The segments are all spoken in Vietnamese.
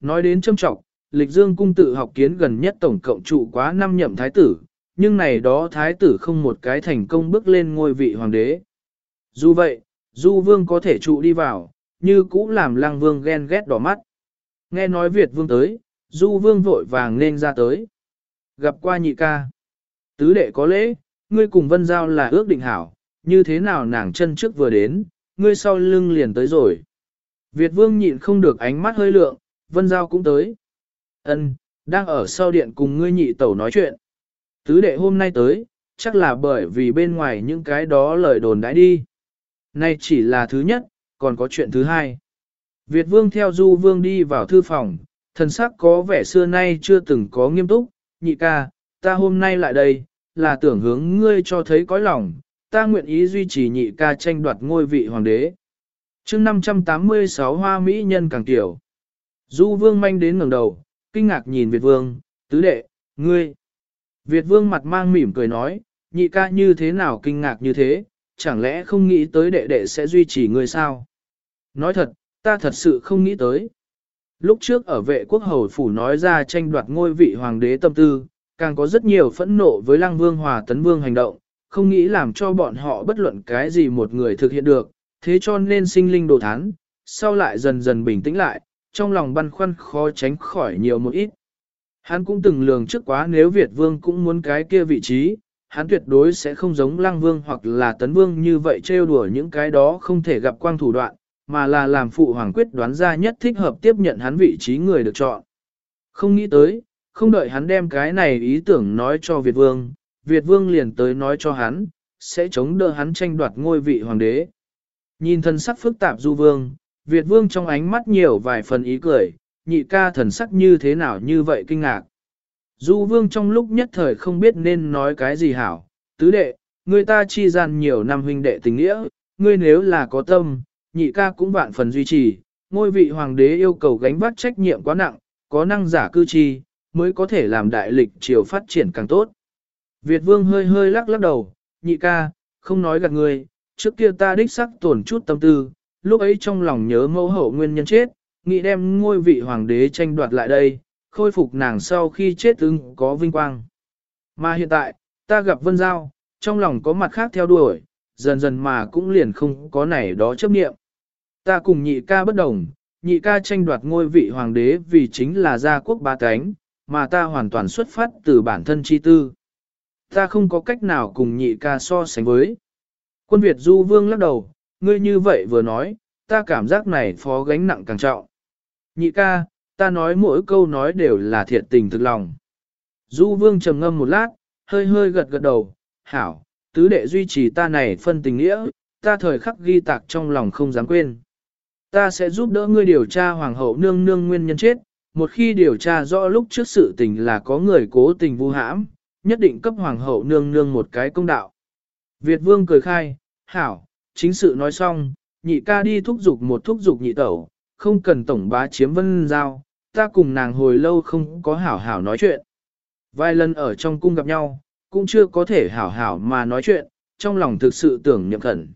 nói đến châm trọng, lịch dương cung tự học kiến gần nhất tổng cộng trụ quá năm nhậm thái tử, nhưng này đó thái tử không một cái thành công bước lên ngôi vị hoàng đế. Dù vậy, du vương có thể trụ đi vào, như cũ làm lăng vương ghen ghét đỏ mắt. Nghe nói Việt vương tới, du vương vội vàng nên ra tới. Gặp qua nhị ca. Tứ đệ có lễ, ngươi cùng vân giao là ước định hảo, như thế nào nàng chân trước vừa đến, ngươi sau lưng liền tới rồi. Việt vương nhịn không được ánh mắt hơi lượng, vân giao cũng tới. Ân, đang ở sau điện cùng ngươi nhị tẩu nói chuyện. Tứ đệ hôm nay tới, chắc là bởi vì bên ngoài những cái đó lời đồn đãi đi. Nay chỉ là thứ nhất, còn có chuyện thứ hai. Việt vương theo du vương đi vào thư phòng, thần sắc có vẻ xưa nay chưa từng có nghiêm túc, nhị ca, ta hôm nay lại đây, là tưởng hướng ngươi cho thấy cõi lòng, ta nguyện ý duy trì nhị ca tranh đoạt ngôi vị hoàng đế. chương 586 hoa mỹ nhân càng tiểu. Du vương manh đến ngẩng đầu, kinh ngạc nhìn Việt vương, tứ đệ, ngươi. Việt vương mặt mang mỉm cười nói, nhị ca như thế nào kinh ngạc như thế, chẳng lẽ không nghĩ tới đệ đệ sẽ duy trì ngươi sao? Nói thật, ta thật sự không nghĩ tới. Lúc trước ở vệ quốc hầu phủ nói ra tranh đoạt ngôi vị hoàng đế tâm tư, càng có rất nhiều phẫn nộ với lăng vương hòa tấn vương hành động, không nghĩ làm cho bọn họ bất luận cái gì một người thực hiện được, thế cho nên sinh linh đồ thán, sau lại dần dần bình tĩnh lại, trong lòng băn khoăn khó tránh khỏi nhiều một ít. Hắn cũng từng lường trước quá nếu Việt vương cũng muốn cái kia vị trí, hắn tuyệt đối sẽ không giống lăng vương hoặc là tấn vương như vậy trêu đùa những cái đó không thể gặp quang thủ đoạn, mà là làm phụ hoàng quyết đoán ra nhất thích hợp tiếp nhận hắn vị trí người được chọn. Không nghĩ tới, không đợi hắn đem cái này ý tưởng nói cho Việt vương, Việt vương liền tới nói cho hắn, sẽ chống đỡ hắn tranh đoạt ngôi vị hoàng đế. Nhìn thân sắc phức tạp du vương, Việt vương trong ánh mắt nhiều vài phần ý cười, nhị ca thần sắc như thế nào như vậy kinh ngạc. Du vương trong lúc nhất thời không biết nên nói cái gì hảo, tứ đệ, người ta chi gian nhiều năm huynh đệ tình nghĩa, ngươi nếu là có tâm, nhị ca cũng vạn phần duy trì, ngôi vị hoàng đế yêu cầu gánh vác trách nhiệm quá nặng, có năng giả cư chi, mới có thể làm đại lịch triều phát triển càng tốt. Việt vương hơi hơi lắc lắc đầu, nhị ca, không nói gạt người, trước kia ta đích sắc tổn chút tâm tư, lúc ấy trong lòng nhớ mẫu hậu nguyên nhân chết, nghĩ đem ngôi vị hoàng đế tranh đoạt lại đây, khôi phục nàng sau khi chết ứng có vinh quang. Mà hiện tại, ta gặp Vân Giao, trong lòng có mặt khác theo đuổi, dần dần mà cũng liền không có này đó chấp niệm. Ta cùng nhị ca bất đồng, nhị ca tranh đoạt ngôi vị hoàng đế vì chính là gia quốc ba cánh, mà ta hoàn toàn xuất phát từ bản thân chi tư. Ta không có cách nào cùng nhị ca so sánh với. Quân Việt Du Vương lắc đầu, ngươi như vậy vừa nói, ta cảm giác này phó gánh nặng càng trọng. Nhị ca, ta nói mỗi câu nói đều là thiệt tình thực lòng. Du Vương trầm ngâm một lát, hơi hơi gật gật đầu, hảo, tứ đệ duy trì ta này phân tình nghĩa, ta thời khắc ghi tạc trong lòng không dám quên. Ta sẽ giúp đỡ ngươi điều tra hoàng hậu nương nương nguyên nhân chết, một khi điều tra rõ lúc trước sự tình là có người cố tình vu hãm, nhất định cấp hoàng hậu nương nương một cái công đạo. Việt vương cười khai, hảo, chính sự nói xong, nhị ca đi thúc giục một thúc giục nhị tẩu, không cần tổng bá chiếm vân giao, ta cùng nàng hồi lâu không có hảo hảo nói chuyện. Vài lần ở trong cung gặp nhau, cũng chưa có thể hảo hảo mà nói chuyện, trong lòng thực sự tưởng nhậm khẩn.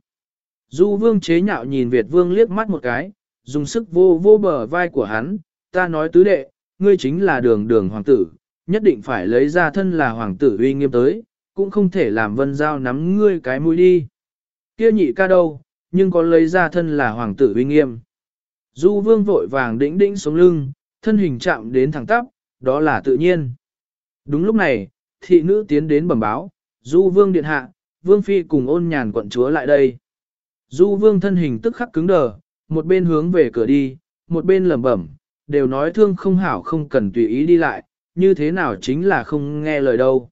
Du vương chế nhạo nhìn Việt vương liếc mắt một cái, dùng sức vô vô bờ vai của hắn, ta nói tứ đệ, ngươi chính là đường đường hoàng tử, nhất định phải lấy ra thân là hoàng tử uy nghiêm tới, cũng không thể làm vân giao nắm ngươi cái mũi đi. Kia nhị ca đâu, nhưng có lấy ra thân là hoàng tử uy nghiêm. Du vương vội vàng đĩnh đĩnh xuống lưng, thân hình chạm đến thẳng tắp, đó là tự nhiên. Đúng lúc này, thị nữ tiến đến bẩm báo, du vương điện hạ, vương phi cùng ôn nhàn quận chúa lại đây. Du vương thân hình tức khắc cứng đờ, một bên hướng về cửa đi, một bên lẩm bẩm, đều nói thương không hảo không cần tùy ý đi lại, như thế nào chính là không nghe lời đâu.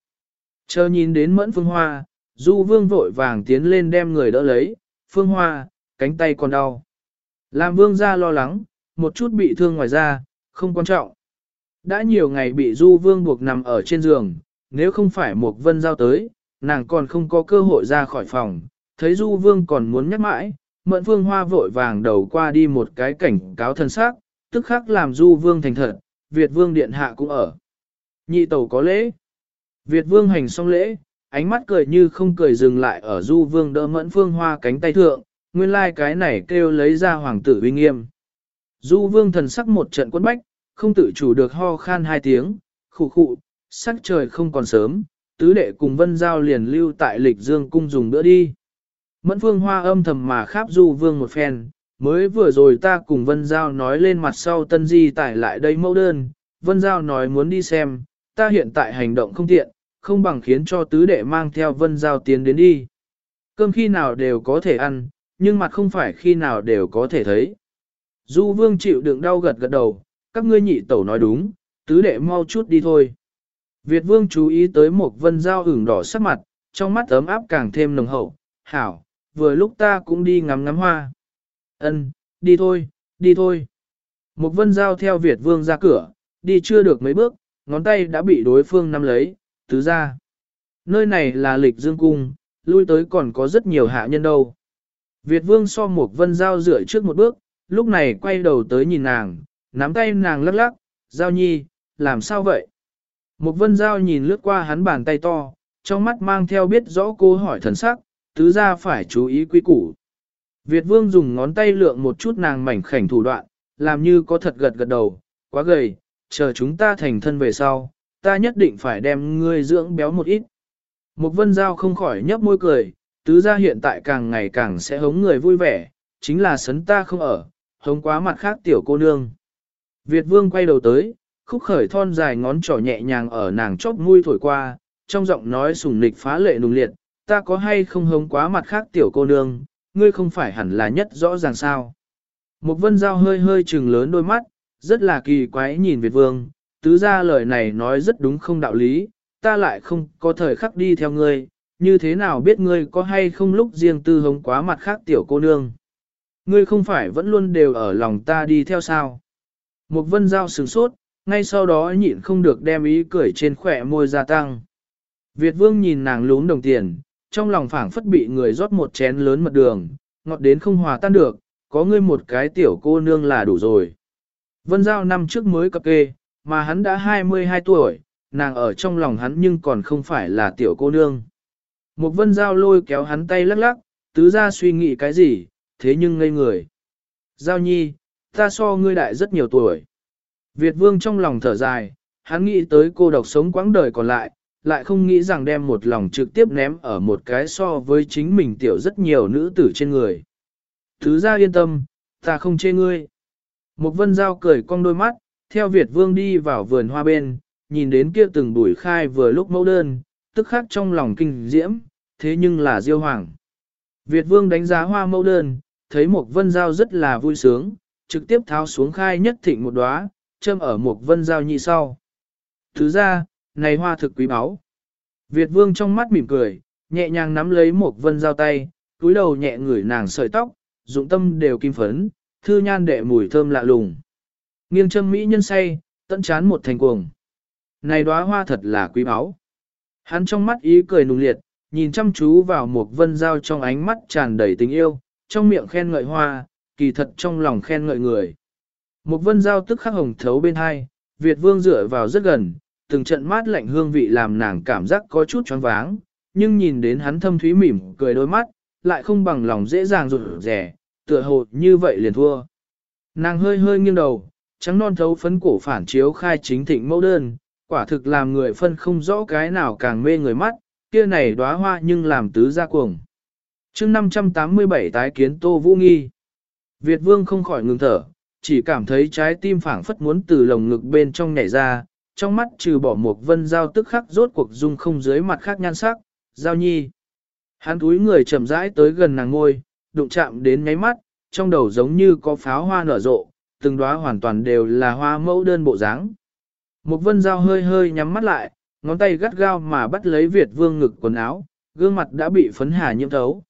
Chờ nhìn đến mẫn phương hoa, du vương vội vàng tiến lên đem người đỡ lấy, phương hoa, cánh tay còn đau. Làm vương ra lo lắng, một chút bị thương ngoài da, không quan trọng. Đã nhiều ngày bị du vương buộc nằm ở trên giường, nếu không phải một vân giao tới, nàng còn không có cơ hội ra khỏi phòng, thấy du vương còn muốn nhắc mãi, Mận phương hoa vội vàng đầu qua đi một cái cảnh cáo thân xác, tức khắc làm du vương thành thật, Việt vương điện hạ cũng ở. Nhị tẩu có lễ. Việt vương hành xong lễ, ánh mắt cười như không cười dừng lại ở du vương đỡ mẫn phương hoa cánh tay thượng, nguyên lai like cái này kêu lấy ra hoàng tử uy nghiêm. Du vương thần sắc một trận quất bách, không tự chủ được ho khan hai tiếng, khụ khụ, sắc trời không còn sớm, tứ đệ cùng vân giao liền lưu tại lịch dương cung dùng bữa đi. Mẫn phương hoa âm thầm mà kháp du vương một phen, mới vừa rồi ta cùng vân giao nói lên mặt sau tân di tải lại đây mẫu đơn, vân giao nói muốn đi xem, ta hiện tại hành động không tiện, không bằng khiến cho tứ đệ mang theo vân giao tiến đến đi. Cơm khi nào đều có thể ăn, nhưng mặt không phải khi nào đều có thể thấy. Du vương chịu đựng đau gật gật đầu, các ngươi nhị tẩu nói đúng, tứ đệ mau chút đi thôi. Việt vương chú ý tới một vân giao ửng đỏ sắc mặt, trong mắt ấm áp càng thêm nồng hậu, hảo, vừa lúc ta cũng đi ngắm ngắm hoa. Ân, đi thôi, đi thôi. Một vân giao theo Việt vương ra cửa, đi chưa được mấy bước, ngón tay đã bị đối phương nắm lấy, tứ gia, Nơi này là lịch dương cung, lui tới còn có rất nhiều hạ nhân đâu. Việt vương so một vân giao rửa trước một bước, lúc này quay đầu tới nhìn nàng, nắm tay nàng lắc lắc, giao nhi, làm sao vậy? Một vân giao nhìn lướt qua hắn bàn tay to, trong mắt mang theo biết rõ cô hỏi thần sắc, tứ ra phải chú ý quý củ. Việt vương dùng ngón tay lượng một chút nàng mảnh khảnh thủ đoạn, làm như có thật gật gật đầu, quá gầy, chờ chúng ta thành thân về sau, ta nhất định phải đem ngươi dưỡng béo một ít. Mục vân giao không khỏi nhấp môi cười, tứ gia hiện tại càng ngày càng sẽ hống người vui vẻ, chính là sấn ta không ở, hống quá mặt khác tiểu cô nương. Việt vương quay đầu tới, khúc khởi thon dài ngón trỏ nhẹ nhàng ở nàng chóp mũi thổi qua, trong giọng nói sùng nịch phá lệ nùng liệt, ta có hay không hống quá mặt khác tiểu cô nương, ngươi không phải hẳn là nhất rõ ràng sao. Mục vân Giao hơi hơi trừng lớn đôi mắt, rất là kỳ quái nhìn Việt vương, tứ ra lời này nói rất đúng không đạo lý, ta lại không có thời khắc đi theo ngươi, như thế nào biết ngươi có hay không lúc riêng tư hống quá mặt khác tiểu cô nương. Ngươi không phải vẫn luôn đều ở lòng ta đi theo sao. Một vân giao sửng sốt, ngay sau đó nhịn không được đem ý cười trên khỏe môi gia tăng. Việt vương nhìn nàng lún đồng tiền, trong lòng phảng phất bị người rót một chén lớn mật đường, ngọt đến không hòa tan được, có ngươi một cái tiểu cô nương là đủ rồi. Vân Giao năm trước mới cập kê, mà hắn đã 22 tuổi, nàng ở trong lòng hắn nhưng còn không phải là tiểu cô nương. Một Vân Giao lôi kéo hắn tay lắc lắc, tứ ra suy nghĩ cái gì, thế nhưng ngây người. Giao nhi, ta so ngươi đại rất nhiều tuổi. Việt vương trong lòng thở dài, hắn nghĩ tới cô độc sống quãng đời còn lại, lại không nghĩ rằng đem một lòng trực tiếp ném ở một cái so với chính mình tiểu rất nhiều nữ tử trên người. Thứ ra yên tâm, ta không chê ngươi. Một vân giao cười cong đôi mắt, theo Việt vương đi vào vườn hoa bên, nhìn đến kia từng bùi khai vừa lúc mẫu đơn, tức khắc trong lòng kinh diễm, thế nhưng là diêu hoàng. Việt vương đánh giá hoa mẫu đơn, thấy một vân giao rất là vui sướng, trực tiếp tháo xuống khai nhất thịnh một đóa, châm ở một vân giao nhị sau. Thứ ra, này hoa thực quý báu. Việt vương trong mắt mỉm cười, nhẹ nhàng nắm lấy một vân giao tay, túi đầu nhẹ ngửi nàng sợi tóc, dụng tâm đều kim phấn, thư nhan đệ mùi thơm lạ lùng. Nghiêng châm mỹ nhân say, tận chán một thành cuồng. Này đóa hoa thật là quý báu. Hắn trong mắt ý cười nùng liệt, nhìn chăm chú vào một vân giao trong ánh mắt tràn đầy tình yêu, trong miệng khen ngợi hoa, kỳ thật trong lòng khen ngợi người. Một vân giao tức khắc hồng thấu bên hai, Việt vương dựa vào rất gần, từng trận mát lạnh hương vị làm nàng cảm giác có chút choáng váng, nhưng nhìn đến hắn thâm thúy mỉm cười đôi mắt, lại không bằng lòng dễ dàng rụt rẻ, tựa hồ như vậy liền thua. Nàng hơi hơi nghiêng đầu, trắng non thấu phấn cổ phản chiếu khai chính thịnh mẫu đơn, quả thực làm người phân không rõ cái nào càng mê người mắt, kia này đóa hoa nhưng làm tứ gia cuồng. chương 587 tái kiến Tô Vũ Nghi. Việt Vương không khỏi ngừng thở, chỉ cảm thấy trái tim phảng phất muốn từ lồng ngực bên trong nhảy ra, trong mắt trừ bỏ một vân giao tức khắc rốt cuộc dung không dưới mặt khác nhan sắc, giao nhi. Hắn túi người chậm rãi tới gần nàng ngôi, đụng chạm đến nháy mắt, trong đầu giống như có pháo hoa nở rộ, từng đóa hoàn toàn đều là hoa mẫu đơn bộ dáng. Một vân giao hơi hơi nhắm mắt lại, ngón tay gắt gao mà bắt lấy Việt vương ngực quần áo, gương mặt đã bị phấn hà nhiễm thấu.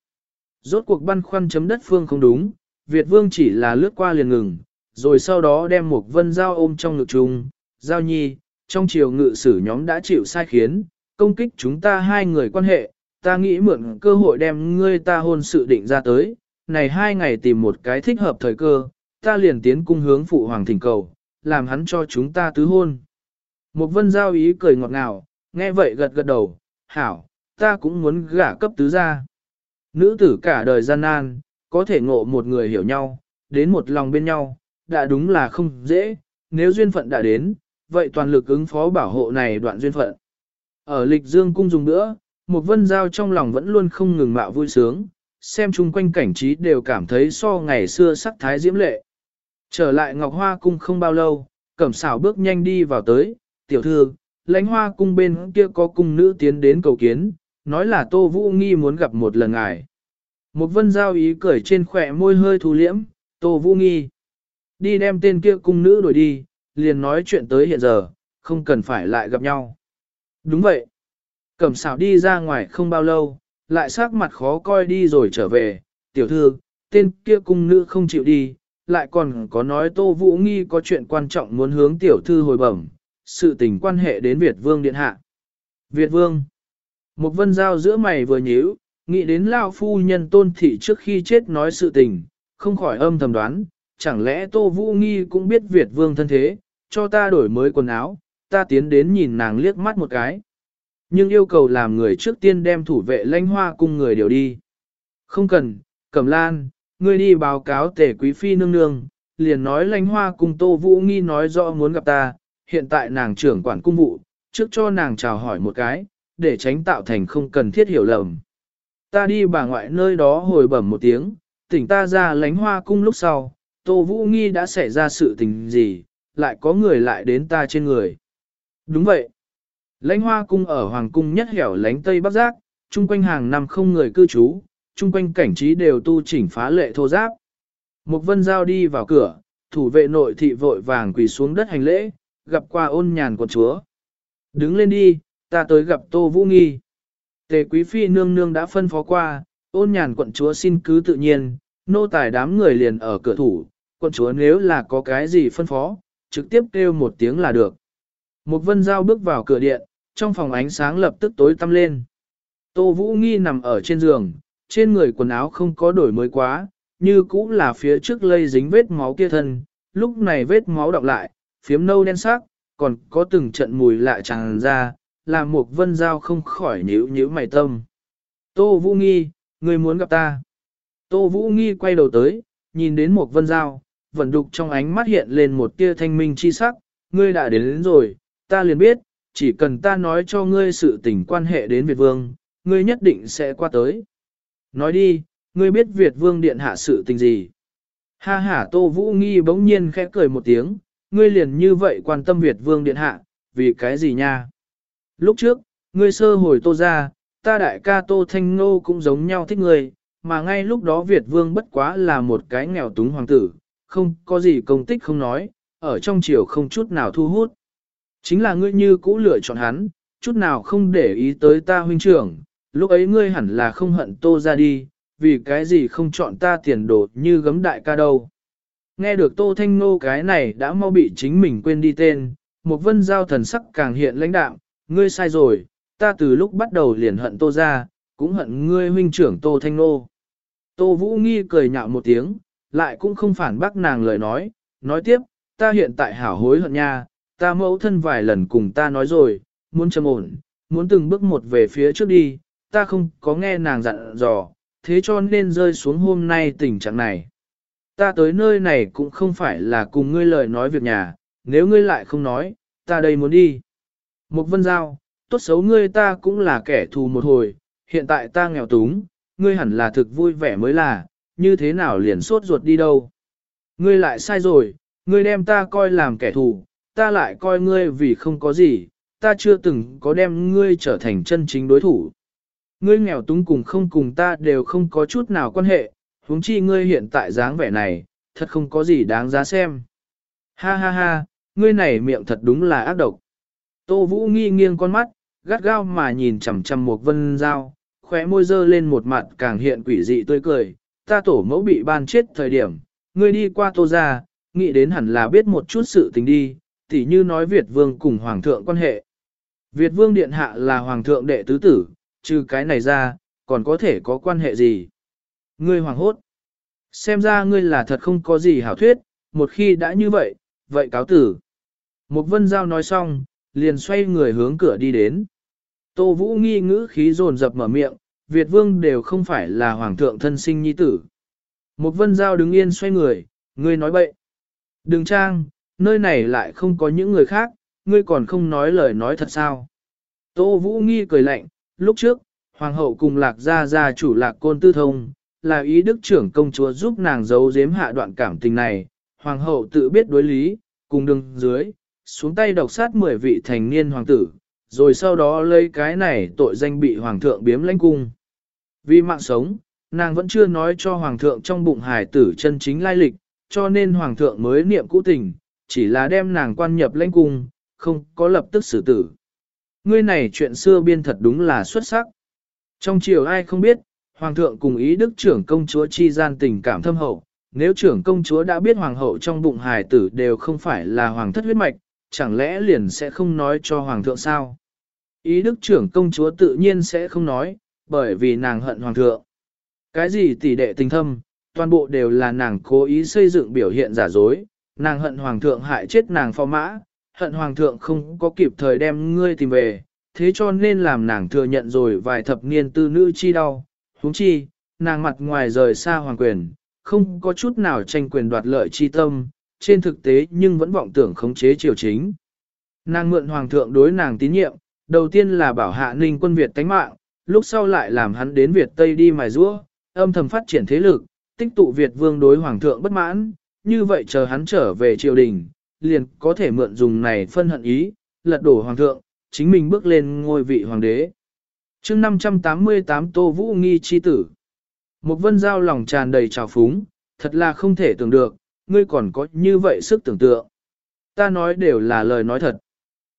Rốt cuộc băn khoăn chấm đất phương không đúng, Việt vương chỉ là lướt qua liền ngừng, rồi sau đó đem một vân giao ôm trong ngực chung, giao nhi, trong chiều ngự sử nhóm đã chịu sai khiến, công kích chúng ta hai người quan hệ, ta nghĩ mượn cơ hội đem ngươi ta hôn sự định ra tới, này hai ngày tìm một cái thích hợp thời cơ, ta liền tiến cung hướng phụ hoàng thỉnh cầu, làm hắn cho chúng ta tứ hôn. Một vân giao ý cười ngọt ngào, nghe vậy gật gật đầu, hảo, ta cũng muốn gả cấp tứ gia. Nữ tử cả đời gian nan, có thể ngộ một người hiểu nhau, đến một lòng bên nhau, đã đúng là không dễ, nếu duyên phận đã đến, vậy toàn lực ứng phó bảo hộ này đoạn duyên phận. Ở lịch dương cung dùng nữa, một vân giao trong lòng vẫn luôn không ngừng mạo vui sướng, xem chung quanh cảnh trí đều cảm thấy so ngày xưa sắc thái diễm lệ. Trở lại Ngọc Hoa cung không bao lâu, cẩm xảo bước nhanh đi vào tới, tiểu thư, lãnh hoa cung bên kia có cung nữ tiến đến cầu kiến, nói là Tô Vũ Nghi muốn gặp một lần ngài. Một vân giao ý cười trên khỏe môi hơi thu liễm, Tô Vũ Nghi. Đi đem tên kia cung nữ đuổi đi, liền nói chuyện tới hiện giờ, không cần phải lại gặp nhau. Đúng vậy. Cẩm xảo đi ra ngoài không bao lâu, lại sắc mặt khó coi đi rồi trở về, tiểu thư, tên kia cung nữ không chịu đi, lại còn có nói Tô Vũ Nghi có chuyện quan trọng muốn hướng tiểu thư hồi bẩm, sự tình quan hệ đến Việt Vương Điện Hạ. Việt Vương Một vân giao giữa mày vừa nhíu, nghĩ đến Lao Phu Nhân Tôn Thị trước khi chết nói sự tình, không khỏi âm thầm đoán, chẳng lẽ Tô Vũ Nghi cũng biết Việt Vương thân thế, cho ta đổi mới quần áo, ta tiến đến nhìn nàng liếc mắt một cái. Nhưng yêu cầu làm người trước tiên đem thủ vệ lãnh hoa cung người điều đi. Không cần, Cẩm Lan, ngươi đi báo cáo tể quý phi nương nương, liền nói lãnh hoa cung Tô Vũ Nghi nói rõ muốn gặp ta, hiện tại nàng trưởng quản cung vụ, trước cho nàng chào hỏi một cái, để tránh tạo thành không cần thiết hiểu lầm. Ta đi bà ngoại nơi đó hồi bẩm một tiếng, tỉnh ta ra lánh hoa cung lúc sau, Tô Vũ Nghi đã xảy ra sự tình gì, lại có người lại đến ta trên người. Đúng vậy. Lãnh hoa cung ở Hoàng cung nhất hẻo lánh Tây Bắc Giác, chung quanh hàng năm không người cư trú, chung quanh cảnh trí đều tu chỉnh phá lệ thô giáp. Mục vân giao đi vào cửa, thủ vệ nội thị vội vàng quỳ xuống đất hành lễ, gặp qua ôn nhàn của chúa. Đứng lên đi, ta tới gặp Tô Vũ Nghi. Tề quý phi nương nương đã phân phó qua, ôn nhàn quận chúa xin cứ tự nhiên, nô tài đám người liền ở cửa thủ, quận chúa nếu là có cái gì phân phó, trực tiếp kêu một tiếng là được. Một vân giao bước vào cửa điện, trong phòng ánh sáng lập tức tối tăm lên. Tô Vũ Nghi nằm ở trên giường, trên người quần áo không có đổi mới quá, như cũ là phía trước lây dính vết máu kia thân, lúc này vết máu đọc lại, phiếm nâu đen sắc, còn có từng trận mùi lạ tràn ra, làm một vân giao không khỏi nhíu nhíu mày tâm. Tô Vũ Nghi, người muốn gặp ta. Tô Vũ Nghi quay đầu tới, nhìn đến một vân giao, vẫn đục trong ánh mắt hiện lên một tia thanh minh chi sắc, ngươi đã đến, đến rồi, ta liền biết, chỉ cần ta nói cho ngươi sự tình quan hệ đến Việt Vương, ngươi nhất định sẽ qua tới. Nói đi, ngươi biết Việt Vương điện hạ sự tình gì? Ha ha Tô Vũ Nghi bỗng nhiên khẽ cười một tiếng, ngươi liền như vậy quan tâm Việt Vương điện hạ, vì cái gì nha? Lúc trước, ngươi sơ hồi Tô ra, ta đại ca Tô Thanh Nô cũng giống nhau thích ngươi, mà ngay lúc đó Việt Vương bất quá là một cái nghèo túng hoàng tử, không có gì công tích không nói, ở trong triều không chút nào thu hút. Chính là ngươi như cũ lựa chọn hắn, chút nào không để ý tới ta huynh trưởng, lúc ấy ngươi hẳn là không hận tô ra đi, vì cái gì không chọn ta tiền đồ như gấm đại ca đâu. Nghe được tô thanh nô cái này đã mau bị chính mình quên đi tên, một vân giao thần sắc càng hiện lãnh đạm, ngươi sai rồi, ta từ lúc bắt đầu liền hận tô ra, cũng hận ngươi huynh trưởng tô thanh nô. Tô vũ nghi cười nhạo một tiếng, lại cũng không phản bác nàng lời nói, nói tiếp, ta hiện tại hảo hối hận nha, ta mẫu thân vài lần cùng ta nói rồi, muốn trầm ổn, muốn từng bước một về phía trước đi, ta không có nghe nàng dặn dò, thế cho nên rơi xuống hôm nay tình trạng này. Ta tới nơi này cũng không phải là cùng ngươi lời nói việc nhà, nếu ngươi lại không nói, ta đây muốn đi. Mục vân giao, tốt xấu ngươi ta cũng là kẻ thù một hồi, hiện tại ta nghèo túng, ngươi hẳn là thực vui vẻ mới là, như thế nào liền sốt ruột đi đâu. Ngươi lại sai rồi, ngươi đem ta coi làm kẻ thù, ta lại coi ngươi vì không có gì, ta chưa từng có đem ngươi trở thành chân chính đối thủ. Ngươi nghèo túng cùng không cùng ta đều không có chút nào quan hệ, huống chi ngươi hiện tại dáng vẻ này, thật không có gì đáng giá xem. Ha ha ha, ngươi này miệng thật đúng là ác độc. Tô Vũ nghi nghiêng con mắt, gắt gao mà nhìn chằm chằm một vân dao, khóe môi dơ lên một mặt càng hiện quỷ dị tươi cười, ta tổ mẫu bị ban chết thời điểm, ngươi đi qua tô ra, nghĩ đến hẳn là biết một chút sự tình đi, tỉ như nói Việt Vương cùng Hoàng thượng quan hệ. Việt Vương Điện Hạ là Hoàng thượng đệ tứ tử, trừ cái này ra, còn có thể có quan hệ gì? Ngươi hoàng hốt. Xem ra ngươi là thật không có gì hảo thuyết, một khi đã như vậy, vậy cáo tử. Một vân giao nói xong, liền xoay người hướng cửa đi đến. Tô Vũ nghi ngữ khí dồn dập mở miệng, Việt Vương đều không phải là Hoàng thượng thân sinh nhi tử. Một vân giao đứng yên xoay người, ngươi nói bậy. Đừng trang, nơi này lại không có những người khác, ngươi còn không nói lời nói thật sao. Tô Vũ Nghi cười lạnh, lúc trước, Hoàng hậu cùng lạc gia gia chủ lạc côn tư thông, là ý đức trưởng công chúa giúp nàng giấu giếm hạ đoạn cảm tình này. Hoàng hậu tự biết đối lý, cùng đường dưới, xuống tay độc sát 10 vị thành niên hoàng tử, rồi sau đó lấy cái này tội danh bị hoàng thượng biếm lãnh cung. Vì mạng sống, nàng vẫn chưa nói cho hoàng thượng trong bụng hải tử chân chính lai lịch, cho nên hoàng thượng mới niệm cũ tình, chỉ là đem nàng quan nhập lãnh cung, không có lập tức xử tử. Ngươi này chuyện xưa biên thật đúng là xuất sắc. Trong chiều ai không biết, hoàng thượng cùng ý đức trưởng công chúa chi gian tình cảm thâm hậu, nếu trưởng công chúa đã biết hoàng hậu trong bụng hài tử đều không phải là hoàng thất huyết mạch, chẳng lẽ liền sẽ không nói cho hoàng thượng sao? Ý đức trưởng công chúa tự nhiên sẽ không nói, bởi vì nàng hận hoàng thượng. Cái gì tỷ đệ tình thâm, toàn bộ đều là nàng cố ý xây dựng biểu hiện giả dối, nàng hận hoàng thượng hại chết nàng phò mã, hận hoàng thượng không có kịp thời đem ngươi tìm về, thế cho nên làm nàng thừa nhận rồi vài thập niên tư nữ chi đau, huống chi, nàng mặt ngoài rời xa hoàng quyền, không có chút nào tranh quyền đoạt lợi chi tâm, trên thực tế nhưng vẫn vọng tưởng khống chế triều chính. Nàng mượn hoàng thượng đối nàng tín nhiệm, đầu tiên là bảo hạ ninh quân Việt tánh mạng, lúc sau lại làm hắn đến Việt Tây đi mài rũa, âm thầm phát triển thế lực, tích tụ Việt vương đối hoàng thượng bất mãn, như vậy chờ hắn trở về triều đình, liền có thể mượn dùng này phân hận ý, lật đổ hoàng thượng, chính mình bước lên ngôi vị hoàng đế. chương 588 Tô Vũ Nghi chi tử. Một vân giao lòng tràn đầy trào phúng, thật là không thể tưởng được, ngươi còn có như vậy sức tưởng tượng. Ta nói đều là lời nói thật.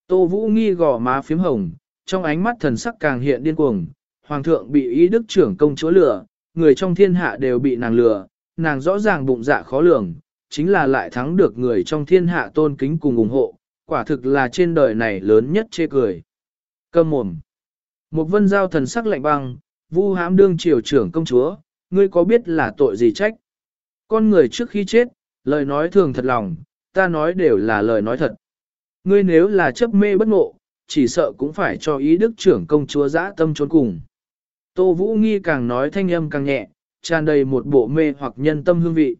Tô Vũ Nghi gò má phím hồng, trong ánh mắt thần sắc càng hiện điên cuồng, hoàng thượng bị ý đức trưởng công chúa lửa, người trong thiên hạ đều bị nàng lừa, nàng rõ ràng bụng dạ khó lường, chính là lại thắng được người trong thiên hạ tôn kính cùng ủng hộ, quả thực là trên đời này lớn nhất chê cười. Câm mồm. Một vân giao thần sắc lạnh băng, vu hãm đương triều trưởng công chúa, ngươi có biết là tội gì trách? Con người trước khi chết, lời nói thường thật lòng, ta nói đều là lời nói thật. Ngươi nếu là chấp mê bất ngộ, chỉ sợ cũng phải cho ý đức trưởng công chúa dã tâm trốn cùng. Tô Vũ Nghi càng nói thanh âm càng nhẹ, tràn đầy một bộ mê hoặc nhân tâm hương vị.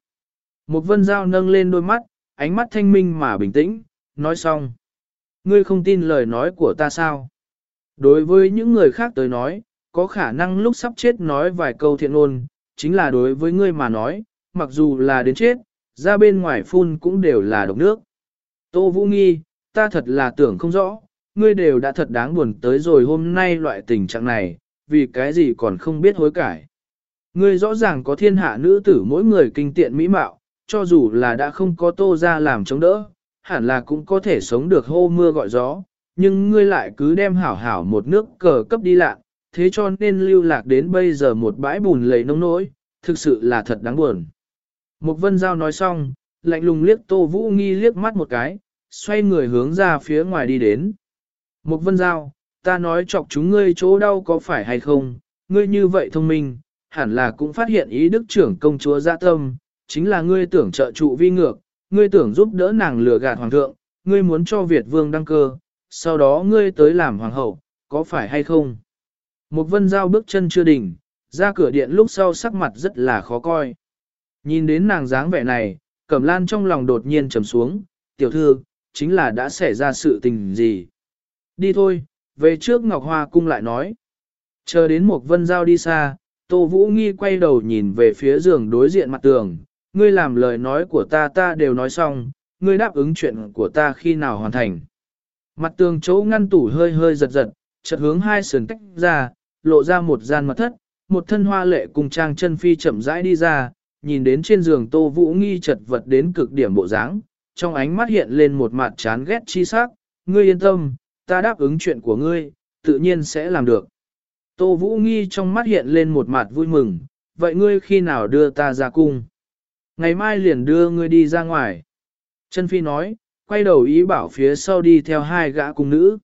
Một vân dao nâng lên đôi mắt, ánh mắt thanh minh mà bình tĩnh, nói xong. Ngươi không tin lời nói của ta sao? Đối với những người khác tới nói, có khả năng lúc sắp chết nói vài câu thiện ngôn, chính là đối với ngươi mà nói, mặc dù là đến chết, ra bên ngoài phun cũng đều là độc nước. Tô Vũ Nghi, ta thật là tưởng không rõ, ngươi đều đã thật đáng buồn tới rồi hôm nay loại tình trạng này, vì cái gì còn không biết hối cải. Ngươi rõ ràng có thiên hạ nữ tử mỗi người kinh tiện mỹ mạo, cho dù là đã không có tô ra làm chống đỡ, hẳn là cũng có thể sống được hô mưa gọi gió, nhưng ngươi lại cứ đem hảo hảo một nước cờ cấp đi lạ, thế cho nên lưu lạc đến bây giờ một bãi bùn lầy nông nỗi, thực sự là thật đáng buồn. Mục vân giao nói xong, lạnh lùng liếc tô vũ nghi liếc mắt một cái, xoay người hướng ra phía ngoài đi đến. Mục vân giao, ta nói chọc chúng ngươi chỗ đau có phải hay không, ngươi như vậy thông minh, hẳn là cũng phát hiện ý đức trưởng công chúa dạ tâm, chính là ngươi tưởng trợ trụ vi ngược, ngươi tưởng giúp đỡ nàng lừa gạt hoàng thượng, ngươi muốn cho Việt vương đăng cơ, sau đó ngươi tới làm hoàng hậu, có phải hay không? Một vân giao bước chân chưa đỉnh, ra cửa điện lúc sau sắc mặt rất là khó coi. Nhìn đến nàng dáng vẻ này, cẩm lan trong lòng đột nhiên trầm xuống, tiểu thư, chính là đã xảy ra sự tình gì. Đi thôi, về trước Ngọc Hoa cung lại nói. Chờ đến một vân giao đi xa, Tô Vũ Nghi quay đầu nhìn về phía giường đối diện mặt tường, ngươi làm lời nói của ta ta đều nói xong, ngươi đáp ứng chuyện của ta khi nào hoàn thành. Mặt tường chỗ ngăn tủ hơi hơi giật giật, chợt hướng hai sườn tách ra, lộ ra một gian mật thất, một thân hoa lệ cùng trang chân phi chậm rãi đi ra, nhìn đến trên giường Tô Vũ Nghi chật vật đến cực điểm bộ dáng, trong ánh mắt hiện lên một mặt chán ghét chi sắc, ngươi yên tâm, ta đáp ứng chuyện của ngươi, tự nhiên sẽ làm được. Tô Vũ Nghi trong mắt hiện lên một mặt vui mừng, vậy ngươi khi nào đưa ta ra cung? Ngày mai liền đưa ngươi đi ra ngoài. Trần Phi nói, quay đầu ý bảo phía sau đi theo hai gã cung nữ.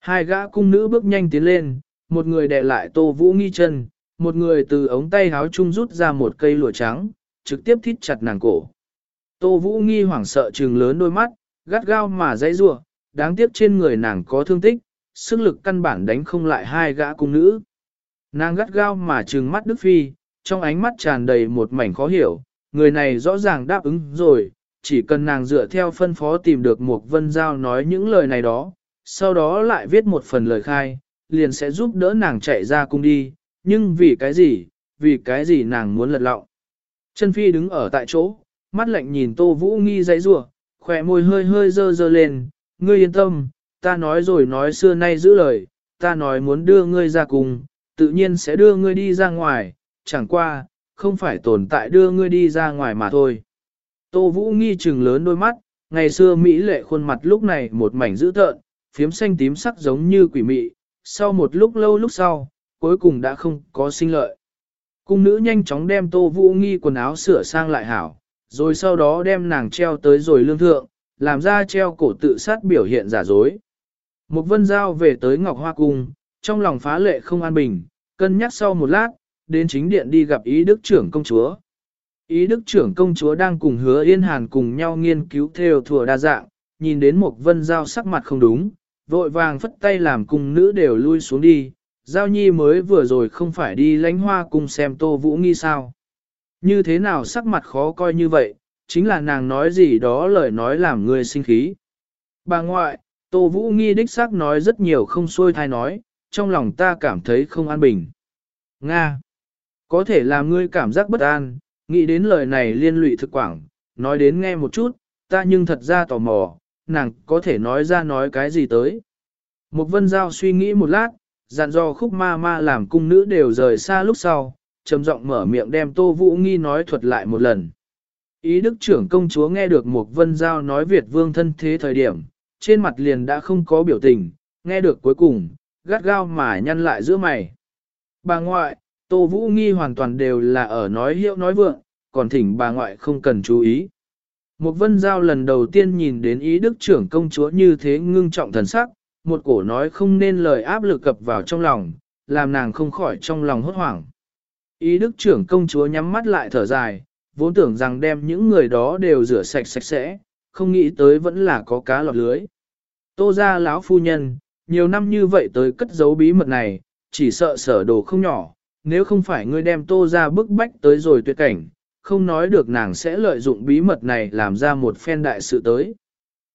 Hai gã cung nữ bước nhanh tiến lên, một người đè lại Tô Vũ Nghi chân, một người từ ống tay háo chung rút ra một cây lụa trắng, trực tiếp thít chặt nàng cổ. Tô Vũ Nghi hoảng sợ trừng lớn đôi mắt, gắt gao mà dãy rủa, đáng tiếc trên người nàng có thương tích, sức lực căn bản đánh không lại hai gã cung nữ. Nàng gắt gao mà trừng mắt Đức Phi, trong ánh mắt tràn đầy một mảnh khó hiểu, người này rõ ràng đáp ứng rồi, chỉ cần nàng dựa theo phân phó tìm được một vân giao nói những lời này đó, sau đó lại viết một phần lời khai, liền sẽ giúp đỡ nàng chạy ra cung đi, nhưng vì cái gì, vì cái gì nàng muốn lật lọng. Chân phi đứng ở tại chỗ, mắt lạnh nhìn tô vũ nghi dãy rủa khỏe môi hơi hơi dơ dơ lên, ngươi yên tâm, ta nói rồi nói xưa nay giữ lời, ta nói muốn đưa ngươi ra cùng, tự nhiên sẽ đưa ngươi đi ra ngoài, chẳng qua, không phải tồn tại đưa ngươi đi ra ngoài mà thôi. Tô Vũ nghi trừng lớn đôi mắt, ngày xưa Mỹ lệ khuôn mặt lúc này một mảnh dữ tợn, phiếm xanh tím sắc giống như quỷ mị, sau một lúc lâu lúc sau, cuối cùng đã không có sinh lợi. Cung nữ nhanh chóng đem Tô Vũ nghi quần áo sửa sang lại hảo, rồi sau đó đem nàng treo tới rồi lương thượng, làm ra treo cổ tự sát biểu hiện giả dối. Một vân giao về tới Ngọc Hoa Cung, trong lòng phá lệ không an bình, cân nhắc sau một lát, đến chính điện đi gặp ý đức trưởng công chúa. Ý đức trưởng công chúa đang cùng hứa yên hàn cùng nhau nghiên cứu theo thừa đa dạng, nhìn đến một vân giao sắc mặt không đúng, vội vàng phất tay làm cùng nữ đều lui xuống đi, giao nhi mới vừa rồi không phải đi lánh hoa cùng xem tô vũ nghi sao. Như thế nào sắc mặt khó coi như vậy, chính là nàng nói gì đó lời nói làm người sinh khí. Bà ngoại, Tô Vũ Nghi đích xác nói rất nhiều không xuôi thai nói, trong lòng ta cảm thấy không an bình. Nga. Có thể làm ngươi cảm giác bất an, nghĩ đến lời này liên lụy thực quảng, nói đến nghe một chút, ta nhưng thật ra tò mò, nàng có thể nói ra nói cái gì tới. Một vân giao suy nghĩ một lát, dặn dò khúc ma ma làm cung nữ đều rời xa lúc sau, trầm giọng mở miệng đem Tô Vũ Nghi nói thuật lại một lần. Ý đức trưởng công chúa nghe được một vân giao nói Việt vương thân thế thời điểm, trên mặt liền đã không có biểu tình, nghe được cuối cùng, gắt gao mà nhăn lại giữa mày. Bà ngoại, Tô Vũ Nghi hoàn toàn đều là ở nói hiệu nói vượng, còn thỉnh bà ngoại không cần chú ý. Một vân giao lần đầu tiên nhìn đến ý đức trưởng công chúa như thế ngưng trọng thần sắc, một cổ nói không nên lời áp lực cập vào trong lòng, làm nàng không khỏi trong lòng hốt hoảng. Ý đức trưởng công chúa nhắm mắt lại thở dài, vốn tưởng rằng đem những người đó đều rửa sạch sạch sẽ, không nghĩ tới vẫn là có cá lọt lưới. Tô ra lão phu nhân, nhiều năm như vậy tới cất giấu bí mật này, chỉ sợ sở đồ không nhỏ, nếu không phải ngươi đem tô ra bức bách tới rồi tuyệt cảnh, không nói được nàng sẽ lợi dụng bí mật này làm ra một phen đại sự tới.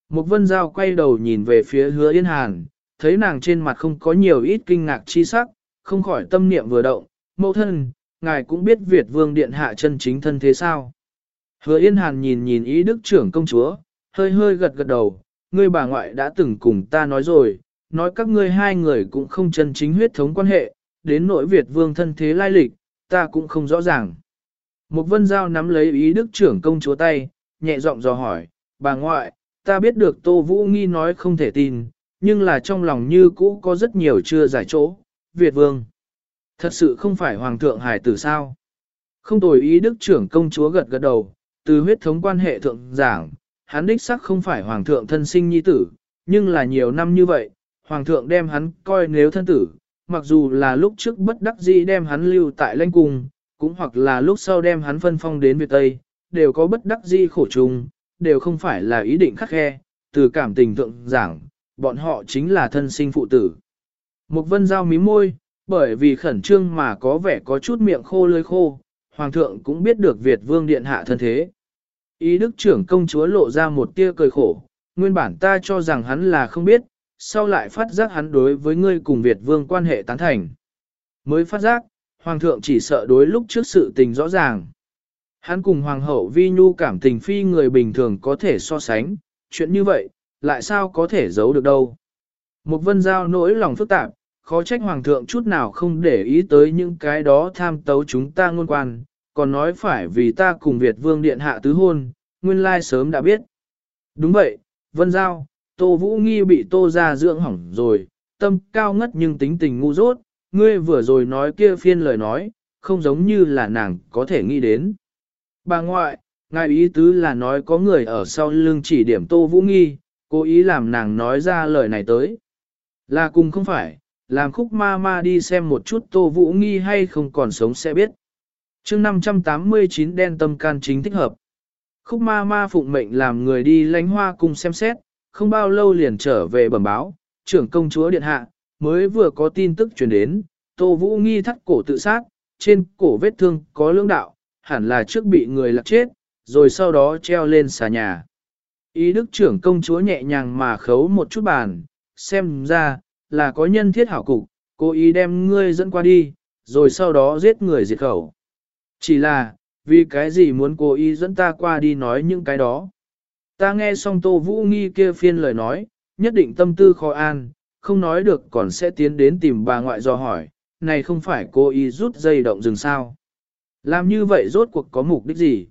Mục vân giao quay đầu nhìn về phía hứa yên hàn, thấy nàng trên mặt không có nhiều ít kinh ngạc chi sắc, không khỏi tâm niệm vừa động, mẫu thân, ngài cũng biết Việt vương điện hạ chân chính thân thế sao. Hứa yên hàn nhìn nhìn ý đức trưởng công chúa, hơi hơi gật gật đầu, ngươi bà ngoại đã từng cùng ta nói rồi, nói các ngươi hai người cũng không chân chính huyết thống quan hệ, đến nỗi Việt vương thân thế lai lịch, ta cũng không rõ ràng. Một vân giao nắm lấy ý đức trưởng công chúa tay, nhẹ giọng dò hỏi, bà ngoại, ta biết được Tô Vũ Nghi nói không thể tin, nhưng là trong lòng như cũ có rất nhiều chưa giải chỗ, Việt vương. Thật sự không phải hoàng thượng hải tử sao. Không tồi ý đức trưởng công chúa gật gật đầu, từ huyết thống quan hệ thượng giảng, hắn đích sắc không phải hoàng thượng thân sinh nhi tử, nhưng là nhiều năm như vậy, hoàng thượng đem hắn coi nếu thân tử, mặc dù là lúc trước bất đắc dĩ đem hắn lưu tại lãnh cung, cũng hoặc là lúc sau đem hắn phân phong đến Việt Tây, đều có bất đắc dĩ khổ chung, đều không phải là ý định khắc khe, từ cảm tình thượng giảng, bọn họ chính là thân sinh phụ tử. Một vân giao mí môi, bởi vì khẩn trương mà có vẻ có chút miệng khô lưỡi khô, hoàng thượng cũng biết được Việt vương điện hạ thân thế. Ý đức trưởng công chúa lộ ra một tia cười khổ, nguyên bản ta cho rằng hắn là không biết, sau lại phát giác hắn đối với ngươi cùng Việt vương quan hệ tán thành. Mới phát giác, hoàng thượng chỉ sợ đối lúc trước sự tình rõ ràng. Hắn cùng hoàng hậu vi nhu cảm tình phi người bình thường có thể so sánh, chuyện như vậy, lại sao có thể giấu được đâu. Một vân giao nỗi lòng phức tạp, khó trách hoàng thượng chút nào không để ý tới những cái đó tham tấu chúng ta ngôn quan, còn nói phải vì ta cùng Việt vương điện hạ tứ hôn, nguyên lai sớm đã biết. Đúng vậy, vân giao, tô vũ nghi bị tô ra dưỡng hỏng rồi, tâm cao ngất nhưng tính tình ngu dốt, ngươi vừa rồi nói kia phiên lời nói, không giống như là nàng có thể nghĩ đến. Bà ngoại, ngài ý tứ là nói có người ở sau lưng chỉ điểm tô vũ nghi, cố ý làm nàng nói ra lời này tới. Là cùng không phải, làm khúc ma ma đi xem một chút tô vũ nghi hay không còn sống sẽ biết. chương 589 đen tâm can chính thích hợp. Khúc ma ma phụng mệnh làm người đi lánh hoa cùng xem xét, không bao lâu liền trở về bẩm báo, trưởng công chúa điện hạ, mới vừa có tin tức truyền đến, tô vũ nghi thắt cổ tự sát, trên cổ vết thương có lưỡng đạo, hẳn là trước bị người lạc chết, rồi sau đó treo lên xà nhà. Ý đức trưởng công chúa nhẹ nhàng mà khấu một chút bàn, xem ra, là có nhân thiết hảo cục, cố ý đem ngươi dẫn qua đi, rồi sau đó giết người diệt khẩu. Chỉ là, vì cái gì muốn cố ý dẫn ta qua đi nói những cái đó. Ta nghe xong Tô Vũ Nghi kia phiên lời nói, nhất định tâm tư khó an, không nói được còn sẽ tiến đến tìm bà ngoại dò hỏi, này không phải cô y rút dây động rừng sao. Làm như vậy rốt cuộc có mục đích gì?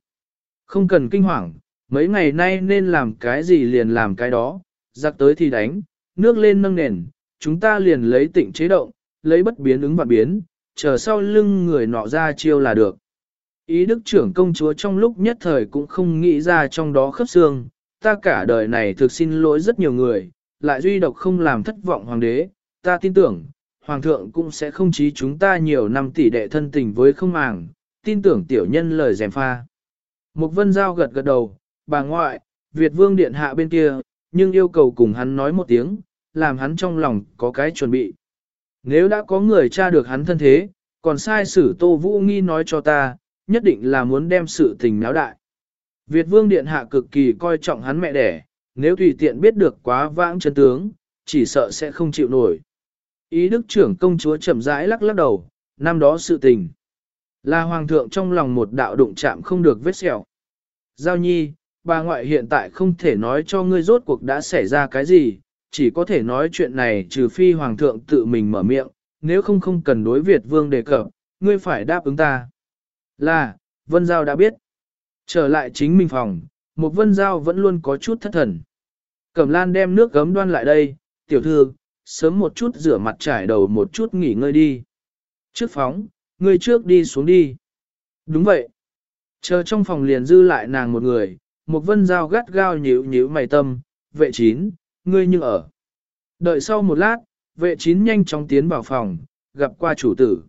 Không cần kinh hoàng, mấy ngày nay nên làm cái gì liền làm cái đó, giặc tới thì đánh, nước lên nâng nền, chúng ta liền lấy tịnh chế động, lấy bất biến ứng và biến, chờ sau lưng người nọ ra chiêu là được. Ý đức trưởng công chúa trong lúc nhất thời cũng không nghĩ ra trong đó khớp xương, ta cả đời này thực xin lỗi rất nhiều người, lại duy độc không làm thất vọng hoàng đế, ta tin tưởng, hoàng thượng cũng sẽ không trí chúng ta nhiều năm tỷ đệ thân tình với không màng, tin tưởng tiểu nhân lời dèm pha. Mục vân giao gật gật đầu, bà ngoại, Việt vương điện hạ bên kia, nhưng yêu cầu cùng hắn nói một tiếng, làm hắn trong lòng có cái chuẩn bị. Nếu đã có người tra được hắn thân thế, còn sai sử Tô Vũ Nghi nói cho ta, nhất định là muốn đem sự tình náo đại. Việt vương điện hạ cực kỳ coi trọng hắn mẹ đẻ, nếu tùy tiện biết được quá vãng chân tướng, chỉ sợ sẽ không chịu nổi. Ý đức trưởng công chúa chậm rãi lắc lắc đầu, năm đó sự tình. Là hoàng thượng trong lòng một đạo đụng chạm không được vết sẹo. Giao nhi, bà ngoại hiện tại không thể nói cho ngươi rốt cuộc đã xảy ra cái gì, chỉ có thể nói chuyện này trừ phi hoàng thượng tự mình mở miệng, nếu không không cần đối Việt vương đề cập, ngươi phải đáp ứng ta. Là, Vân Giao đã biết. Trở lại chính mình phòng, một Vân Giao vẫn luôn có chút thất thần. Cẩm Lan đem nước gấm đoan lại đây, tiểu thư, sớm một chút rửa mặt trải đầu một chút nghỉ ngơi đi. Trước phóng, ngươi trước đi xuống đi. Đúng vậy. Chờ trong phòng liền dư lại nàng một người, một vân dao gắt gao nhíu nhíu mày tâm, vệ chín, ngươi như ở. Đợi sau một lát, vệ chín nhanh chóng tiến vào phòng, gặp qua chủ tử.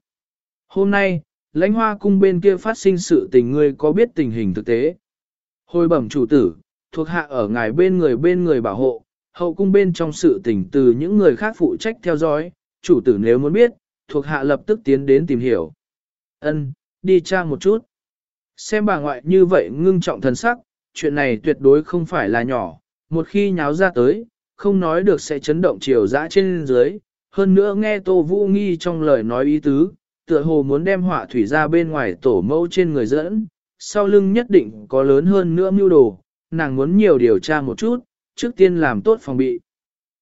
Hôm nay, lãnh hoa cung bên kia phát sinh sự tình ngươi có biết tình hình thực tế. Hồi bẩm chủ tử, thuộc hạ ở ngài bên người bên người bảo hộ, hậu cung bên trong sự tình từ những người khác phụ trách theo dõi, chủ tử nếu muốn biết, thuộc hạ lập tức tiến đến tìm hiểu. Ân, đi tra một chút. Xem bà ngoại như vậy ngưng trọng thần sắc, chuyện này tuyệt đối không phải là nhỏ, một khi nháo ra tới, không nói được sẽ chấn động chiều dã trên dưới, hơn nữa nghe Tô Vũ Nghi trong lời nói ý tứ, tựa hồ muốn đem họa thủy ra bên ngoài tổ mẫu trên người dẫn, sau lưng nhất định có lớn hơn nữa mưu đồ, nàng muốn nhiều điều tra một chút, trước tiên làm tốt phòng bị.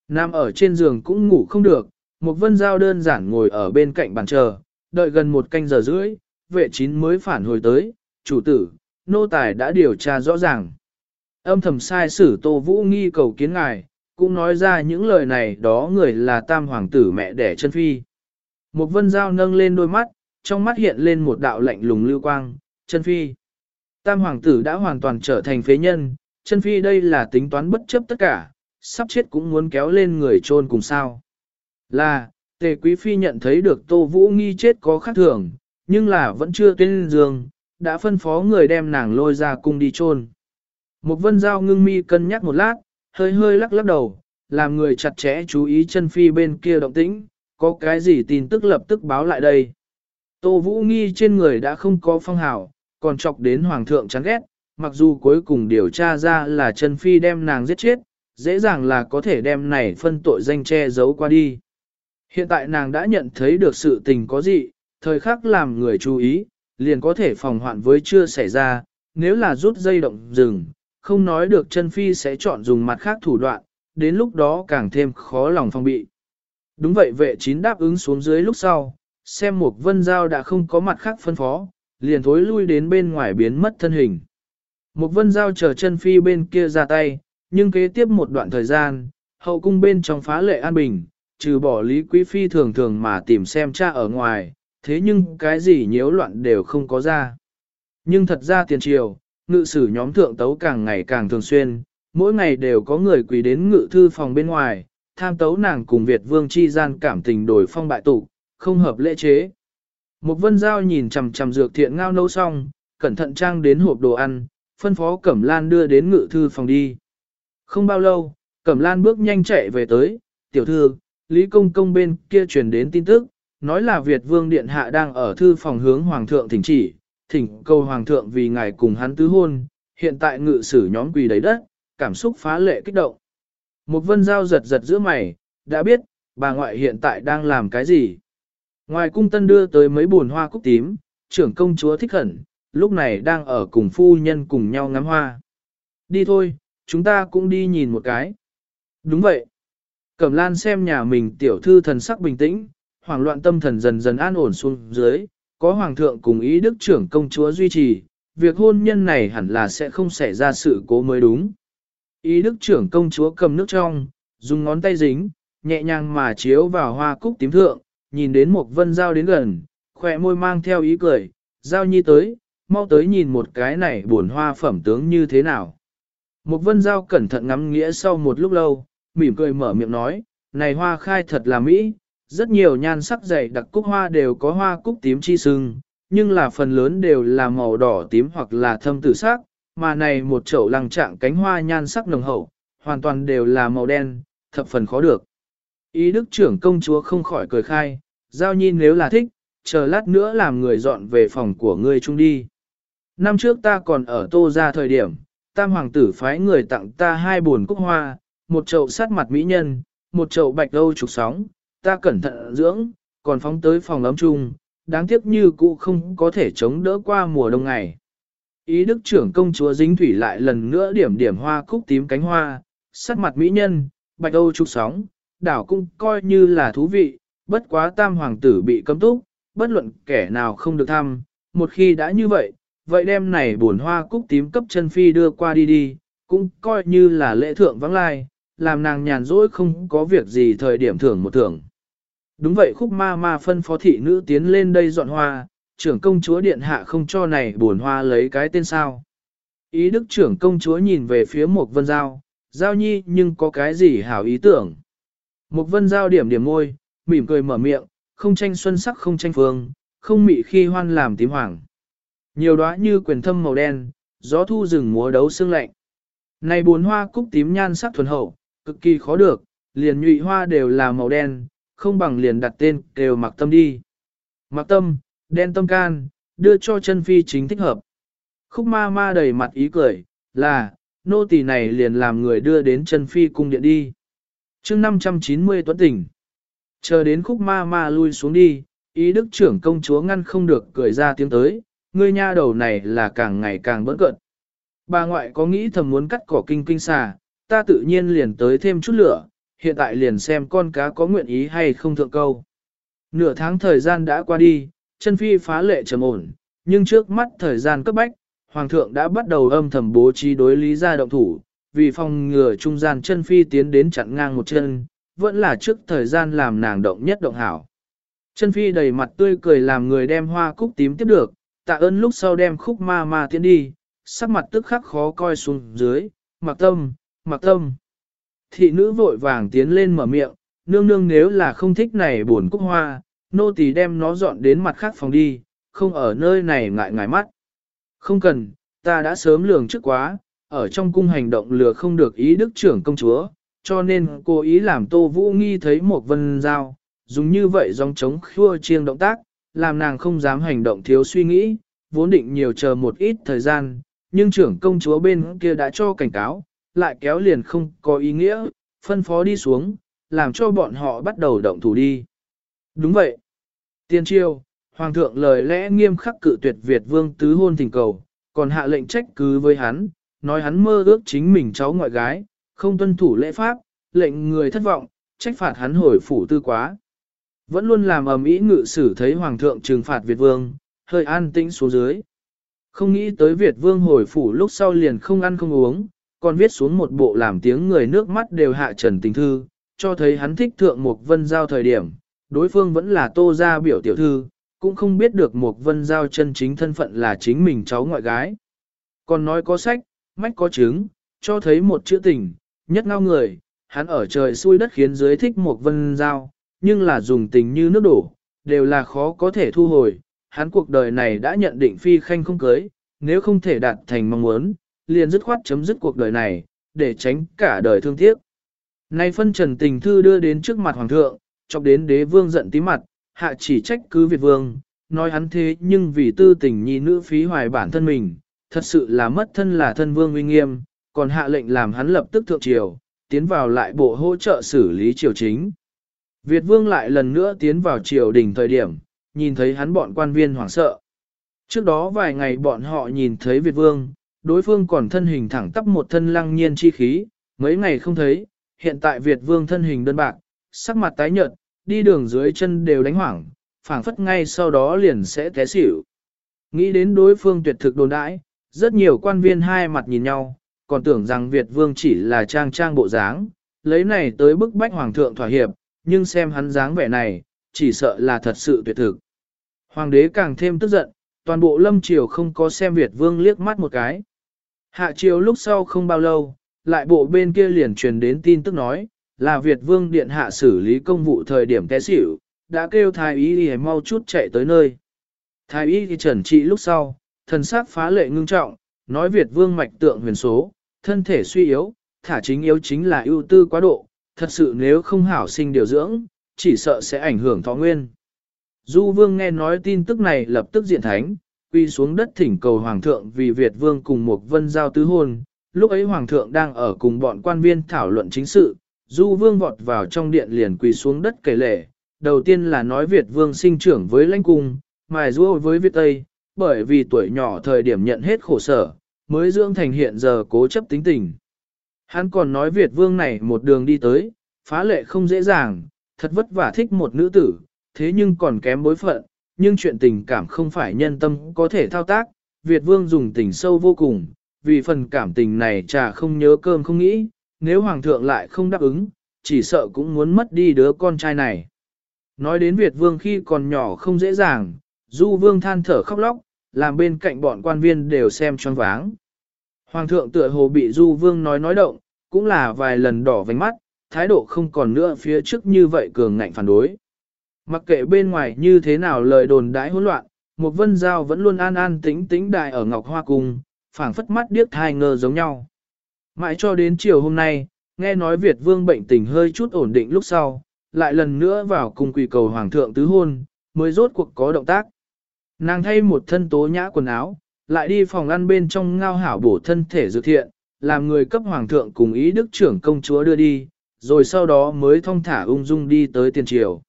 Nam ở trên giường cũng ngủ không được, một vân giao đơn giản ngồi ở bên cạnh bàn chờ, đợi gần một canh giờ rưỡi, vệ chín mới phản hồi tới, chủ tử, nô tài đã điều tra rõ ràng. Âm thầm sai sử Tô Vũ nghi cầu kiến ngài, cũng nói ra những lời này đó người là tam hoàng tử mẹ đẻ chân phi. Một vân dao nâng lên đôi mắt, trong mắt hiện lên một đạo lạnh lùng lưu quang, chân phi. Tam hoàng tử đã hoàn toàn trở thành phế nhân, chân phi đây là tính toán bất chấp tất cả, sắp chết cũng muốn kéo lên người chôn cùng sao. Là, tề quý phi nhận thấy được tô vũ nghi chết có khác thường, nhưng là vẫn chưa tuyên giường, đã phân phó người đem nàng lôi ra cung đi chôn. Một vân giao ngưng mi cân nhắc một lát, hơi hơi lắc lắc đầu, làm người chặt chẽ chú ý chân phi bên kia động tĩnh, có cái gì tin tức lập tức báo lại đây. Tô Vũ Nghi trên người đã không có phong hào, còn chọc đến Hoàng thượng chán ghét, mặc dù cuối cùng điều tra ra là Trần phi đem nàng giết chết, dễ dàng là có thể đem này phân tội danh che giấu qua đi. Hiện tại nàng đã nhận thấy được sự tình có gì, thời khắc làm người chú ý, liền có thể phòng hoạn với chưa xảy ra, nếu là rút dây động rừng, không nói được chân phi sẽ chọn dùng mặt khác thủ đoạn, đến lúc đó càng thêm khó lòng phòng bị. Đúng vậy vệ chín đáp ứng xuống dưới lúc sau, xem một vân giao đã không có mặt khác phân phó, liền thối lui đến bên ngoài biến mất thân hình. Một vân giao chờ chân phi bên kia ra tay, nhưng kế tiếp một đoạn thời gian, hậu cung bên trong phá lệ an bình, trừ bỏ lý quý phi thường thường mà tìm xem cha ở ngoài, thế nhưng cái gì nhiễu loạn đều không có ra. Nhưng thật ra tiền triều, ngự sử nhóm thượng tấu càng ngày càng thường xuyên, mỗi ngày đều có người quỳ đến ngự thư phòng bên ngoài, tham tấu nàng cùng Việt vương chi gian cảm tình đổi phong bại tụ, không hợp lễ chế. Một vân giao nhìn chằm chằm dược thiện ngao nấu xong, cẩn thận trang đến hộp đồ ăn, phân phó Cẩm Lan đưa đến ngự thư phòng đi. Không bao lâu, Cẩm Lan bước nhanh chạy về tới, tiểu thư, Lý Công Công bên kia truyền đến tin tức, nói là Việt Vương Điện Hạ đang ở thư phòng hướng Hoàng thượng thỉnh chỉ, thỉnh cầu Hoàng thượng vì ngài cùng hắn tứ hôn, hiện tại ngự sử nhóm quỳ đầy đất, cảm xúc phá lệ kích động. Một vân giao giật giật giữa mày, đã biết, bà ngoại hiện tại đang làm cái gì. Ngoài cung tân đưa tới mấy buồn hoa cúc tím, trưởng công chúa thích hẳn, lúc này đang ở cùng phu nhân cùng nhau ngắm hoa. Đi thôi, chúng ta cũng đi nhìn một cái. Đúng vậy. Cẩm lan xem nhà mình tiểu thư thần sắc bình tĩnh, hoảng loạn tâm thần dần dần an ổn xuống dưới, có hoàng thượng cùng ý đức trưởng công chúa duy trì, việc hôn nhân này hẳn là sẽ không xảy ra sự cố mới đúng. Ý đức trưởng công chúa cầm nước trong, dùng ngón tay dính, nhẹ nhàng mà chiếu vào hoa cúc tím thượng, nhìn đến một vân giao đến gần, khỏe môi mang theo ý cười, giao nhi tới, mau tới nhìn một cái này buồn hoa phẩm tướng như thế nào. Một vân giao cẩn thận ngắm nghĩa sau một lúc lâu, mỉm cười mở miệng nói, này hoa khai thật là mỹ, rất nhiều nhan sắc dày đặc cúc hoa đều có hoa cúc tím chi sưng, nhưng là phần lớn đều là màu đỏ tím hoặc là thâm tử sắc, mà này một chậu lăng trạng cánh hoa nhan sắc nồng hậu, hoàn toàn đều là màu đen, thập phần khó được. Ý đức trưởng công chúa không khỏi cười khai, giao nhi nếu là thích, chờ lát nữa làm người dọn về phòng của ngươi chung đi. Năm trước ta còn ở tô ra thời điểm, tam hoàng tử phái người tặng ta hai buồn cúc hoa, một chậu sát mặt mỹ nhân, một chậu bạch đâu trục sóng, ta cẩn thận dưỡng, còn phóng tới phòng ấm chung, đáng tiếc như cũ không có thể chống đỡ qua mùa đông ngày. Ý đức trưởng công chúa dính thủy lại lần nữa điểm điểm hoa cúc tím cánh hoa, sắc mặt mỹ nhân, bạch âu trục sóng, đảo cũng coi như là thú vị, bất quá tam hoàng tử bị cấm túc, bất luận kẻ nào không được thăm, một khi đã như vậy, vậy đêm này buồn hoa cúc tím cấp chân phi đưa qua đi đi, cũng coi như là lễ thượng vắng lai, làm nàng nhàn rỗi không có việc gì thời điểm thưởng một thưởng. Đúng vậy khúc ma ma phân phó thị nữ tiến lên đây dọn hoa, trưởng công chúa điện hạ không cho này buồn hoa lấy cái tên sao. Ý đức trưởng công chúa nhìn về phía một vân giao, giao nhi nhưng có cái gì hảo ý tưởng. Một vân giao điểm điểm môi, mỉm cười mở miệng, không tranh xuân sắc không tranh phương, không mị khi hoan làm tím hoàng. Nhiều đóa như quyền thâm màu đen, gió thu rừng múa đấu sương lạnh. Này bốn hoa cúc tím nhan sắc thuần hậu, cực kỳ khó được, liền nhụy hoa đều là màu đen, không bằng liền đặt tên đều mặc tâm đi. Mặc tâm, đen tâm can, đưa cho chân phi chính thích hợp. Khúc ma ma đầy mặt ý cười, là, nô tỳ này liền làm người đưa đến chân phi cung điện đi. chương 590 tuấn tỉnh. Chờ đến khúc ma ma lui xuống đi, ý đức trưởng công chúa ngăn không được cười ra tiếng tới, ngươi nha đầu này là càng ngày càng bỡn cận. Bà ngoại có nghĩ thầm muốn cắt cỏ kinh kinh xà, ta tự nhiên liền tới thêm chút lửa, hiện tại liền xem con cá có nguyện ý hay không thượng câu. Nửa tháng thời gian đã qua đi, chân phi phá lệ trầm ổn, nhưng trước mắt thời gian cấp bách, Hoàng thượng đã bắt đầu âm thầm bố trí đối lý ra động thủ, vì phòng ngừa trung gian chân phi tiến đến chặn ngang một chân, vẫn là trước thời gian làm nàng động nhất động hảo. Chân phi đầy mặt tươi cười làm người đem hoa cúc tím tiếp được, tạ ơn lúc sau đem khúc ma ma tiến đi, sắc mặt tức khắc khó coi xuống dưới, mặc tâm, mặc tâm. Thị nữ vội vàng tiến lên mở miệng, nương nương nếu là không thích này buồn cúc hoa, nô tỳ đem nó dọn đến mặt khác phòng đi, không ở nơi này ngại ngại mắt. Không cần, ta đã sớm lường trước quá, ở trong cung hành động lừa không được ý đức trưởng công chúa, cho nên cô ý làm Tô Vũ Nghi thấy một vân dao, dùng như vậy dòng chống khua chiêng động tác, làm nàng không dám hành động thiếu suy nghĩ, vốn định nhiều chờ một ít thời gian, nhưng trưởng công chúa bên kia đã cho cảnh cáo, lại kéo liền không có ý nghĩa, phân phó đi xuống, làm cho bọn họ bắt đầu động thủ đi. Đúng vậy. Tiên triều, Hoàng thượng lời lẽ nghiêm khắc cự tuyệt Việt vương tứ hôn tình cầu, còn hạ lệnh trách cứ với hắn, nói hắn mơ ước chính mình cháu ngoại gái, không tuân thủ lễ pháp, lệnh người thất vọng, trách phạt hắn hồi phủ tư quá. Vẫn luôn làm ầm ĩ ngự sử thấy Hoàng thượng trừng phạt Việt vương, hơi an tĩnh xuống dưới. Không nghĩ tới Việt vương hồi phủ lúc sau liền không ăn không uống, còn viết xuống một bộ làm tiếng người nước mắt đều hạ trần tình thư, cho thấy hắn thích thượng một vân giao thời điểm, đối phương vẫn là tô gia biểu tiểu thư, cũng không biết được một vân giao chân chính thân phận là chính mình cháu ngoại gái. Còn nói có sách, mách có chứng, cho thấy một chữ tình, nhất ngao người, hắn ở trời xuôi đất khiến dưới thích một vân giao, nhưng là dùng tình như nước đổ, đều là khó có thể thu hồi. Hắn cuộc đời này đã nhận định phi khanh không cưới, nếu không thể đạt thành mong muốn, liền dứt khoát chấm dứt cuộc đời này, để tránh cả đời thương tiếc. Nay phân trần tình thư đưa đến trước mặt hoàng thượng, chọc đến đế vương giận tí mặt, hạ chỉ trách cứ Việt vương, nói hắn thế nhưng vì tư tình nhi nữ phí hoài bản thân mình, thật sự là mất thân là thân vương uy nghiêm, còn hạ lệnh làm hắn lập tức thượng triều, tiến vào lại bộ hỗ trợ xử lý triều chính. Việt vương lại lần nữa tiến vào triều đình thời điểm, nhìn thấy hắn bọn quan viên hoảng sợ. Trước đó vài ngày bọn họ nhìn thấy Việt vương, đối phương còn thân hình thẳng tắp một thân lăng nhiên chi khí, mấy ngày không thấy, hiện tại Việt vương thân hình đơn bạc, sắc mặt tái nhợt, đi đường dưới chân đều đánh hoảng, phảng phất ngay sau đó liền sẽ té xỉu. Nghĩ đến đối phương tuyệt thực đồn đãi, rất nhiều quan viên hai mặt nhìn nhau, còn tưởng rằng Việt vương chỉ là trang trang bộ dáng, lấy này tới bức bách hoàng thượng thỏa hiệp, nhưng xem hắn dáng vẻ này, chỉ sợ là thật sự tuyệt thực. Hoàng đế càng thêm tức giận, toàn bộ lâm triều không có xem Việt vương liếc mắt một cái. Hạ triều lúc sau không bao lâu, lại bộ bên kia liền truyền đến tin tức nói, là Việt vương điện hạ xử lý công vụ thời điểm té xỉu, đã kêu thái y đi mau chút chạy tới nơi. Thái y thì trần trị lúc sau, thần sắc phá lệ ngưng trọng, nói Việt vương mạch tượng huyền số, thân thể suy yếu, thả chính yếu chính là ưu tư quá độ, thật sự nếu không hảo sinh điều dưỡng, chỉ sợ sẽ ảnh hưởng thọ nguyên. Du vương nghe nói tin tức này lập tức diện thánh, quy xuống đất thỉnh cầu hoàng thượng vì Việt vương cùng một vân giao tứ hôn, lúc ấy hoàng thượng đang ở cùng bọn quan viên thảo luận chính sự, du vương vọt vào trong điện liền quỳ xuống đất kể lệ, đầu tiên là nói Việt vương sinh trưởng với lãnh cung, mài rua với Việt Tây, bởi vì tuổi nhỏ thời điểm nhận hết khổ sở, mới dưỡng thành hiện giờ cố chấp tính tình. Hắn còn nói Việt vương này một đường đi tới, phá lệ không dễ dàng, thật vất vả thích một nữ tử, thế nhưng còn kém bối phận, nhưng chuyện tình cảm không phải nhân tâm có thể thao tác, Việt vương dùng tình sâu vô cùng, vì phần cảm tình này trà không nhớ cơm không nghĩ, nếu hoàng thượng lại không đáp ứng, chỉ sợ cũng muốn mất đi đứa con trai này. Nói đến Việt vương khi còn nhỏ không dễ dàng, du vương than thở khóc lóc, làm bên cạnh bọn quan viên đều xem choáng váng. Hoàng thượng tựa hồ bị du vương nói nói động, cũng là vài lần đỏ vánh mắt, thái độ không còn nữa phía trước như vậy cường ngạnh phản đối. Mặc kệ bên ngoài như thế nào lời đồn đãi hỗn loạn, một vân giao vẫn luôn an an tĩnh tĩnh đại ở Ngọc Hoa Cung, phảng phất mắt điếc thai ngơ giống nhau. Mãi cho đến chiều hôm nay, nghe nói Việt vương bệnh tình hơi chút ổn định lúc sau, lại lần nữa vào cung quỳ cầu hoàng thượng tứ hôn, mới rốt cuộc có động tác. Nàng thay một thân tố nhã quần áo, lại đi phòng ăn bên trong ngao hảo bổ thân thể dự thiện, làm người cấp hoàng thượng cùng ý đức trưởng công chúa đưa đi, rồi sau đó mới thong thả ung dung đi tới tiền triều.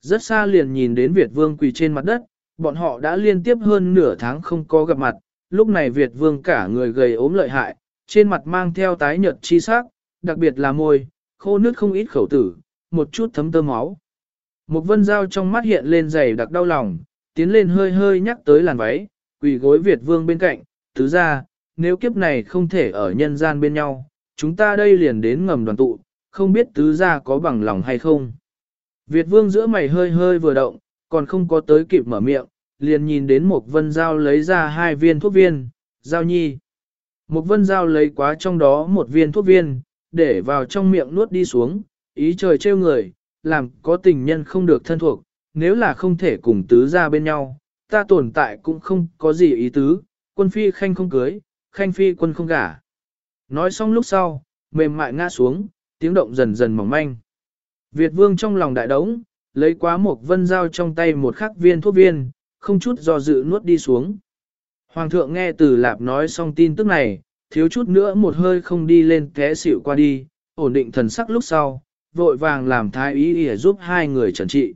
Rất xa liền nhìn đến Việt vương quỳ trên mặt đất, bọn họ đã liên tiếp hơn nửa tháng không có gặp mặt, lúc này Việt vương cả người gầy ốm lợi hại, trên mặt mang theo tái nhợt chi sắc, đặc biệt là môi, khô nước không ít khẩu tử, một chút thấm tơ máu. Một vân dao trong mắt hiện lên dày đặc đau lòng, tiến lên hơi hơi nhắc tới làn váy, quỳ gối Việt vương bên cạnh, tứ ra, nếu kiếp này không thể ở nhân gian bên nhau, chúng ta đây liền đến ngầm đoàn tụ, không biết tứ ra có bằng lòng hay không. Việt vương giữa mày hơi hơi vừa động, còn không có tới kịp mở miệng, liền nhìn đến một vân dao lấy ra hai viên thuốc viên, giao nhi. Một vân dao lấy quá trong đó một viên thuốc viên, để vào trong miệng nuốt đi xuống, ý trời trêu người, làm có tình nhân không được thân thuộc, nếu là không thể cùng tứ ra bên nhau, ta tồn tại cũng không có gì ý tứ, quân phi khanh không cưới, khanh phi quân không gả. Nói xong lúc sau, mềm mại ngã xuống, tiếng động dần dần mỏng manh. Việt vương trong lòng đại đống, lấy quá một vân dao trong tay một khắc viên thuốc viên, không chút do dự nuốt đi xuống. Hoàng thượng nghe từ lạp nói xong tin tức này, thiếu chút nữa một hơi không đi lên té xỉu qua đi, ổn định thần sắc lúc sau, vội vàng làm thái ý để giúp hai người trần trị.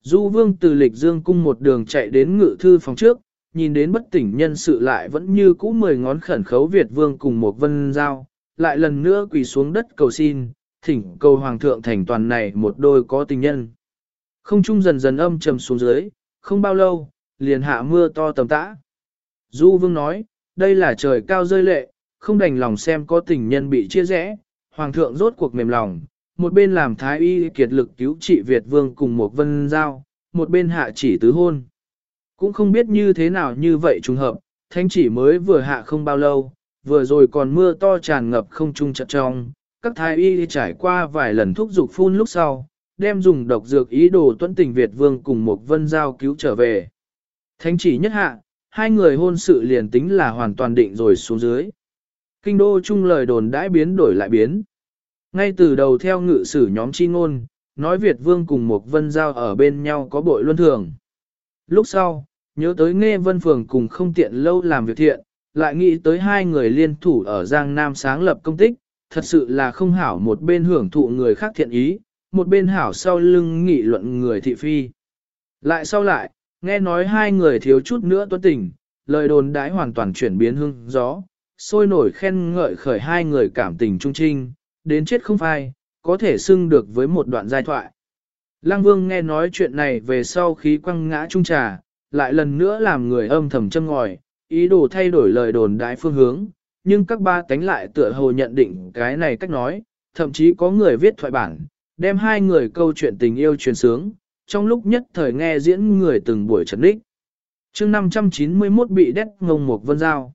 Du vương từ lịch dương cung một đường chạy đến ngự thư phòng trước, nhìn đến bất tỉnh nhân sự lại vẫn như cũ mười ngón khẩn khấu Việt vương cùng một vân giao, lại lần nữa quỳ xuống đất cầu xin, thỉnh cầu hoàng thượng thành toàn này một đôi có tình nhân. Không trung dần dần âm trầm xuống dưới, không bao lâu, liền hạ mưa to tầm tã. Du vương nói, đây là trời cao rơi lệ, không đành lòng xem có tình nhân bị chia rẽ, hoàng thượng rốt cuộc mềm lòng, một bên làm thái y kiệt lực cứu trị Việt vương cùng một vân giao, một bên hạ chỉ tứ hôn. Cũng không biết như thế nào như vậy trùng hợp, thanh chỉ mới vừa hạ không bao lâu, vừa rồi còn mưa to tràn ngập không trung chật trong, các thái y trải qua vài lần thuốc dục phun lúc sau, đem dùng độc dược ý đồ tuân tình Việt vương cùng một vân giao cứu trở về. Thánh chỉ nhất hạ, hai người hôn sự liền tính là hoàn toàn định rồi xuống dưới. Kinh đô chung lời đồn đãi biến đổi lại biến. Ngay từ đầu theo ngự sử nhóm chi ngôn, nói Việt vương cùng một vân giao ở bên nhau có bội luân thường. Lúc sau, nhớ tới nghe vân phường cùng không tiện lâu làm việc thiện, lại nghĩ tới hai người liên thủ ở Giang Nam sáng lập công tích, thật sự là không hảo một bên hưởng thụ người khác thiện ý, một bên hảo sau lưng nghị luận người thị phi. Lại sau lại, nghe nói hai người thiếu chút nữa tuấn tình, lời đồn đãi hoàn toàn chuyển biến hương gió, sôi nổi khen ngợi khởi hai người cảm tình trung trinh, đến chết không phai, có thể xưng được với một đoạn giai thoại. Lăng Vương nghe nói chuyện này về sau khí quăng ngã trung trà, lại lần nữa làm người âm thầm châm ngòi, ý đồ thay đổi lời đồn đại phương hướng, nhưng các ba tánh lại tựa hồ nhận định cái này cách nói, thậm chí có người viết thoại bản, đem hai người câu chuyện tình yêu truyền sướng, trong lúc nhất thời nghe diễn người từng buổi trấn đích. chương 591 bị đét ngông một vân giao.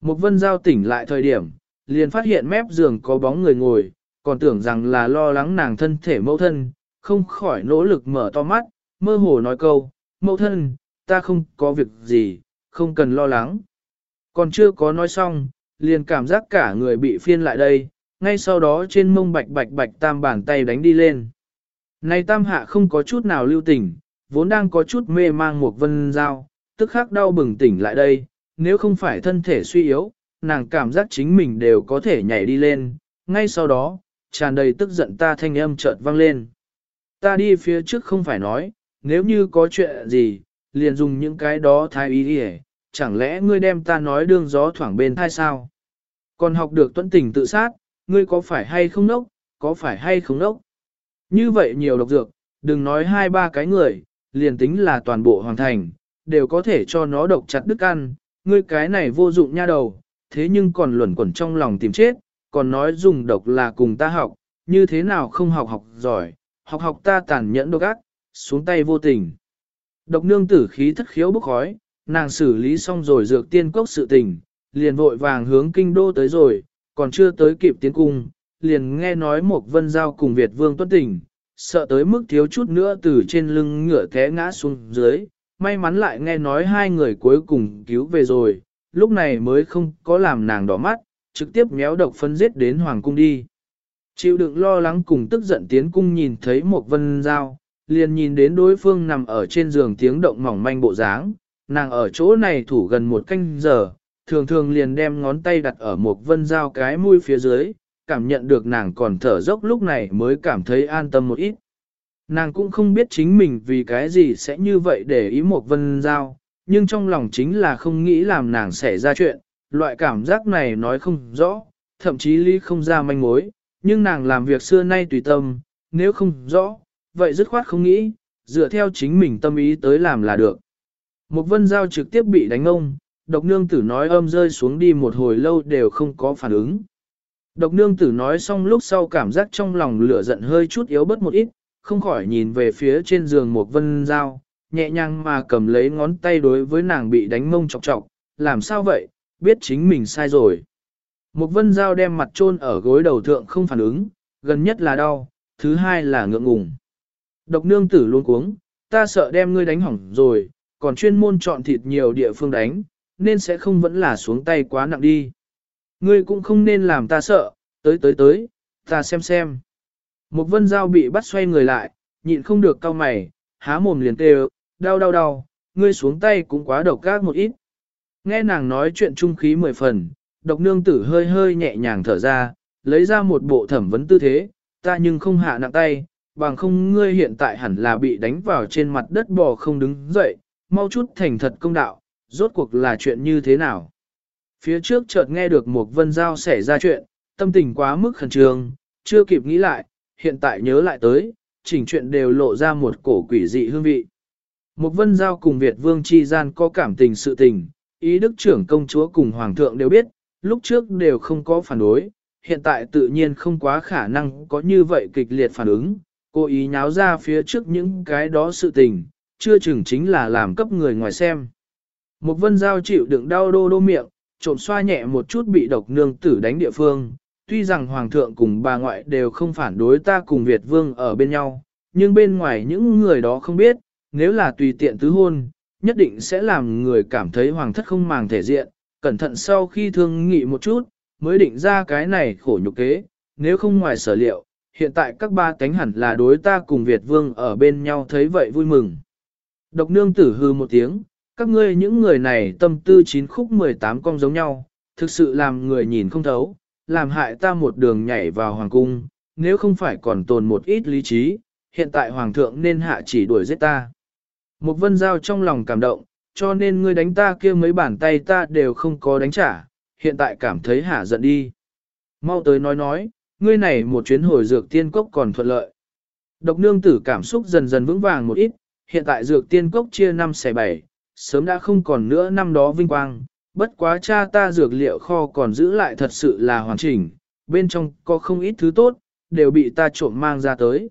Một vân giao tỉnh lại thời điểm, liền phát hiện mép giường có bóng người ngồi, còn tưởng rằng là lo lắng nàng thân thể mẫu thân, không khỏi nỗ lực mở to mắt, mơ hồ nói câu, mẫu thân, ta không có việc gì, không cần lo lắng. Còn chưa có nói xong, liền cảm giác cả người bị phiên lại đây, ngay sau đó trên mông bạch bạch bạch tam bàn tay đánh đi lên. Này tam hạ không có chút nào lưu tình, vốn đang có chút mê mang một vân dao, tức khắc đau bừng tỉnh lại đây, nếu không phải thân thể suy yếu, nàng cảm giác chính mình đều có thể nhảy đi lên, ngay sau đó, tràn đầy tức giận ta thanh âm chợt vang lên. Ta đi phía trước không phải nói, nếu như có chuyện gì, liền dùng những cái đó thái ý đi chẳng lẽ ngươi đem ta nói đương gió thoảng bên thai sao? Còn học được tuấn tình tự sát, ngươi có phải hay không nốc, có phải hay không nốc? Như vậy nhiều độc dược, đừng nói hai ba cái người, liền tính là toàn bộ hoàn thành, đều có thể cho nó độc chặt đức ăn, ngươi cái này vô dụng nha đầu, thế nhưng còn luẩn quẩn trong lòng tìm chết, còn nói dùng độc là cùng ta học, như thế nào không học học giỏi, học học ta tàn nhẫn độc ác, xuống tay vô tình. Độc nương tử khí thất khiếu bốc khói, nàng xử lý xong rồi dược tiên cốc sự tình, liền vội vàng hướng kinh đô tới rồi, còn chưa tới kịp tiến cung, liền nghe nói một vân giao cùng Việt vương tuân tình, sợ tới mức thiếu chút nữa từ trên lưng ngựa té ngã xuống dưới, may mắn lại nghe nói hai người cuối cùng cứu về rồi, lúc này mới không có làm nàng đỏ mắt, trực tiếp méo độc phân giết đến hoàng cung đi. Chịu đựng lo lắng cùng tức giận tiến cung nhìn thấy một vân giao, liền nhìn đến đối phương nằm ở trên giường tiếng động mỏng manh bộ dáng, nàng ở chỗ này thủ gần một canh giờ, thường thường liền đem ngón tay đặt ở một vân dao cái mũi phía dưới, cảm nhận được nàng còn thở dốc lúc này mới cảm thấy an tâm một ít. Nàng cũng không biết chính mình vì cái gì sẽ như vậy để ý một vân giao, nhưng trong lòng chính là không nghĩ làm nàng xảy ra chuyện, loại cảm giác này nói không rõ, thậm chí ly không ra manh mối, nhưng nàng làm việc xưa nay tùy tâm, nếu không rõ, vậy dứt khoát không nghĩ, dựa theo chính mình tâm ý tới làm là được. Một vân giao trực tiếp bị đánh ông, độc nương tử nói âm rơi xuống đi một hồi lâu đều không có phản ứng. Độc nương tử nói xong lúc sau cảm giác trong lòng lửa giận hơi chút yếu bớt một ít, không khỏi nhìn về phía trên giường một vân giao, nhẹ nhàng mà cầm lấy ngón tay đối với nàng bị đánh mông chọc chọc, làm sao vậy, biết chính mình sai rồi. Một vân giao đem mặt chôn ở gối đầu thượng không phản ứng, gần nhất là đau, thứ hai là ngượng ngùng. Độc nương tử luôn cuống, ta sợ đem ngươi đánh hỏng rồi, còn chuyên môn chọn thịt nhiều địa phương đánh, nên sẽ không vẫn là xuống tay quá nặng đi. Ngươi cũng không nên làm ta sợ, tới tới tới, ta xem xem. Một vân dao bị bắt xoay người lại, nhịn không được cau mày, há mồm liền kêu, đau đau đau, ngươi xuống tay cũng quá độc gác một ít. Nghe nàng nói chuyện trung khí mười phần, độc nương tử hơi hơi nhẹ nhàng thở ra, lấy ra một bộ thẩm vấn tư thế, ta nhưng không hạ nặng tay, bằng không ngươi hiện tại hẳn là bị đánh vào trên mặt đất bò không đứng dậy, mau chút thành thật công đạo, rốt cuộc là chuyện như thế nào. Phía trước chợt nghe được một vân giao xảy ra chuyện, tâm tình quá mức khẩn trương, chưa kịp nghĩ lại, hiện tại nhớ lại tới, chỉnh chuyện đều lộ ra một cổ quỷ dị hương vị. Một vân giao cùng Việt vương chi gian có cảm tình sự tình, ý đức trưởng công chúa cùng hoàng thượng đều biết, lúc trước đều không có phản đối, hiện tại tự nhiên không quá khả năng có như vậy kịch liệt phản ứng, cố ý nháo ra phía trước những cái đó sự tình, chưa chừng chính là làm cấp người ngoài xem. Một vân giao chịu đựng đau đô đô miệng, trộm xoa nhẹ một chút bị độc nương tử đánh địa phương. Tuy rằng hoàng thượng cùng bà ngoại đều không phản đối ta cùng Việt vương ở bên nhau, nhưng bên ngoài những người đó không biết, nếu là tùy tiện tứ hôn, nhất định sẽ làm người cảm thấy hoàng thất không màng thể diện, cẩn thận sau khi thương nghị một chút, mới định ra cái này khổ nhục kế, nếu không ngoài sở liệu, hiện tại các ba cánh hẳn là đối ta cùng Việt vương ở bên nhau thấy vậy vui mừng. Độc nương tử hư một tiếng, các ngươi những người này tâm tư chín khúc 18 con giống nhau, thực sự làm người nhìn không thấu, làm hại ta một đường nhảy vào hoàng cung, nếu không phải còn tồn một ít lý trí, hiện tại hoàng thượng nên hạ chỉ đuổi giết ta. Một vân giao trong lòng cảm động, cho nên ngươi đánh ta kia mấy bàn tay ta đều không có đánh trả, hiện tại cảm thấy hả giận đi. Mau tới nói nói, ngươi này một chuyến hồi dược tiên cốc còn thuận lợi. Độc nương tử cảm xúc dần dần vững vàng một ít, hiện tại dược tiên cốc chia 5 xẻ 7, sớm đã không còn nữa năm đó vinh quang, bất quá cha ta dược liệu kho còn giữ lại thật sự là hoàn chỉnh, bên trong có không ít thứ tốt, đều bị ta trộm mang ra tới.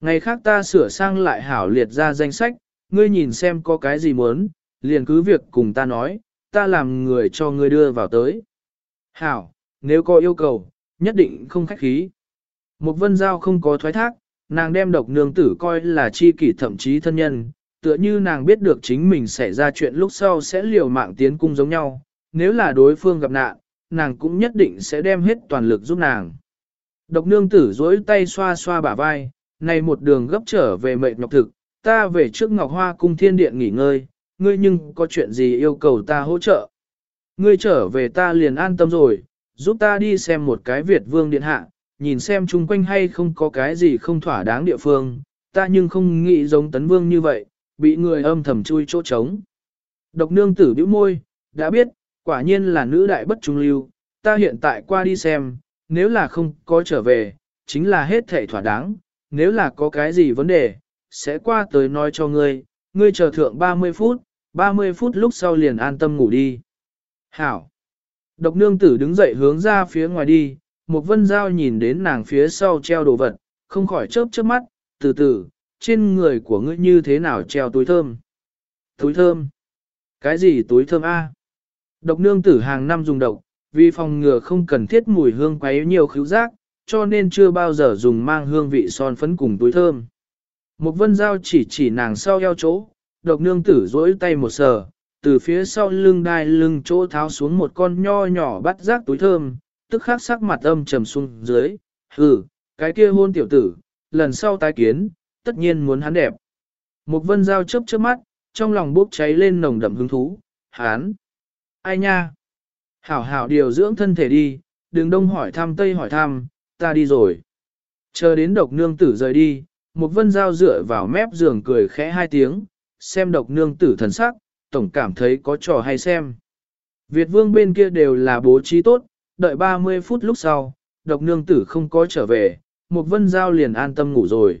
Ngày khác ta sửa sang lại hảo liệt ra danh sách, ngươi nhìn xem có cái gì muốn, liền cứ việc cùng ta nói, ta làm người cho ngươi đưa vào tới. Hảo, nếu có yêu cầu, nhất định không khách khí. Một vân giao không có thoái thác, nàng đem độc nương tử coi là chi kỷ thậm chí thân nhân, tựa như nàng biết được chính mình xảy ra chuyện lúc sau sẽ liều mạng tiến cung giống nhau, nếu là đối phương gặp nạn, nàng cũng nhất định sẽ đem hết toàn lực giúp nàng. Độc nương tử dối tay xoa xoa bả vai, này một đường gấp trở về mệnh ngọc thực, ta về trước Ngọc Hoa cung thiên điện nghỉ ngơi, ngươi nhưng có chuyện gì yêu cầu ta hỗ trợ. Ngươi trở về ta liền an tâm rồi, giúp ta đi xem một cái Việt vương điện hạ, nhìn xem chung quanh hay không có cái gì không thỏa đáng địa phương, ta nhưng không nghĩ giống tấn vương như vậy, bị người âm thầm chui chỗ trống. Độc nương tử bĩu môi, đã biết, quả nhiên là nữ đại bất trung lưu, ta hiện tại qua đi xem, nếu là không có trở về, chính là hết thể thỏa đáng, nếu là có cái gì vấn đề, sẽ qua tới nói cho ngươi, ngươi chờ thượng 30 phút, 30 phút lúc sau liền an tâm ngủ đi. Hảo! Độc nương tử đứng dậy hướng ra phía ngoài đi, một vân dao nhìn đến nàng phía sau treo đồ vật, không khỏi chớp chớp mắt, từ từ, trên người của ngươi như thế nào treo túi thơm. Túi thơm? Cái gì túi thơm A? Độc nương tử hàng năm dùng độc, vì phòng ngừa không cần thiết mùi hương quấy nhiều khứu giác, cho nên chưa bao giờ dùng mang hương vị son phấn cùng túi thơm. Một vân dao chỉ chỉ nàng sau eo chỗ, độc nương tử duỗi tay một sờ, từ phía sau lưng đai lưng chỗ tháo xuống một con nho nhỏ bắt rác túi thơm, tức khắc sắc mặt âm trầm xuống dưới, hừ, cái kia hôn tiểu tử, lần sau tái kiến, tất nhiên muốn hắn đẹp. Một vân giao chớp chớp mắt, trong lòng bốc cháy lên nồng đậm hứng thú, hán ai nha, hảo hảo điều dưỡng thân thể đi, đừng đông hỏi thăm tây hỏi thăm, ta đi rồi. Chờ đến độc nương tử rời đi, một vân giao dựa vào mép giường cười khẽ hai tiếng, xem độc nương tử thần sắc, tổng cảm thấy có trò hay xem. Việt vương bên kia đều là bố trí tốt, đợi 30 phút lúc sau, độc nương tử không có trở về, một vân giao liền an tâm ngủ rồi.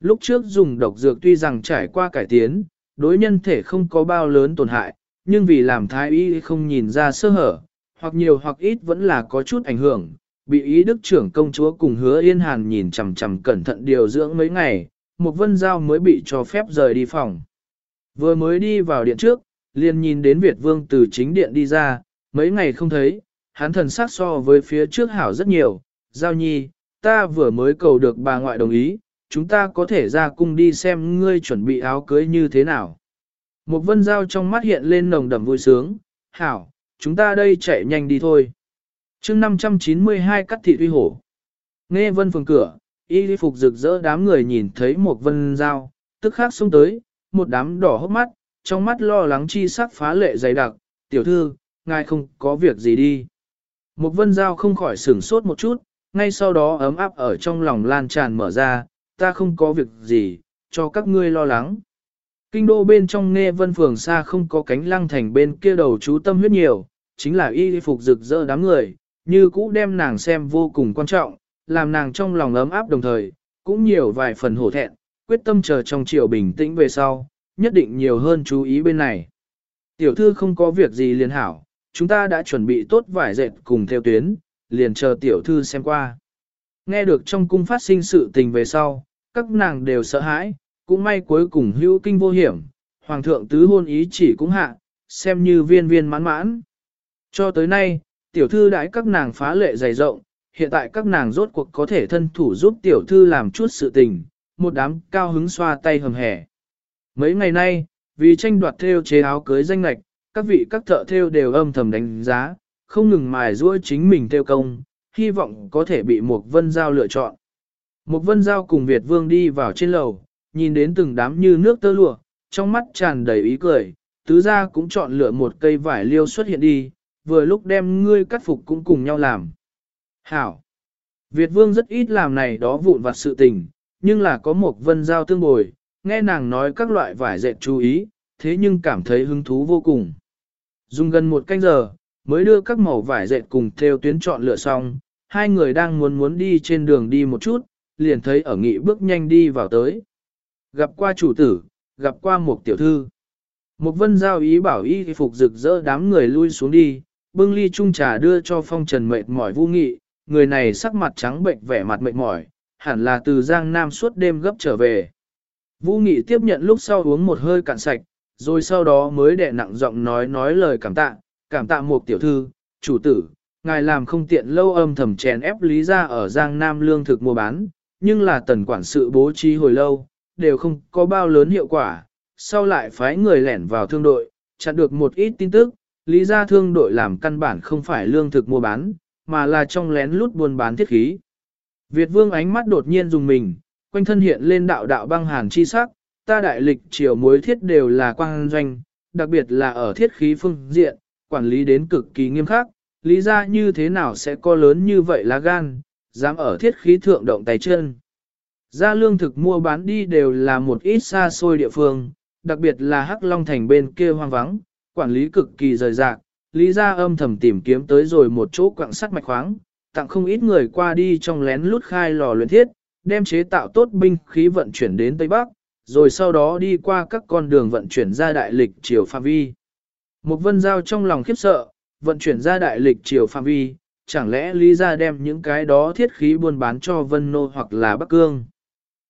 Lúc trước dùng độc dược tuy rằng trải qua cải tiến, đối nhân thể không có bao lớn tổn hại, nhưng vì làm thái y không nhìn ra sơ hở, hoặc nhiều hoặc ít vẫn là có chút ảnh hưởng, bị ý đức trưởng công chúa cùng hứa yên hàn nhìn chằm chằm cẩn thận điều dưỡng mấy ngày, một vân giao mới bị cho phép rời đi phòng. Vừa mới đi vào điện trước, liền nhìn đến Việt Vương từ chính điện đi ra, mấy ngày không thấy, hắn thần sắc so với phía trước hảo rất nhiều. Giao nhi, ta vừa mới cầu được bà ngoại đồng ý, chúng ta có thể ra cung đi xem ngươi chuẩn bị áo cưới như thế nào. Một vân giao trong mắt hiện lên nồng đậm vui sướng, hảo, chúng ta đây chạy nhanh đi thôi. chương 592 cắt thị uy hổ. Nghe vân phường cửa, y phục rực rỡ đám người nhìn thấy một vân giao, tức khắc xuống tới, một đám đỏ hốc mắt, trong mắt lo lắng chi sắc phá lệ dày đặc, tiểu thư, ngài không có việc gì đi. Một vân giao không khỏi sửng sốt một chút, ngay sau đó ấm áp ở trong lòng lan tràn mở ra, ta không có việc gì, cho các ngươi lo lắng. Kinh đô bên trong nghe vân phường xa không có cánh lăng thành bên kia đầu chú tâm huyết nhiều, chính là y phục rực rỡ đám người, như cũ đem nàng xem vô cùng quan trọng, làm nàng trong lòng ấm áp đồng thời, cũng nhiều vài phần hổ thẹn, quyết tâm chờ trong chiều bình tĩnh về sau, nhất định nhiều hơn chú ý bên này. Tiểu thư không có việc gì liền hảo, chúng ta đã chuẩn bị tốt vải dệt cùng theo tuyến, liền chờ tiểu thư xem qua. Nghe được trong cung phát sinh sự tình về sau, các nàng đều sợ hãi, cũng may cuối cùng hữu kinh vô hiểm, hoàng thượng tứ hôn ý chỉ cũng hạ, xem như viên viên mãn mãn. Cho tới nay, tiểu thư đãi các nàng phá lệ dày rộng, hiện tại các nàng rốt cuộc có thể thân thủ giúp tiểu thư làm chút sự tình, một đám cao hứng xoa tay hầm hẻ. Mấy ngày nay, vì tranh đoạt theo chế áo cưới danh lạch, các vị các thợ theo đều âm thầm đánh giá, không ngừng mài giũa chính mình theo công, hy vọng có thể bị một vân giao lựa chọn. Một vân giao cùng Việt vương đi vào trên lầu, nhìn đến từng đám như nước tơ lụa, trong mắt tràn đầy ý cười, tứ gia cũng chọn lựa một cây vải liêu xuất hiện đi, vừa lúc đem ngươi cắt phục cũng cùng nhau làm. Hảo! Việt vương rất ít làm này đó vụn vặt sự tình, nhưng là có một vân giao tương bồi, nghe nàng nói các loại vải dệt chú ý, thế nhưng cảm thấy hứng thú vô cùng. Dùng gần một canh giờ, mới đưa các màu vải dệt cùng theo tuyến chọn lựa xong, hai người đang muốn muốn đi trên đường đi một chút, liền thấy ở nghị bước nhanh đi vào tới. Gặp qua chủ tử, gặp qua một tiểu thư. Một vân giao ý bảo y phục rực rỡ đám người lui xuống đi, bưng ly chung trà đưa cho phong trần mệt mỏi vô nghị, người này sắc mặt trắng bệnh vẻ mặt mệt mỏi, hẳn là từ Giang Nam suốt đêm gấp trở về. Vũ Nghị tiếp nhận lúc sau uống một hơi cạn sạch, rồi sau đó mới đẻ nặng giọng nói nói lời cảm tạ, cảm tạ một tiểu thư, chủ tử, ngài làm không tiện lâu âm thầm chèn ép lý ra ở Giang Nam lương thực mua bán, nhưng là tần quản sự bố trí hồi lâu, đều không có bao lớn hiệu quả, sau lại phái người lẻn vào thương đội, chặn được một ít tin tức, lý ra thương đội làm căn bản không phải lương thực mua bán, mà là trong lén lút buôn bán thiết khí. Việt vương ánh mắt đột nhiên dùng mình, quanh thân hiện lên đạo đạo băng hàn chi sắc, ta đại lịch triều mối thiết đều là quang doanh, đặc biệt là ở thiết khí phương diện, quản lý đến cực kỳ nghiêm khắc, lý ra như thế nào sẽ có lớn như vậy lá gan, dám ở thiết khí thượng động tay chân. Ra lương thực mua bán đi đều là một ít xa xôi địa phương, đặc biệt là Hắc Long Thành bên kia hoang vắng, quản lý cực kỳ rời rạc, lý ra âm thầm tìm kiếm tới rồi một chỗ quặng sắt mạch khoáng, tặng không ít người qua đi trong lén lút khai lò luyện thiết, đem chế tạo tốt binh khí vận chuyển đến Tây Bắc, rồi sau đó đi qua các con đường vận chuyển ra đại lịch triều phạm vi. Một vân giao trong lòng khiếp sợ, vận chuyển ra đại lịch triều phạm vi, chẳng lẽ lý ra đem những cái đó thiết khí buôn bán cho Vân Nô hoặc là Bắc Cương.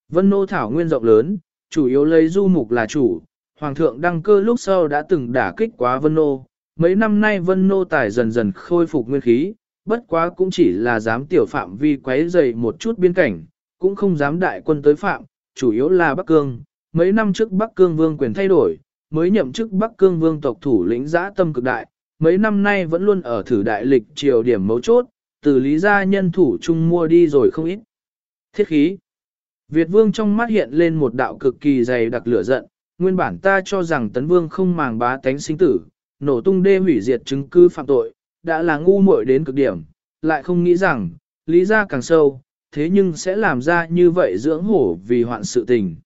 Vân Nô thảo nguyên rộng lớn, chủ yếu lấy du mục là chủ, Hoàng thượng đăng cơ lúc sau đã từng đả kích quá Vân Nô, mấy năm nay Vân Nô tài dần dần khôi phục nguyên khí, bất quá cũng chỉ là dám tiểu phạm vi quấy dày một chút biên cảnh, cũng không dám đại quân tới phạm, chủ yếu là Bắc Cương. Mấy năm trước Bắc Cương vương quyền thay đổi, mới nhậm chức Bắc Cương vương tộc thủ lĩnh giã tâm cực đại, mấy năm nay vẫn luôn ở thử đại lịch triều điểm mấu chốt, từ lý gia nhân thủ chung mua đi rồi không ít. Thiết khí Việt vương trong mắt hiện lên một đạo cực kỳ dày đặc lửa giận, nguyên bản ta cho rằng tấn vương không màng bá tánh sinh tử, nổ tung đê hủy diệt chứng cứ phạm tội, đã là ngu muội đến cực điểm, lại không nghĩ rằng, lý gia càng sâu, thế nhưng sẽ làm ra như vậy dưỡng hổ vì hoạn sự tình.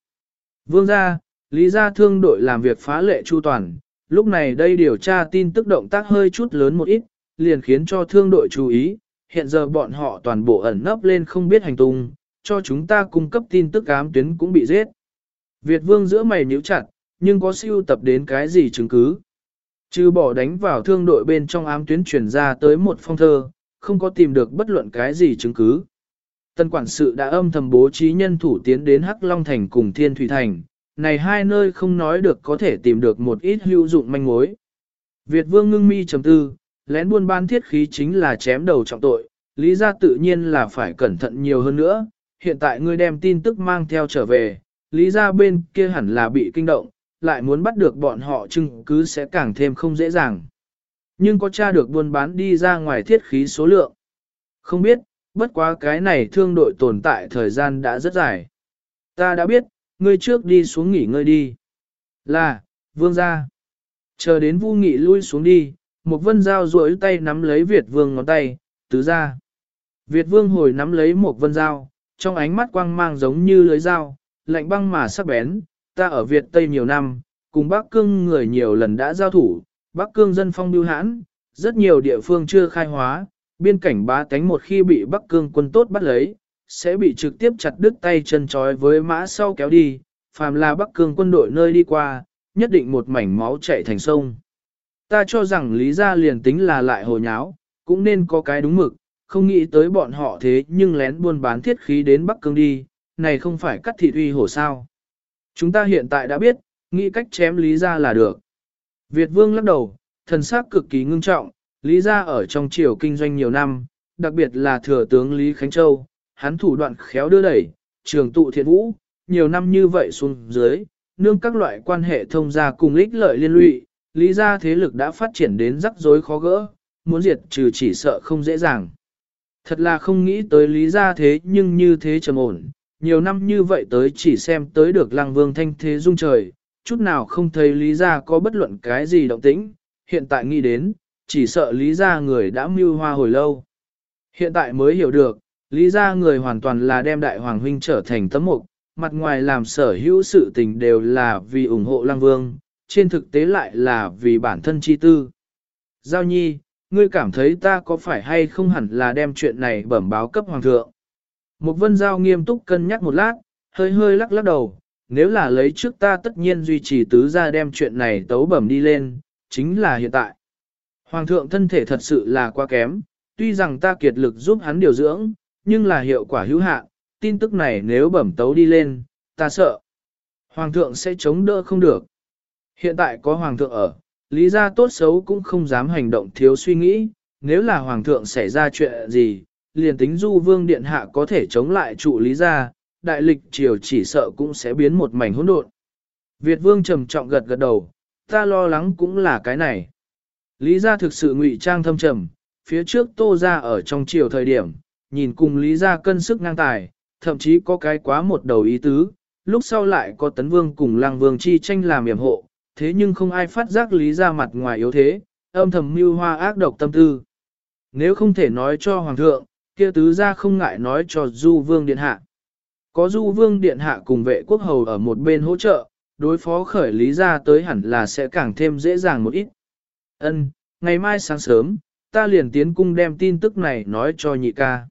Vương gia, lý gia thương đội làm việc phá lệ chu toàn, lúc này đây điều tra tin tức động tác hơi chút lớn một ít, liền khiến cho thương đội chú ý, hiện giờ bọn họ toàn bộ ẩn nấp lên không biết hành tung, cho chúng ta cung cấp tin tức ám tuyến cũng bị giết. Việt vương giữa mày nhíu chặt, nhưng có siêu tập đến cái gì chứng cứ. Chứ bỏ đánh vào thương đội bên trong ám tuyến truyền ra tới một phong thơ, không có tìm được bất luận cái gì chứng cứ. Tân quản sự đã âm thầm bố trí nhân thủ tiến đến Hắc Long Thành cùng Thiên Thủy Thành, này hai nơi không nói được có thể tìm được một ít hữu dụng manh mối. Việt vương ngưng mi chấm tư, lén buôn bán thiết khí chính là chém đầu trọng tội, lý ra tự nhiên là phải cẩn thận nhiều hơn nữa, hiện tại ngươi đem tin tức mang theo trở về, lý ra bên kia hẳn là bị kinh động, lại muốn bắt được bọn họ chứng cứ sẽ càng thêm không dễ dàng. Nhưng có tra được buôn bán đi ra ngoài thiết khí số lượng. Không biết, bất quá cái này thương đội tồn tại thời gian đã rất dài. Ta đã biết, ngươi trước đi xuống nghỉ ngơi đi. Là, vương gia. Chờ đến vu nghị lui xuống đi, một vân dao duỗi tay nắm lấy Việt vương ngón tay, tứ ra. Việt vương hồi nắm lấy một vân dao, trong ánh mắt quang mang giống như lưới dao, lạnh băng mà sắc bén, ta ở Việt Tây nhiều năm, cùng Bắc Cương người nhiều lần đã giao thủ, Bắc Cương dân phong biêu hãn, rất nhiều địa phương chưa khai hóa, biên cảnh bá tánh một khi bị Bắc Cương quân tốt bắt lấy, sẽ bị trực tiếp chặt đứt tay chân trói với mã sau kéo đi, phàm là Bắc Cương quân đội nơi đi qua, nhất định một mảnh máu chảy thành sông. Ta cho rằng lý gia liền tính là lại hồ nháo, cũng nên có cái đúng mực, không nghĩ tới bọn họ thế nhưng lén buôn bán thiết khí đến Bắc Cương đi, này không phải cắt thị uy hổ sao. Chúng ta hiện tại đã biết, nghĩ cách chém lý gia là được. Việt vương lắc đầu, thần sắc cực kỳ ngưng trọng, lý gia ở trong triều kinh doanh nhiều năm, đặc biệt là thừa tướng Lý Khánh Châu, hắn thủ đoạn khéo đưa đẩy, trường tụ thiện vũ, nhiều năm như vậy xuống dưới, nương các loại quan hệ thông gia cùng ích lợi liên lụy, lý gia thế lực đã phát triển đến rắc rối khó gỡ, muốn diệt trừ chỉ sợ không dễ dàng. Thật là không nghĩ tới lý gia thế nhưng như thế trầm ổn, nhiều năm như vậy tới chỉ xem tới được lăng vương thanh thế dung trời, chút nào không thấy lý ra có bất luận cái gì động tĩnh, hiện tại nghĩ đến, chỉ sợ lý ra người đã mưu hoa hồi lâu. Hiện tại mới hiểu được, lý ra người hoàn toàn là đem đại hoàng huynh trở thành tấm mục, mặt ngoài làm sở hữu sự tình đều là vì ủng hộ lăng vương, trên thực tế lại là vì bản thân chi tư. Giao nhi, ngươi cảm thấy ta có phải hay không hẳn là đem chuyện này bẩm báo cấp hoàng thượng. Một vân giao nghiêm túc cân nhắc một lát, hơi hơi lắc lắc đầu, nếu là lấy trước ta tất nhiên duy trì tứ ra đem chuyện này tấu bẩm đi lên, chính là hiện tại. Hoàng thượng thân thể thật sự là quá kém, tuy rằng ta kiệt lực giúp hắn điều dưỡng, nhưng là hiệu quả hữu hạn, tin tức này nếu bẩm tấu đi lên, ta sợ. Hoàng thượng sẽ chống đỡ không được. Hiện tại có hoàng thượng ở, lý gia tốt xấu cũng không dám hành động thiếu suy nghĩ, nếu là hoàng thượng xảy ra chuyện gì, liền tính du vương điện hạ có thể chống lại trụ lý gia, đại lịch triều chỉ sợ cũng sẽ biến một mảnh hỗn độn. Việt vương trầm trọng gật gật đầu, ta lo lắng cũng là cái này. Lý gia thực sự ngụy trang thâm trầm, phía trước tô ra ở trong triều thời điểm, nhìn cùng lý gia cân sức ngang tài, thậm chí có cái quá một đầu ý tứ, lúc sau lại có tấn vương cùng lăng vương chi tranh làm yểm hộ, thế nhưng không ai phát giác lý ra mặt ngoài yếu thế, âm thầm mưu hoa ác độc tâm tư. Nếu không thể nói cho hoàng thượng, kia tứ ra không ngại nói cho du vương điện hạ. Có du vương điện hạ cùng vệ quốc hầu ở một bên hỗ trợ, đối phó khởi lý ra tới hẳn là sẽ càng thêm dễ dàng một ít. Ân, ngày mai sáng sớm, ta liền tiến cung đem tin tức này nói cho nhị ca.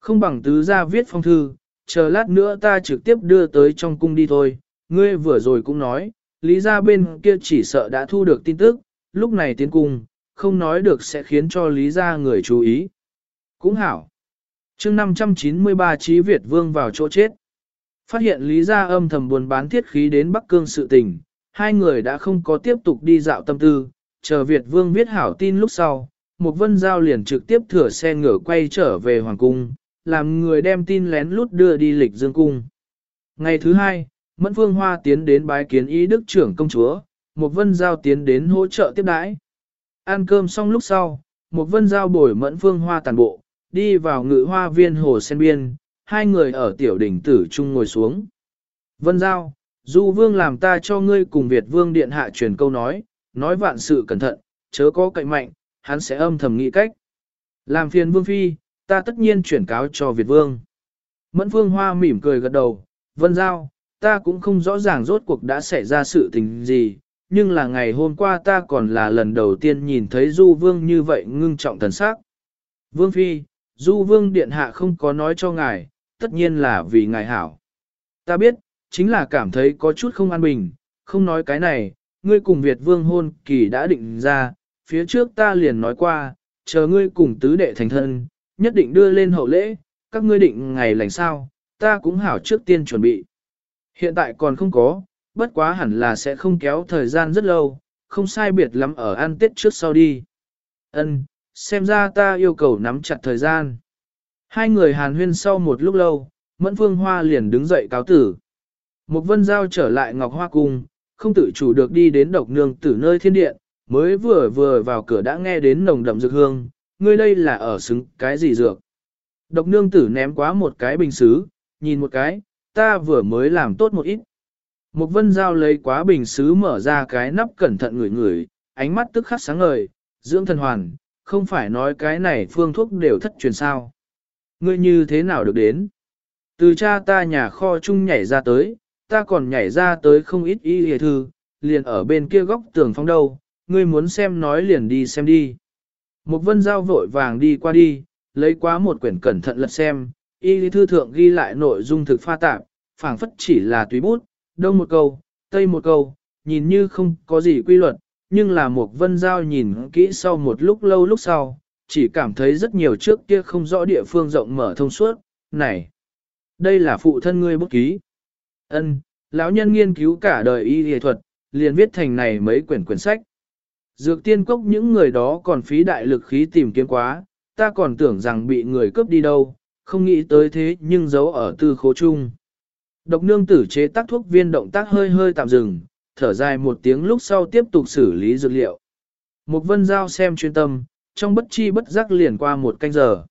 Không bằng tứ ra viết phong thư, chờ lát nữa ta trực tiếp đưa tới trong cung đi thôi, ngươi vừa rồi cũng nói, lý ra bên kia chỉ sợ đã thu được tin tức, lúc này tiến cung, không nói được sẽ khiến cho lý ra người chú ý. Cũng hảo. chương 593 Chí Việt Vương vào chỗ chết. Phát hiện lý ra âm thầm buồn bán thiết khí đến Bắc Cương sự tình, hai người đã không có tiếp tục đi dạo tâm tư, chờ Việt Vương viết hảo tin lúc sau. Một vân giao liền trực tiếp thừa xe ngựa quay trở về Hoàng Cung, làm người đem tin lén lút đưa đi lịch dương cung. Ngày thứ hai, Mẫn Phương Hoa tiến đến bái kiến ý đức trưởng công chúa, một vân giao tiến đến hỗ trợ tiếp đãi. Ăn cơm xong lúc sau, một vân giao bồi Mẫn Phương Hoa tàn bộ, đi vào ngự hoa viên hồ sen biên, hai người ở tiểu đỉnh tử chung ngồi xuống. Vân giao, Du Vương làm ta cho ngươi cùng Việt Vương điện hạ truyền câu nói, nói vạn sự cẩn thận, chớ có cạnh mạnh, hắn sẽ âm thầm nghĩ cách. Làm phiền Vương Phi, ta tất nhiên chuyển cáo cho Việt Vương. Mẫn Phương Hoa mỉm cười gật đầu, Vân Giao, ta cũng không rõ ràng rốt cuộc đã xảy ra sự tình gì, nhưng là ngày hôm qua ta còn là lần đầu tiên nhìn thấy Du Vương như vậy ngưng trọng thần sắc. Vương Phi, Du Vương Điện Hạ không có nói cho ngài, tất nhiên là vì ngài hảo. Ta biết, chính là cảm thấy có chút không an bình, không nói cái này, ngươi cùng Việt Vương hôn kỳ đã định ra, phía trước ta liền nói qua, chờ ngươi cùng tứ đệ thành thân, nhất định đưa lên hậu lễ, các ngươi định ngày lành sao, ta cũng hảo trước tiên chuẩn bị. Hiện tại còn không có, bất quá hẳn là sẽ không kéo thời gian rất lâu, không sai biệt lắm ở ăn tết trước sau đi. Ân, xem ra ta yêu cầu nắm chặt thời gian. Hai người hàn huyên sau một lúc lâu, Mẫn Phương Hoa liền đứng dậy cáo tử. Một vân giao trở lại Ngọc Hoa Cung, không tự chủ được đi đến độc nương tử nơi thiên điện, mới vừa vừa vào cửa đã nghe đến nồng đậm dược hương, ngươi đây là ở xứng cái gì dược. Độc nương tử ném quá một cái bình xứ, nhìn một cái, ta vừa mới làm tốt một ít. Một vân dao lấy quá bình xứ mở ra cái nắp cẩn thận ngửi ngửi, ánh mắt tức khắc sáng ngời, dưỡng thần hoàn, không phải nói cái này phương thuốc đều thất truyền sao. Ngươi như thế nào được đến? Từ cha ta nhà kho chung nhảy ra tới, ta còn nhảy ra tới không ít y hề thư, liền ở bên kia góc tường phong đâu, ngươi muốn xem nói liền đi xem đi. Một vân giao vội vàng đi qua đi, lấy quá một quyển cẩn thận lật xem, y lý thư thượng ghi lại nội dung thực pha tạp, phảng phất chỉ là tùy bút, đông một câu, tây một câu, nhìn như không có gì quy luật, nhưng là một vân giao nhìn kỹ sau một lúc lâu lúc sau, chỉ cảm thấy rất nhiều trước kia không rõ địa phương rộng mở thông suốt, này, đây là phụ thân ngươi bút ký. Ân, lão nhân nghiên cứu cả đời y y thuật, liền viết thành này mấy quyển quyển sách. Dược tiên cốc những người đó còn phí đại lực khí tìm kiếm quá, ta còn tưởng rằng bị người cướp đi đâu, không nghĩ tới thế nhưng giấu ở tư khố chung. Độc nương tử chế tác thuốc viên động tác hơi hơi tạm dừng, thở dài một tiếng lúc sau tiếp tục xử lý dược liệu. Một vân giao xem chuyên tâm, trong bất chi bất giác liền qua một canh giờ.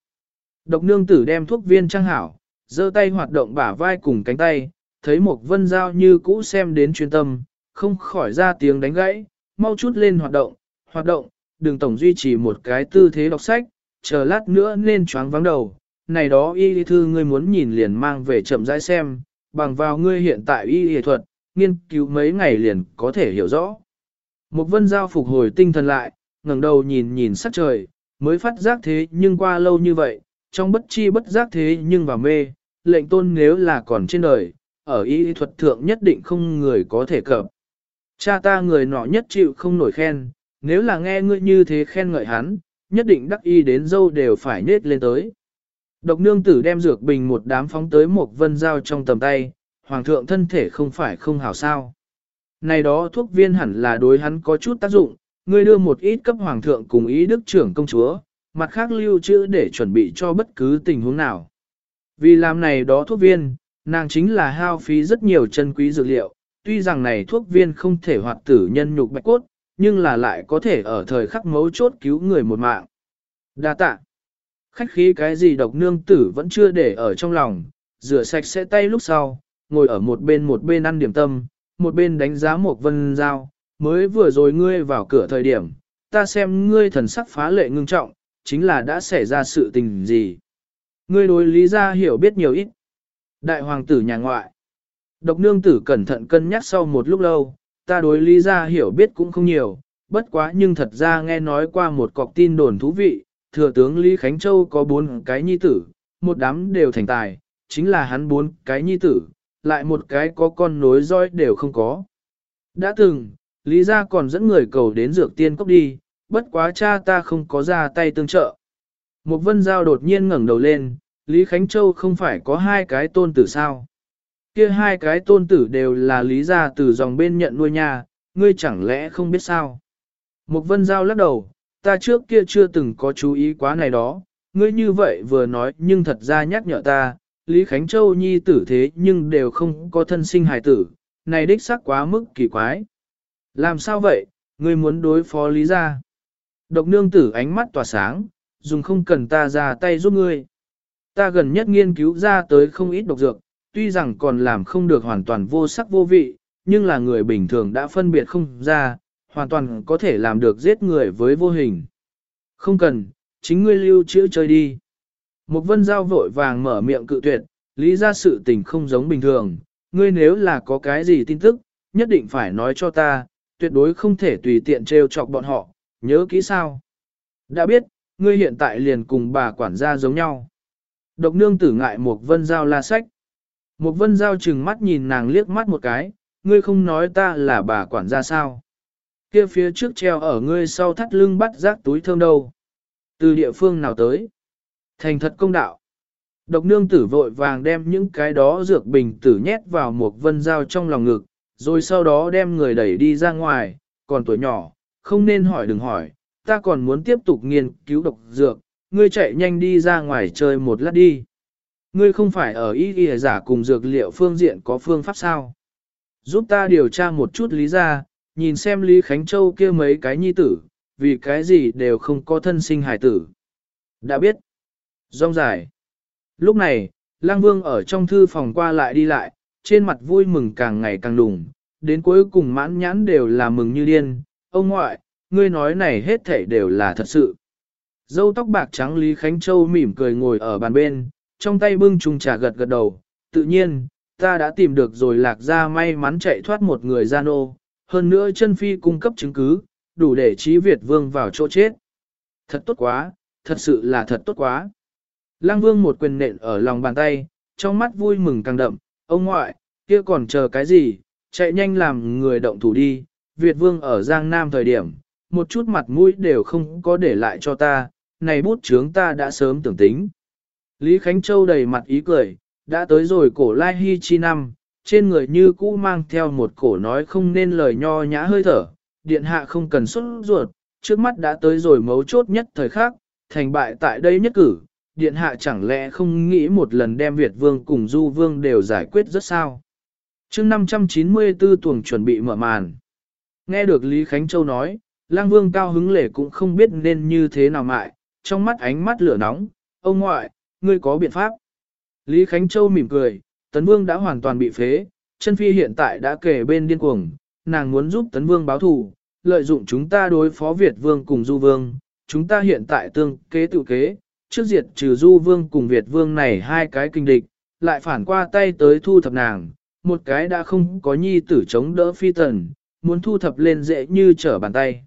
Độc nương tử đem thuốc viên trang hảo, giơ tay hoạt động bả vai cùng cánh tay, thấy một vân giao như cũ xem đến chuyên tâm, không khỏi ra tiếng đánh gãy, mau chút lên hoạt động, hoạt động, đừng tổng duy trì một cái tư thế đọc sách, chờ lát nữa nên choáng vắng đầu. Này đó y thư ngươi muốn nhìn liền mang về chậm rãi xem, bằng vào ngươi hiện tại y y thuật, nghiên cứu mấy ngày liền có thể hiểu rõ. Một vân giao phục hồi tinh thần lại, ngẩng đầu nhìn nhìn sắc trời, mới phát giác thế nhưng qua lâu như vậy, trong bất chi bất giác thế nhưng vào mê, lệnh tôn nếu là còn trên đời, ở y thuật thượng nhất định không người có thể cập. Cha ta người nọ nhất chịu không nổi khen, nếu là nghe ngươi như thế khen ngợi hắn, nhất định đắc y đến dâu đều phải nết lên tới. Độc nương tử đem dược bình một đám phóng tới một vân dao trong tầm tay, hoàng thượng thân thể không phải không hảo sao. Này đó thuốc viên hẳn là đối hắn có chút tác dụng, ngươi đưa một ít cấp hoàng thượng cùng ý đức trưởng công chúa, mặt khác lưu trữ để chuẩn bị cho bất cứ tình huống nào. Vì làm này đó thuốc viên, nàng chính là hao phí rất nhiều chân quý dược liệu, tuy rằng này thuốc viên không thể hoạt tử nhân nhục bạch cốt, nhưng là lại có thể ở thời khắc mấu chốt cứu người một mạng. Đa tạ. Khách khí cái gì độc nương tử vẫn chưa để ở trong lòng, rửa sạch sẽ tay lúc sau, ngồi ở một bên một bên ăn điểm tâm, một bên đánh giá một vân dao. mới vừa rồi ngươi vào cửa thời điểm, ta xem ngươi thần sắc phá lệ ngưng trọng, chính là đã xảy ra sự tình gì. Ngươi đối lý ra hiểu biết nhiều ít. Đại hoàng tử nhà ngoại. Độc nương tử cẩn thận cân nhắc sau một lúc lâu, ta đối lý ra hiểu biết cũng không nhiều, bất quá nhưng thật ra nghe nói qua một cọc tin đồn thú vị, thừa tướng Lý Khánh Châu có bốn cái nhi tử, một đám đều thành tài, chính là hắn bốn cái nhi tử, lại một cái có con nối roi đều không có. Đã từng, Lý gia còn dẫn người cầu đến dược tiên cốc đi, bất quá cha ta không có ra tay tương trợ. Một vân giao đột nhiên ngẩng đầu lên, Lý Khánh Châu không phải có hai cái tôn tử sao? Kia hai cái tôn tử đều là Lý gia từ dòng bên nhận nuôi nhà, ngươi chẳng lẽ không biết sao? Mục vân giao lắc đầu, ta trước kia chưa từng có chú ý quá này đó, ngươi như vậy vừa nói nhưng thật ra nhắc nhở ta, Lý Khánh Châu nhi tử thế nhưng đều không có thân sinh hài tử, này đích xác quá mức kỳ quái. Làm sao vậy, ngươi muốn đối phó Lý gia? Độc nương tử ánh mắt tỏa sáng, dùng không cần ta ra tay giúp ngươi. Ta gần nhất nghiên cứu ra tới không ít độc dược, tuy rằng còn làm không được hoàn toàn vô sắc vô vị, nhưng là người bình thường đã phân biệt không ra, hoàn toàn có thể làm được giết người với vô hình. Không cần, chính ngươi lưu trữ chơi đi. Một vân giao vội vàng mở miệng cự tuyệt, lý ra sự tình không giống bình thường, ngươi nếu là có cái gì tin tức, nhất định phải nói cho ta, tuyệt đối không thể tùy tiện trêu chọc bọn họ, nhớ kỹ sao. Đã biết, ngươi hiện tại liền cùng bà quản gia giống nhau. Độc nương tử ngại một vân giao la sách. Một vân giao chừng mắt nhìn nàng liếc mắt một cái, ngươi không nói ta là bà quản gia sao. Kia phía trước treo ở ngươi sau thắt lưng bắt rác túi thơm đâu. Từ địa phương nào tới? Thành thật công đạo. Độc nương tử vội vàng đem những cái đó dược bình tử nhét vào một vân dao trong lòng ngực, rồi sau đó đem người đẩy đi ra ngoài, còn tuổi nhỏ, không nên hỏi đừng hỏi, ta còn muốn tiếp tục nghiên cứu độc dược, ngươi chạy nhanh đi ra ngoài chơi một lát đi. Ngươi không phải ở ý ghi giả cùng dược liệu phương diện có phương pháp sao? Giúp ta điều tra một chút lý ra, nhìn xem Lý Khánh Châu kia mấy cái nhi tử, vì cái gì đều không có thân sinh hài tử. Đã biết. Rong dài. Lúc này, Lang Vương ở trong thư phòng qua lại đi lại, trên mặt vui mừng càng ngày càng đùng, đến cuối cùng mãn nhãn đều là mừng như điên. Ông ngoại, ngươi nói này hết thảy đều là thật sự. Dâu tóc bạc trắng Lý Khánh Châu mỉm cười ngồi ở bàn bên, trong tay bưng chung trà gật gật đầu. Tự nhiên, ta đã tìm được rồi lạc ra may mắn chạy thoát một người gian ô, hơn nữa chân phi cung cấp chứng cứ, đủ để trí Việt vương vào chỗ chết. Thật tốt quá, thật sự là thật tốt quá. Lăng vương một quyền nện ở lòng bàn tay, trong mắt vui mừng càng đậm, ông ngoại, kia còn chờ cái gì, chạy nhanh làm người động thủ đi, Việt vương ở Giang Nam thời điểm, một chút mặt mũi đều không có để lại cho ta, này bút chướng ta đã sớm tưởng tính. Lý Khánh Châu đầy mặt ý cười, đã tới rồi cổ lai hy chi năm, trên người như cũ mang theo một cổ nói không nên lời nho nhã hơi thở, điện hạ không cần xuất ruột, trước mắt đã tới rồi mấu chốt nhất thời khắc, thành bại tại đây nhất cử, điện hạ chẳng lẽ không nghĩ một lần đem Việt vương cùng du vương đều giải quyết rất sao. chương 594 tuồng chuẩn bị mở màn. Nghe được Lý Khánh Châu nói, lang vương cao hứng lễ cũng không biết nên như thế nào mại, trong mắt ánh mắt lửa nóng, ông ngoại, ngươi có biện pháp. Lý Khánh Châu mỉm cười, tấn vương đã hoàn toàn bị phế, chân phi hiện tại đã kể bên điên cuồng, nàng muốn giúp tấn vương báo thù, lợi dụng chúng ta đối phó Việt vương cùng du vương, chúng ta hiện tại tương kế tự kế, trước diệt trừ du vương cùng Việt vương này hai cái kinh địch, lại phản qua tay tới thu thập nàng, một cái đã không có nhi tử chống đỡ phi tần, muốn thu thập lên dễ như trở bàn tay.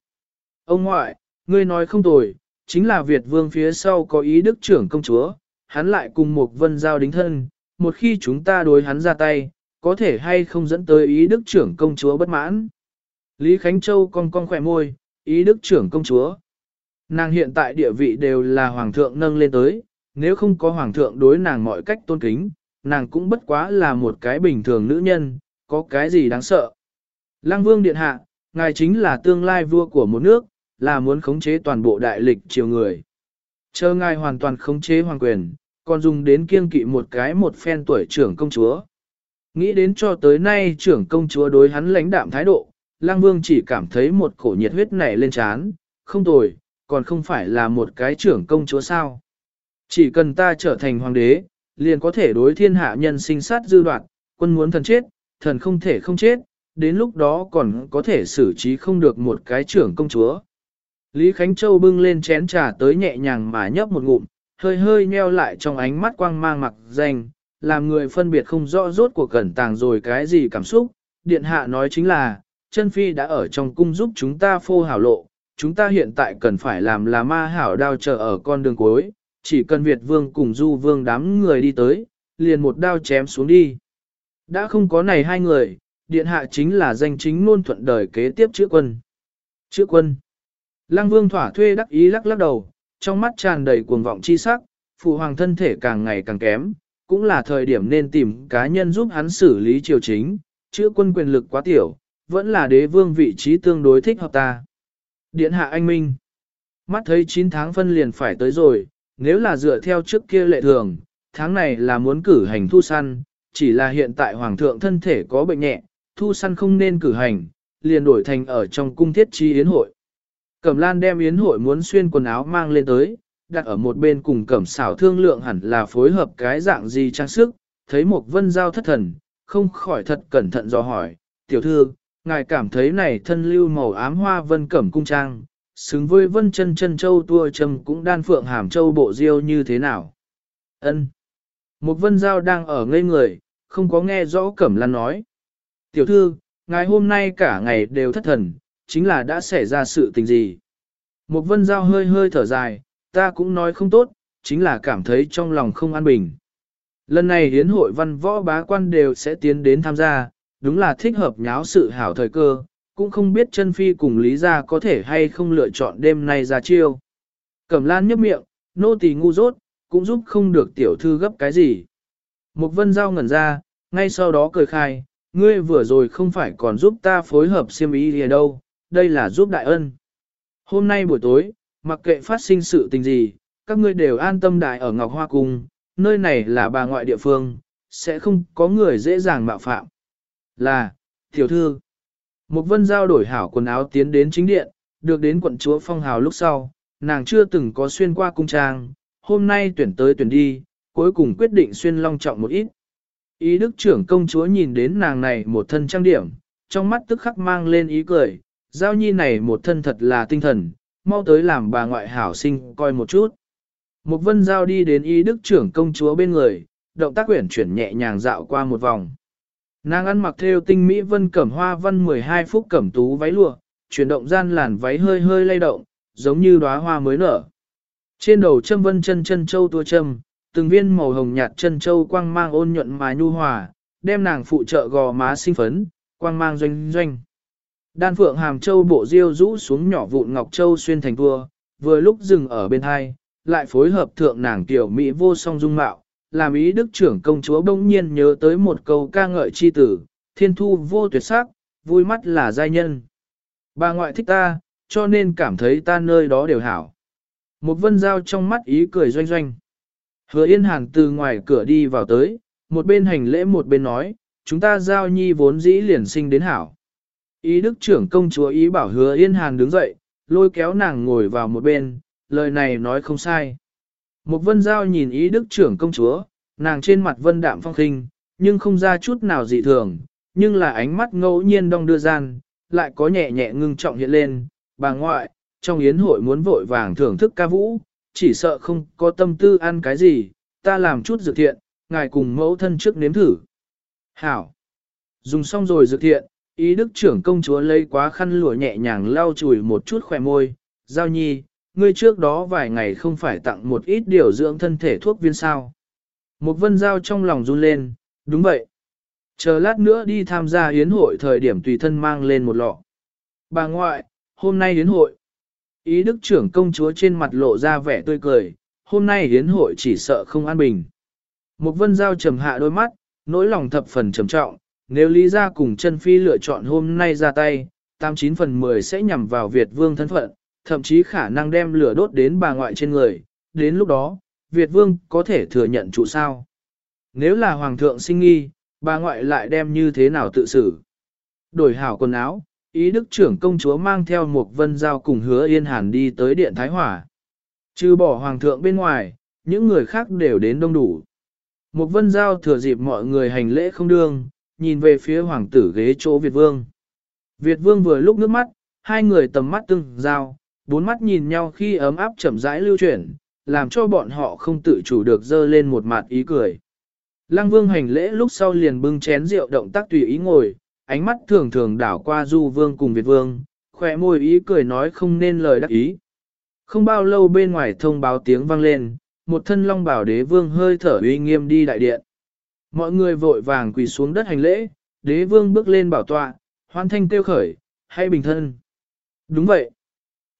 Ông ngoại, ngươi nói không tồi, chính là Việt vương phía sau có ý đức trưởng công chúa, hắn lại cùng một vân giao đính thân, một khi chúng ta đối hắn ra tay, có thể hay không dẫn tới ý đức trưởng công chúa bất mãn. Lý Khánh Châu cong cong khỏe môi, ý đức trưởng công chúa. Nàng hiện tại địa vị đều là hoàng thượng nâng lên tới, nếu không có hoàng thượng đối nàng mọi cách tôn kính, nàng cũng bất quá là một cái bình thường nữ nhân, có cái gì đáng sợ. Lăng vương điện hạ, ngài chính là tương lai vua của một nước, là muốn khống chế toàn bộ đại lịch triều người. Chờ ngài hoàn toàn khống chế hoàng quyền, còn dùng đến kiêng kỵ một cái một phen tuổi trưởng công chúa. Nghĩ đến cho tới nay trưởng công chúa đối hắn lãnh đạm thái độ, lang vương chỉ cảm thấy một cổ nhiệt huyết nảy lên chán, không tồi, còn không phải là một cái trưởng công chúa sao. Chỉ cần ta trở thành hoàng đế, liền có thể đối thiên hạ nhân sinh sát dư đoạn, quân muốn thần chết, thần không thể không chết, đến lúc đó còn có thể xử trí không được một cái trưởng công chúa. Lý Khánh Châu bưng lên chén trà tới nhẹ nhàng mà nhấp một ngụm, hơi hơi nheo lại trong ánh mắt quang mang mặc danh, làm người phân biệt không rõ rốt của cẩn tàng rồi cái gì cảm xúc. Điện hạ nói chính là, chân phi đã ở trong cung giúp chúng ta phô hảo lộ, chúng ta hiện tại cần phải làm là ma hảo đao chờ ở con đường cuối, chỉ cần Việt vương cùng du vương đám người đi tới, liền một đao chém xuống đi. Đã không có này hai người, điện hạ chính là danh chính luôn thuận đời kế tiếp chữa quân. Chữa quân. Lăng vương thỏa thuê đắc ý lắc lắc đầu, trong mắt tràn đầy cuồng vọng chi sắc, phụ hoàng thân thể càng ngày càng kém, cũng là thời điểm nên tìm cá nhân giúp hắn xử lý triều chính, chữa quân quyền lực quá tiểu, vẫn là đế vương vị trí tương đối thích hợp ta. Điện hạ anh Minh. Mắt thấy 9 tháng phân liền phải tới rồi, nếu là dựa theo trước kia lệ thường, tháng này là muốn cử hành thu săn, chỉ là hiện tại hoàng thượng thân thể có bệnh nhẹ, thu săn không nên cử hành, liền đổi thành ở trong cung thiết chi yến hội. Cẩm lan đem yến hội muốn xuyên quần áo mang lên tới, đặt ở một bên cùng cẩm xảo thương lượng hẳn là phối hợp cái dạng gì trang sức, thấy một vân giao thất thần, không khỏi thật cẩn thận dò hỏi, tiểu thư, ngài cảm thấy này thân lưu màu ám hoa vân cẩm cung trang, xứng với vân chân chân châu tua trầm cũng đan phượng hàm châu bộ diêu như thế nào. ân Một vân giao đang ở ngây người, không có nghe rõ cẩm lan nói. Tiểu thư, ngài hôm nay cả ngày đều thất thần, chính là đã xảy ra sự tình gì. Một vân giao hơi hơi thở dài, ta cũng nói không tốt, chính là cảm thấy trong lòng không an bình. Lần này hiến hội văn võ bá quan đều sẽ tiến đến tham gia, đúng là thích hợp nháo sự hảo thời cơ, cũng không biết chân phi cùng lý gia có thể hay không lựa chọn đêm nay ra chiêu. Cẩm lan nhấp miệng, nô tỳ ngu dốt, cũng giúp không được tiểu thư gấp cái gì. Một vân giao ngẩn ra, ngay sau đó cười khai, ngươi vừa rồi không phải còn giúp ta phối hợp siêm ý gì đâu, đây là giúp đại ân. Hôm nay buổi tối, mặc kệ phát sinh sự tình gì, các ngươi đều an tâm đại ở Ngọc Hoa Cung, nơi này là bà ngoại địa phương, sẽ không có người dễ dàng mạo phạm. Là, tiểu thư, một vân giao đổi hảo quần áo tiến đến chính điện, được đến quận chúa phong hào lúc sau, nàng chưa từng có xuyên qua cung trang, hôm nay tuyển tới tuyển đi, cuối cùng quyết định xuyên long trọng một ít. Ý đức trưởng công chúa nhìn đến nàng này một thân trang điểm, trong mắt tức khắc mang lên ý cười, giao nhi này một thân thật là tinh thần, mau tới làm bà ngoại hảo sinh coi một chút. Một vân giao đi đến Y đức trưởng công chúa bên người, động tác quyển chuyển nhẹ nhàng dạo qua một vòng. Nàng ăn mặc theo tinh mỹ vân cẩm hoa văn 12 phút cẩm tú váy lụa, chuyển động gian làn váy hơi hơi lay động, giống như đóa hoa mới nở. Trên đầu châm vân chân chân châu tua châm, từng viên màu hồng nhạt chân châu quang mang ôn nhuận mà nhu hòa, đem nàng phụ trợ gò má sinh phấn, quang mang doanh doanh. Đan phượng hàm châu bộ diêu rũ xuống nhỏ vụn ngọc châu xuyên thành vua, vừa lúc dừng ở bên hai, lại phối hợp thượng nàng tiểu mỹ vô song dung mạo, làm ý đức trưởng công chúa bỗng nhiên nhớ tới một câu ca ngợi chi tử, thiên thu vô tuyệt sắc, vui mắt là giai nhân. Bà ngoại thích ta, cho nên cảm thấy ta nơi đó đều hảo. Một vân giao trong mắt ý cười doanh doanh. Hứa yên hàng từ ngoài cửa đi vào tới, một bên hành lễ một bên nói, chúng ta giao nhi vốn dĩ liền sinh đến hảo. Ý đức trưởng công chúa ý bảo hứa yên hàn đứng dậy, lôi kéo nàng ngồi vào một bên, lời này nói không sai. Một vân giao nhìn ý đức trưởng công chúa, nàng trên mặt vân đạm phong khinh, nhưng không ra chút nào dị thường, nhưng là ánh mắt ngẫu nhiên đong đưa gian, lại có nhẹ nhẹ ngưng trọng hiện lên, bà ngoại, trong yến hội muốn vội vàng thưởng thức ca vũ, chỉ sợ không có tâm tư ăn cái gì, ta làm chút dược thiện, ngài cùng mẫu thân trước nếm thử. Hảo! Dùng xong rồi dược thiện, ý đức trưởng công chúa lấy quá khăn lụa nhẹ nhàng lau chùi một chút khỏe môi, giao nhi, ngươi trước đó vài ngày không phải tặng một ít điều dưỡng thân thể thuốc viên sao. Một vân giao trong lòng run lên, đúng vậy. Chờ lát nữa đi tham gia yến hội thời điểm tùy thân mang lên một lọ. Bà ngoại, hôm nay yến hội. Ý đức trưởng công chúa trên mặt lộ ra vẻ tươi cười, hôm nay yến hội chỉ sợ không an bình. Một vân giao trầm hạ đôi mắt, nỗi lòng thập phần trầm trọng, nếu Lý Gia cùng chân phi lựa chọn hôm nay ra tay, 89 phần 10 sẽ nhằm vào Việt vương thân phận, thậm chí khả năng đem lửa đốt đến bà ngoại trên người, đến lúc đó, Việt vương có thể thừa nhận trụ sao. Nếu là hoàng thượng sinh nghi, bà ngoại lại đem như thế nào tự xử. Đổi hảo quần áo, ý đức trưởng công chúa mang theo một vân giao cùng hứa yên hàn đi tới điện Thái Hỏa. Trừ bỏ hoàng thượng bên ngoài, những người khác đều đến đông đủ. Một vân giao thừa dịp mọi người hành lễ không đương, nhìn về phía hoàng tử ghế chỗ Việt vương. Việt vương vừa lúc nước mắt, hai người tầm mắt tương giao, bốn mắt nhìn nhau khi ấm áp chậm rãi lưu chuyển, làm cho bọn họ không tự chủ được dơ lên một mặt ý cười. Lăng vương hành lễ lúc sau liền bưng chén rượu động tác tùy ý ngồi, ánh mắt thường thường đảo qua du vương cùng Việt vương, khỏe môi ý cười nói không nên lời đắc ý. Không bao lâu bên ngoài thông báo tiếng vang lên, một thân long bảo đế vương hơi thở uy nghiêm đi đại điện. Mọi người vội vàng quỳ xuống đất hành lễ, đế vương bước lên bảo tọa, hoan thanh tiêu khởi, hay bình thân. Đúng vậy.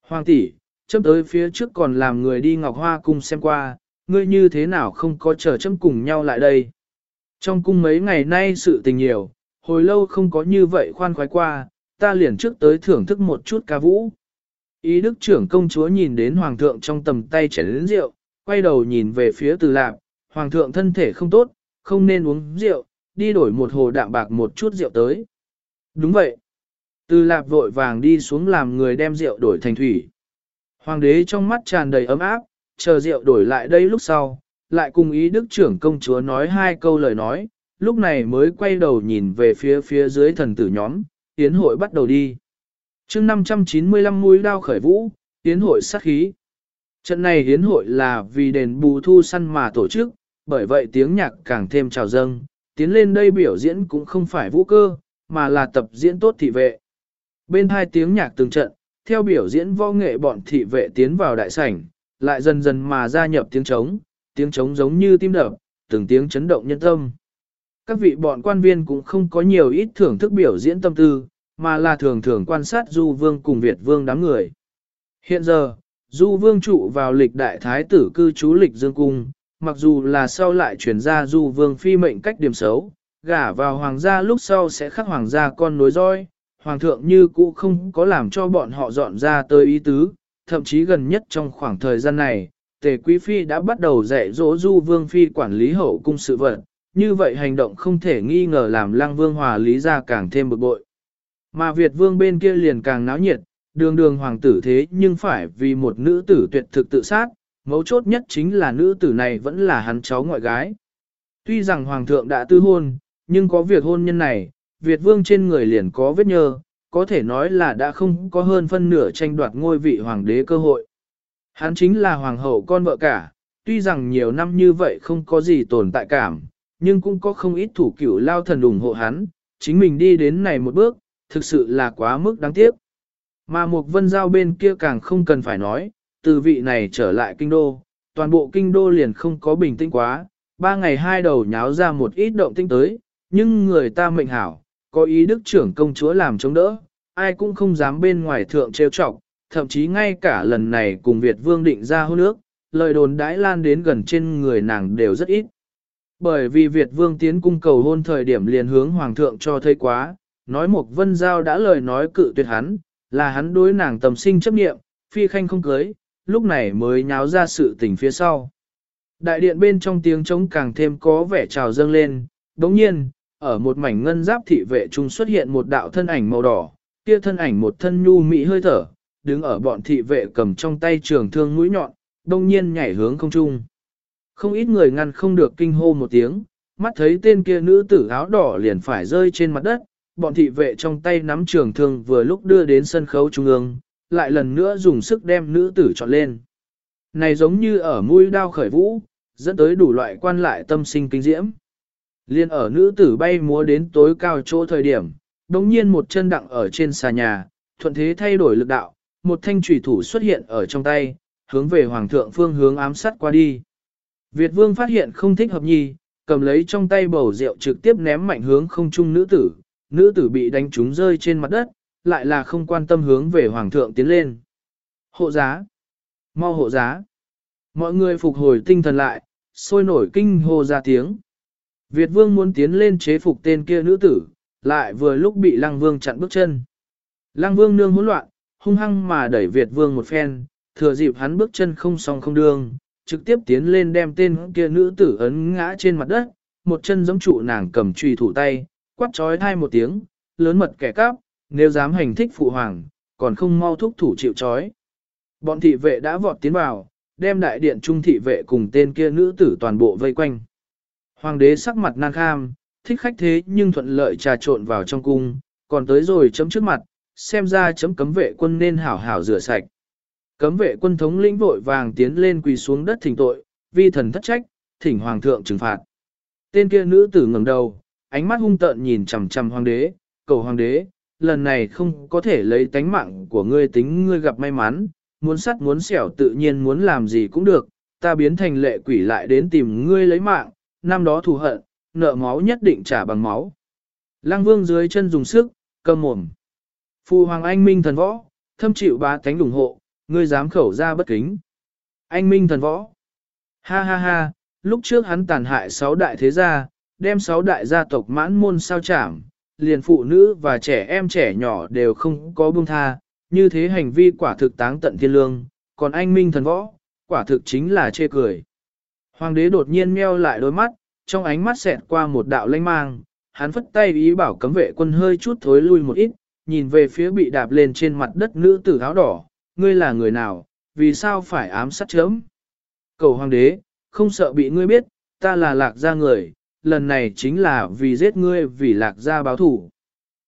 Hoàng tỷ, chấm tới phía trước còn làm người đi ngọc hoa cung xem qua, ngươi như thế nào không có chờ chấm cùng nhau lại đây. Trong cung mấy ngày nay sự tình nhiều, hồi lâu không có như vậy khoan khoái qua, ta liền trước tới thưởng thức một chút ca vũ. Ý đức trưởng công chúa nhìn đến hoàng thượng trong tầm tay chảy lĩnh rượu, quay đầu nhìn về phía từ lạc, hoàng thượng thân thể không tốt, không nên uống rượu, đi đổi một hồ đạm bạc một chút rượu tới. Đúng vậy. Từ lạp vội vàng đi xuống làm người đem rượu đổi thành thủy. Hoàng đế trong mắt tràn đầy ấm áp, chờ rượu đổi lại đây lúc sau, lại cùng ý đức trưởng công chúa nói hai câu lời nói, lúc này mới quay đầu nhìn về phía phía dưới thần tử nhóm, tiến hội bắt đầu đi. chương 595 mũi đao khởi vũ, tiến hội sát khí. Trận này hiến hội là vì đền bù thu săn mà tổ chức, bởi vậy tiếng nhạc càng thêm trào dâng, tiến lên đây biểu diễn cũng không phải vũ cơ, mà là tập diễn tốt thị vệ. Bên hai tiếng nhạc từng trận, theo biểu diễn võ nghệ bọn thị vệ tiến vào đại sảnh, lại dần dần mà gia nhập tiếng trống, tiếng trống giống như tim đập, từng tiếng chấn động nhân tâm. Các vị bọn quan viên cũng không có nhiều ít thưởng thức biểu diễn tâm tư, mà là thường thường quan sát Du Vương cùng Việt Vương đám người. Hiện giờ, Du Vương trụ vào lịch đại thái tử cư trú lịch dương cung, mặc dù là sau lại chuyển ra Du Vương phi mệnh cách điểm xấu, gả vào hoàng gia lúc sau sẽ khắc hoàng gia con nối roi, hoàng thượng như cũ không có làm cho bọn họ dọn ra tới ý tứ, thậm chí gần nhất trong khoảng thời gian này, tề quý phi đã bắt đầu dạy dỗ Du Vương phi quản lý hậu cung sự vật, như vậy hành động không thể nghi ngờ làm Lăng Vương hòa lý ra càng thêm bực bội. Mà Việt Vương bên kia liền càng náo nhiệt, đường đường hoàng tử thế nhưng phải vì một nữ tử tuyệt thực tự sát, mấu chốt nhất chính là nữ tử này vẫn là hắn cháu ngoại gái. Tuy rằng hoàng thượng đã tư hôn, nhưng có việc hôn nhân này, Việt vương trên người liền có vết nhơ, có thể nói là đã không có hơn phân nửa tranh đoạt ngôi vị hoàng đế cơ hội. Hắn chính là hoàng hậu con vợ cả, tuy rằng nhiều năm như vậy không có gì tồn tại cảm, nhưng cũng có không ít thủ cửu lao thần ủng hộ hắn, chính mình đi đến này một bước, thực sự là quá mức đáng tiếc. Mà một vân giao bên kia càng không cần phải nói, từ vị này trở lại kinh đô, toàn bộ kinh đô liền không có bình tĩnh quá, ba ngày hai đầu nháo ra một ít động tinh tới, nhưng người ta mệnh hảo, có ý đức trưởng công chúa làm chống đỡ, ai cũng không dám bên ngoài thượng trêu chọc, thậm chí ngay cả lần này cùng Việt Vương định ra hôn nước, lời đồn đãi lan đến gần trên người nàng đều rất ít. Bởi vì Việt Vương tiến cung cầu hôn thời điểm liền hướng Hoàng thượng cho thấy quá, nói một vân giao đã lời nói cự tuyệt hắn, là hắn đối nàng tầm sinh chấp nghiệm, phi khanh không cưới, lúc này mới nháo ra sự tình phía sau. Đại điện bên trong tiếng trống càng thêm có vẻ trào dâng lên, đồng nhiên, ở một mảnh ngân giáp thị vệ trung xuất hiện một đạo thân ảnh màu đỏ, kia thân ảnh một thân nhu mỹ hơi thở, đứng ở bọn thị vệ cầm trong tay trường thương mũi nhọn, đồng nhiên nhảy hướng không trung. Không ít người ngăn không được kinh hô một tiếng, mắt thấy tên kia nữ tử áo đỏ liền phải rơi trên mặt đất, bọn thị vệ trong tay nắm trường thương vừa lúc đưa đến sân khấu trung ương, lại lần nữa dùng sức đem nữ tử chọn lên. Này giống như ở mũi đao khởi vũ, dẫn tới đủ loại quan lại tâm sinh kinh diễm. Liên ở nữ tử bay múa đến tối cao chỗ thời điểm, đồng nhiên một chân đặng ở trên xà nhà, thuận thế thay đổi lực đạo, một thanh trùy thủ xuất hiện ở trong tay, hướng về hoàng thượng phương hướng ám sát qua đi. Việt vương phát hiện không thích hợp nhi, cầm lấy trong tay bầu rượu trực tiếp ném mạnh hướng không trung nữ tử, nữ tử bị đánh trúng rơi trên mặt đất, lại là không quan tâm hướng về hoàng thượng tiến lên. Hộ giá! Mau hộ giá! Mọi người phục hồi tinh thần lại, sôi nổi kinh hô ra tiếng. Việt vương muốn tiến lên chế phục tên kia nữ tử, lại vừa lúc bị lăng vương chặn bước chân. Lăng vương nương hỗn loạn, hung hăng mà đẩy Việt vương một phen, thừa dịp hắn bước chân không song không đương, trực tiếp tiến lên đem tên kia nữ tử ấn ngã trên mặt đất, một chân giống trụ nàng cầm trùy thủ tay, quát trói thai một tiếng, lớn mật kẻ cắp, nếu dám hành thích phụ hoàng, còn không mau thúc thủ chịu trói. Bọn thị vệ đã vọt tiến vào, đem đại điện trung thị vệ cùng tên kia nữ tử toàn bộ vây quanh. Hoàng đế sắc mặt nan kham, thích khách thế nhưng thuận lợi trà trộn vào trong cung, còn tới rồi chấm trước mặt, xem ra chấm cấm vệ quân nên hảo hảo rửa sạch. Cấm vệ quân thống lĩnh vội vàng tiến lên quỳ xuống đất thỉnh tội, vi thần thất trách, thỉnh hoàng thượng trừng phạt. Tên kia nữ tử ngẩng đầu, ánh mắt hung tợn nhìn chằm chằm hoàng đế, cầu hoàng đế, lần này không có thể lấy tánh mạng của ngươi tính ngươi gặp may mắn, muốn sắt muốn xẻo tự nhiên muốn làm gì cũng được, ta biến thành lệ quỷ lại đến tìm ngươi lấy mạng, năm đó thù hận, nợ máu nhất định trả bằng máu. Lăng vương dưới chân dùng sức, cầm mồm. Phu hoàng anh minh thần võ, thâm chịu bá tánh ủng hộ, ngươi dám khẩu ra bất kính. Anh minh thần võ. Ha ha ha, lúc trước hắn tàn hại sáu đại thế gia, đem sáu đại gia tộc mãn môn sao chảm, liền phụ nữ và trẻ em trẻ nhỏ đều không có buông tha, như thế hành vi quả thực táng tận thiên lương, còn anh minh thần võ, quả thực chính là chê cười. Hoàng đế đột nhiên meo lại đôi mắt, trong ánh mắt xẹt qua một đạo lanh mang, hắn phất tay ý bảo cấm vệ quân hơi chút thối lui một ít, nhìn về phía bị đạp lên trên mặt đất nữ tử áo đỏ, ngươi là người nào, vì sao phải ám sát chớm? Cầu hoàng đế, không sợ bị ngươi biết, ta là lạc gia người, lần này chính là vì giết ngươi vì lạc gia báo thủ.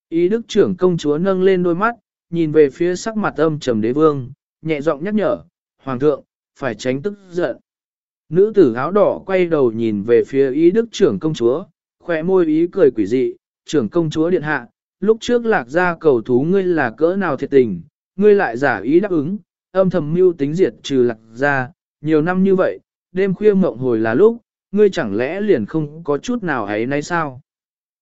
Ý đức trưởng công chúa nâng lên đôi mắt, nhìn về phía sắc mặt âm trầm đế vương, nhẹ giọng nhắc nhở, hoàng thượng, phải tránh tức giận. Nữ tử áo đỏ quay đầu nhìn về phía ý đức trưởng công chúa, khỏe môi ý cười quỷ dị, trưởng công chúa điện hạ, lúc trước lạc gia cầu thú ngươi là cỡ nào thiệt tình, ngươi lại giả ý đáp ứng, âm thầm mưu tính diệt trừ lạc gia, nhiều năm như vậy, đêm khuya mộng hồi là lúc, ngươi chẳng lẽ liền không có chút nào ấy nay sao?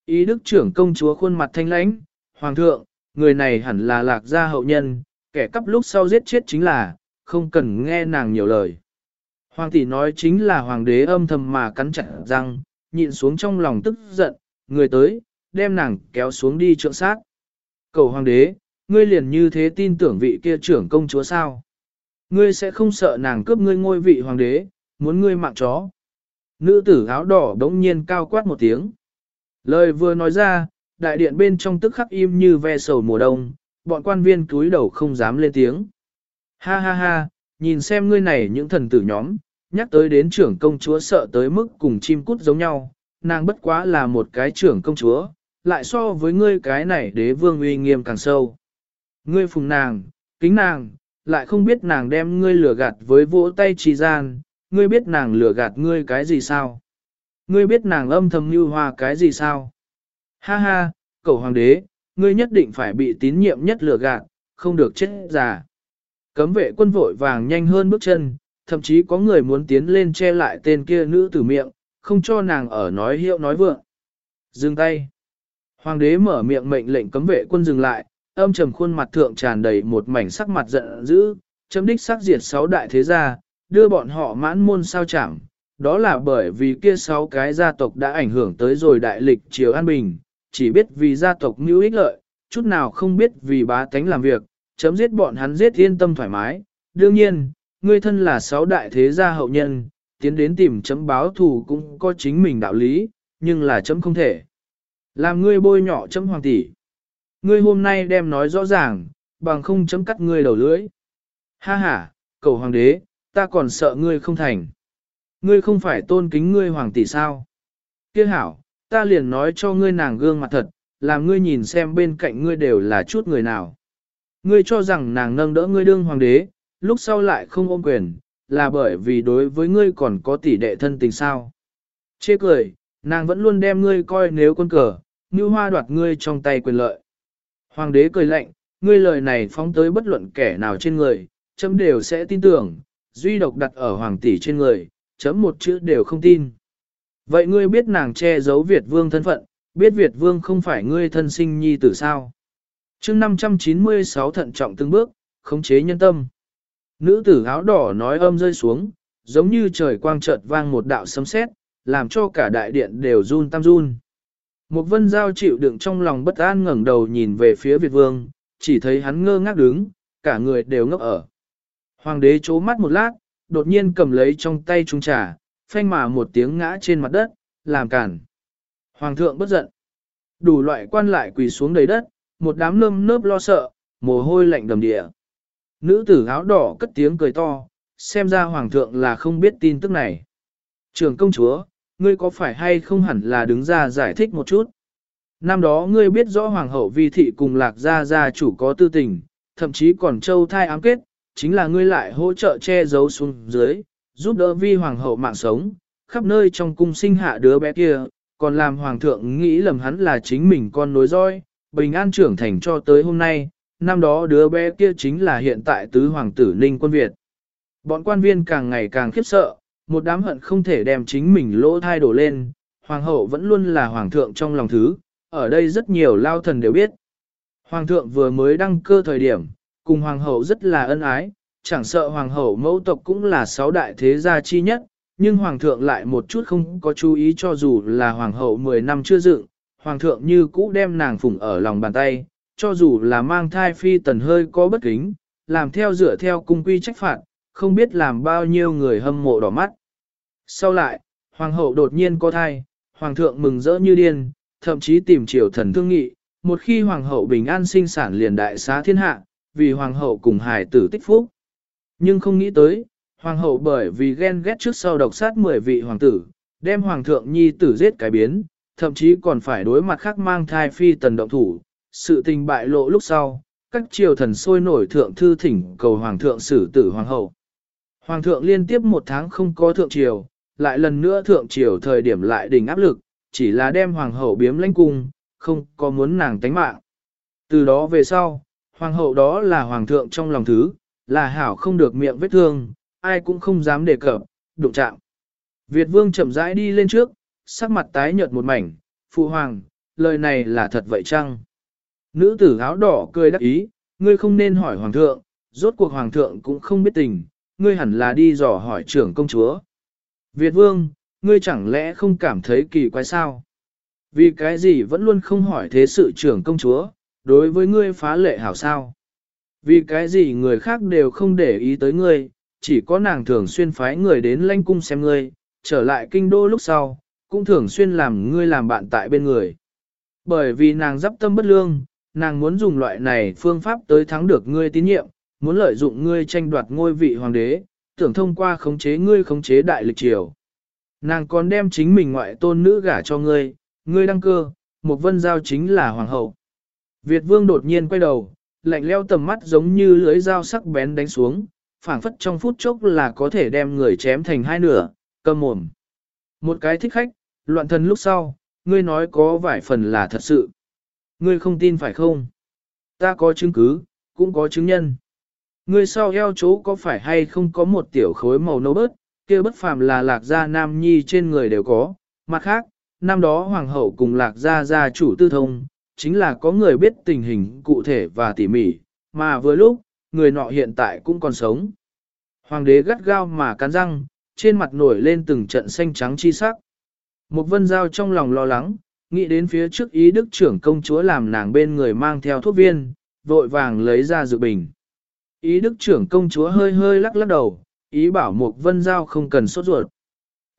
Ý đức trưởng công chúa khuôn mặt thanh lãnh, hoàng thượng, người này hẳn là lạc gia hậu nhân, kẻ cắp lúc sau giết chết chính là, không cần nghe nàng nhiều lời. Hoàng tỷ nói chính là hoàng đế âm thầm mà cắn chặt răng, nhịn xuống trong lòng tức giận, người tới, đem nàng kéo xuống đi trượng sát. Cầu hoàng đế, ngươi liền như thế tin tưởng vị kia trưởng công chúa sao? Ngươi sẽ không sợ nàng cướp ngươi ngôi vị hoàng đế, muốn ngươi mạng chó. Nữ tử áo đỏ đống nhiên cao quát một tiếng. Lời vừa nói ra, đại điện bên trong tức khắc im như ve sầu mùa đông, bọn quan viên cúi đầu không dám lên tiếng. Ha ha ha, nhìn xem ngươi này những thần tử nhóm, nhắc tới đến trưởng công chúa sợ tới mức cùng chim cút giống nhau, nàng bất quá là một cái trưởng công chúa, lại so với ngươi cái này đế vương uy nghiêm càng sâu. Ngươi phùng nàng, kính nàng, lại không biết nàng đem ngươi lừa gạt với vỗ tay trì gian, ngươi biết nàng lừa gạt ngươi cái gì sao? Ngươi biết nàng âm thầm như hoa cái gì sao? Ha ha, cậu hoàng đế, ngươi nhất định phải bị tín nhiệm nhất lừa gạt, không được chết già. Cấm vệ quân vội vàng nhanh hơn bước chân, thậm chí có người muốn tiến lên che lại tên kia nữ tử miệng, không cho nàng ở nói hiệu nói vượng. Dừng tay. Hoàng đế mở miệng mệnh lệnh cấm vệ quân dừng lại, âm trầm khuôn mặt thượng tràn đầy một mảnh sắc mặt giận dữ, chấm đích sắc diệt sáu đại thế gia, đưa bọn họ mãn môn sao chẳng. Đó là bởi vì kia sáu cái gia tộc đã ảnh hưởng tới rồi đại lịch triều an bình, chỉ biết vì gia tộc mưu ích lợi, chút nào không biết vì bá tánh làm việc, chấm giết bọn hắn giết yên tâm thoải mái. Đương nhiên, ngươi thân là sáu đại thế gia hậu nhân, tiến đến tìm chấm báo thù cũng có chính mình đạo lý, nhưng là chấm không thể. Làm ngươi bôi nhỏ chấm hoàng tỷ. Ngươi hôm nay đem nói rõ ràng, bằng không chấm cắt ngươi đầu lưỡi. Ha ha, cầu hoàng đế, ta còn sợ ngươi không thành. Ngươi không phải tôn kính ngươi hoàng tỷ sao? Kia hảo, ta liền nói cho ngươi nàng gương mặt thật, làm ngươi nhìn xem bên cạnh ngươi đều là chút người nào. Ngươi cho rằng nàng nâng đỡ ngươi đương hoàng đế, lúc sau lại không ôm quyền, là bởi vì đối với ngươi còn có tỷ đệ thân tình sao. Chê cười, nàng vẫn luôn đem ngươi coi nếu quân cờ, như hoa đoạt ngươi trong tay quyền lợi. Hoàng đế cười lạnh, ngươi lời này phóng tới bất luận kẻ nào trên người, chấm đều sẽ tin tưởng, duy độc đặt ở hoàng tỷ trên người, chấm một chữ đều không tin. Vậy ngươi biết nàng che giấu Việt vương thân phận, biết Việt vương không phải ngươi thân sinh nhi tử sao? chương 596 thận trọng từng bước, khống chế nhân tâm. Nữ tử áo đỏ nói âm rơi xuống, giống như trời quang chợt vang một đạo sấm sét, làm cho cả đại điện đều run tam run. Một vân giao chịu đựng trong lòng bất an ngẩng đầu nhìn về phía Việt vương, chỉ thấy hắn ngơ ngác đứng, cả người đều ngốc ở. Hoàng đế chố mắt một lát, đột nhiên cầm lấy trong tay trung trà, phanh mà một tiếng ngã trên mặt đất, làm cản. Hoàng thượng bất giận. Đủ loại quan lại quỳ xuống đầy đất, một đám lơm nớp lo sợ, mồ hôi lạnh đầm địa. Nữ tử áo đỏ cất tiếng cười to, xem ra hoàng thượng là không biết tin tức này. Trường công chúa, ngươi có phải hay không hẳn là đứng ra giải thích một chút. Năm đó ngươi biết rõ hoàng hậu vi thị cùng lạc gia gia chủ có tư tình, thậm chí còn châu thai ám kết, chính là ngươi lại hỗ trợ che giấu xuống dưới, giúp đỡ vi hoàng hậu mạng sống, khắp nơi trong cung sinh hạ đứa bé kia, còn làm hoàng thượng nghĩ lầm hắn là chính mình con nối roi, bình an trưởng thành cho tới hôm nay, năm đó đứa bé kia chính là hiện tại tứ hoàng tử Ninh quân Việt. Bọn quan viên càng ngày càng khiếp sợ, một đám hận không thể đem chính mình lỗ thai đổ lên, hoàng hậu vẫn luôn là hoàng thượng trong lòng thứ, ở đây rất nhiều lao thần đều biết. Hoàng thượng vừa mới đăng cơ thời điểm, cùng hoàng hậu rất là ân ái, chẳng sợ hoàng hậu mẫu tộc cũng là sáu đại thế gia chi nhất, nhưng hoàng thượng lại một chút không có chú ý cho dù là hoàng hậu 10 năm chưa dựng, hoàng thượng như cũ đem nàng phụng ở lòng bàn tay, cho dù là mang thai phi tần hơi có bất kính, làm theo dựa theo cung quy trách phạt, không biết làm bao nhiêu người hâm mộ đỏ mắt. Sau lại, hoàng hậu đột nhiên có thai, hoàng thượng mừng rỡ như điên, thậm chí tìm triều thần thương nghị, một khi hoàng hậu bình an sinh sản liền đại xá thiên hạ, vì hoàng hậu cùng hài tử tích phúc. Nhưng không nghĩ tới, hoàng hậu bởi vì ghen ghét trước sau độc sát 10 vị hoàng tử, đem hoàng thượng nhi tử giết cái biến, thậm chí còn phải đối mặt khác mang thai phi tần động thủ, sự tình bại lộ lúc sau, các triều thần sôi nổi thượng thư thỉnh cầu hoàng thượng xử tử hoàng hậu. Hoàng thượng liên tiếp một tháng không có thượng triều, lại lần nữa thượng triều thời điểm lại đỉnh áp lực, chỉ là đem hoàng hậu biếm lãnh cung, không có muốn nàng tánh mạng. Từ đó về sau, hoàng hậu đó là hoàng thượng trong lòng thứ, là hảo không được miệng vết thương, ai cũng không dám đề cập, đụng chạm. Việt vương chậm rãi đi lên trước, sắc mặt tái nhợt một mảnh, phụ hoàng, lời này là thật vậy chăng? Nữ tử áo đỏ cười đắc ý, ngươi không nên hỏi hoàng thượng, rốt cuộc hoàng thượng cũng không biết tình, ngươi hẳn là đi dò hỏi trưởng công chúa. Việt vương, ngươi chẳng lẽ không cảm thấy kỳ quái sao? Vì cái gì vẫn luôn không hỏi thế sự trưởng công chúa, đối với ngươi phá lệ hảo sao? Vì cái gì người khác đều không để ý tới ngươi, chỉ có nàng thường xuyên phái người đến lanh cung xem ngươi, trở lại kinh đô lúc sau, cũng thường xuyên làm ngươi làm bạn tại bên người. Bởi vì nàng dắp tâm bất lương, nàng muốn dùng loại này phương pháp tới thắng được ngươi tín nhiệm, muốn lợi dụng ngươi tranh đoạt ngôi vị hoàng đế, tưởng thông qua khống chế ngươi khống chế đại lịch triều. Nàng còn đem chính mình ngoại tôn nữ gả cho ngươi, ngươi đăng cơ, một vân giao chính là hoàng hậu. Việt vương đột nhiên quay đầu, lạnh leo tầm mắt giống như lưới dao sắc bén đánh xuống, phảng phất trong phút chốc là có thể đem người chém thành hai nửa, Cầm mồm. Một cái thích khách, loạn thần lúc sau, ngươi nói có vài phần là thật sự. Ngươi không tin phải không? Ta có chứng cứ, cũng có chứng nhân. Ngươi sau eo chỗ có phải hay không có một tiểu khối màu nâu bớt, kia bất phàm là lạc gia nam nhi trên người đều có. Mặt khác, năm đó hoàng hậu cùng lạc gia gia chủ tư thông, chính là có người biết tình hình cụ thể và tỉ mỉ, mà vừa lúc, người nọ hiện tại cũng còn sống. Hoàng đế gắt gao mà cắn răng, trên mặt nổi lên từng trận xanh trắng chi sắc. Một vân giao trong lòng lo lắng, nghĩ đến phía trước ý đức trưởng công chúa làm nàng bên người mang theo thuốc viên, vội vàng lấy ra dự bình. Ý đức trưởng công chúa hơi hơi lắc lắc đầu, ý bảo một vân giao không cần sốt ruột.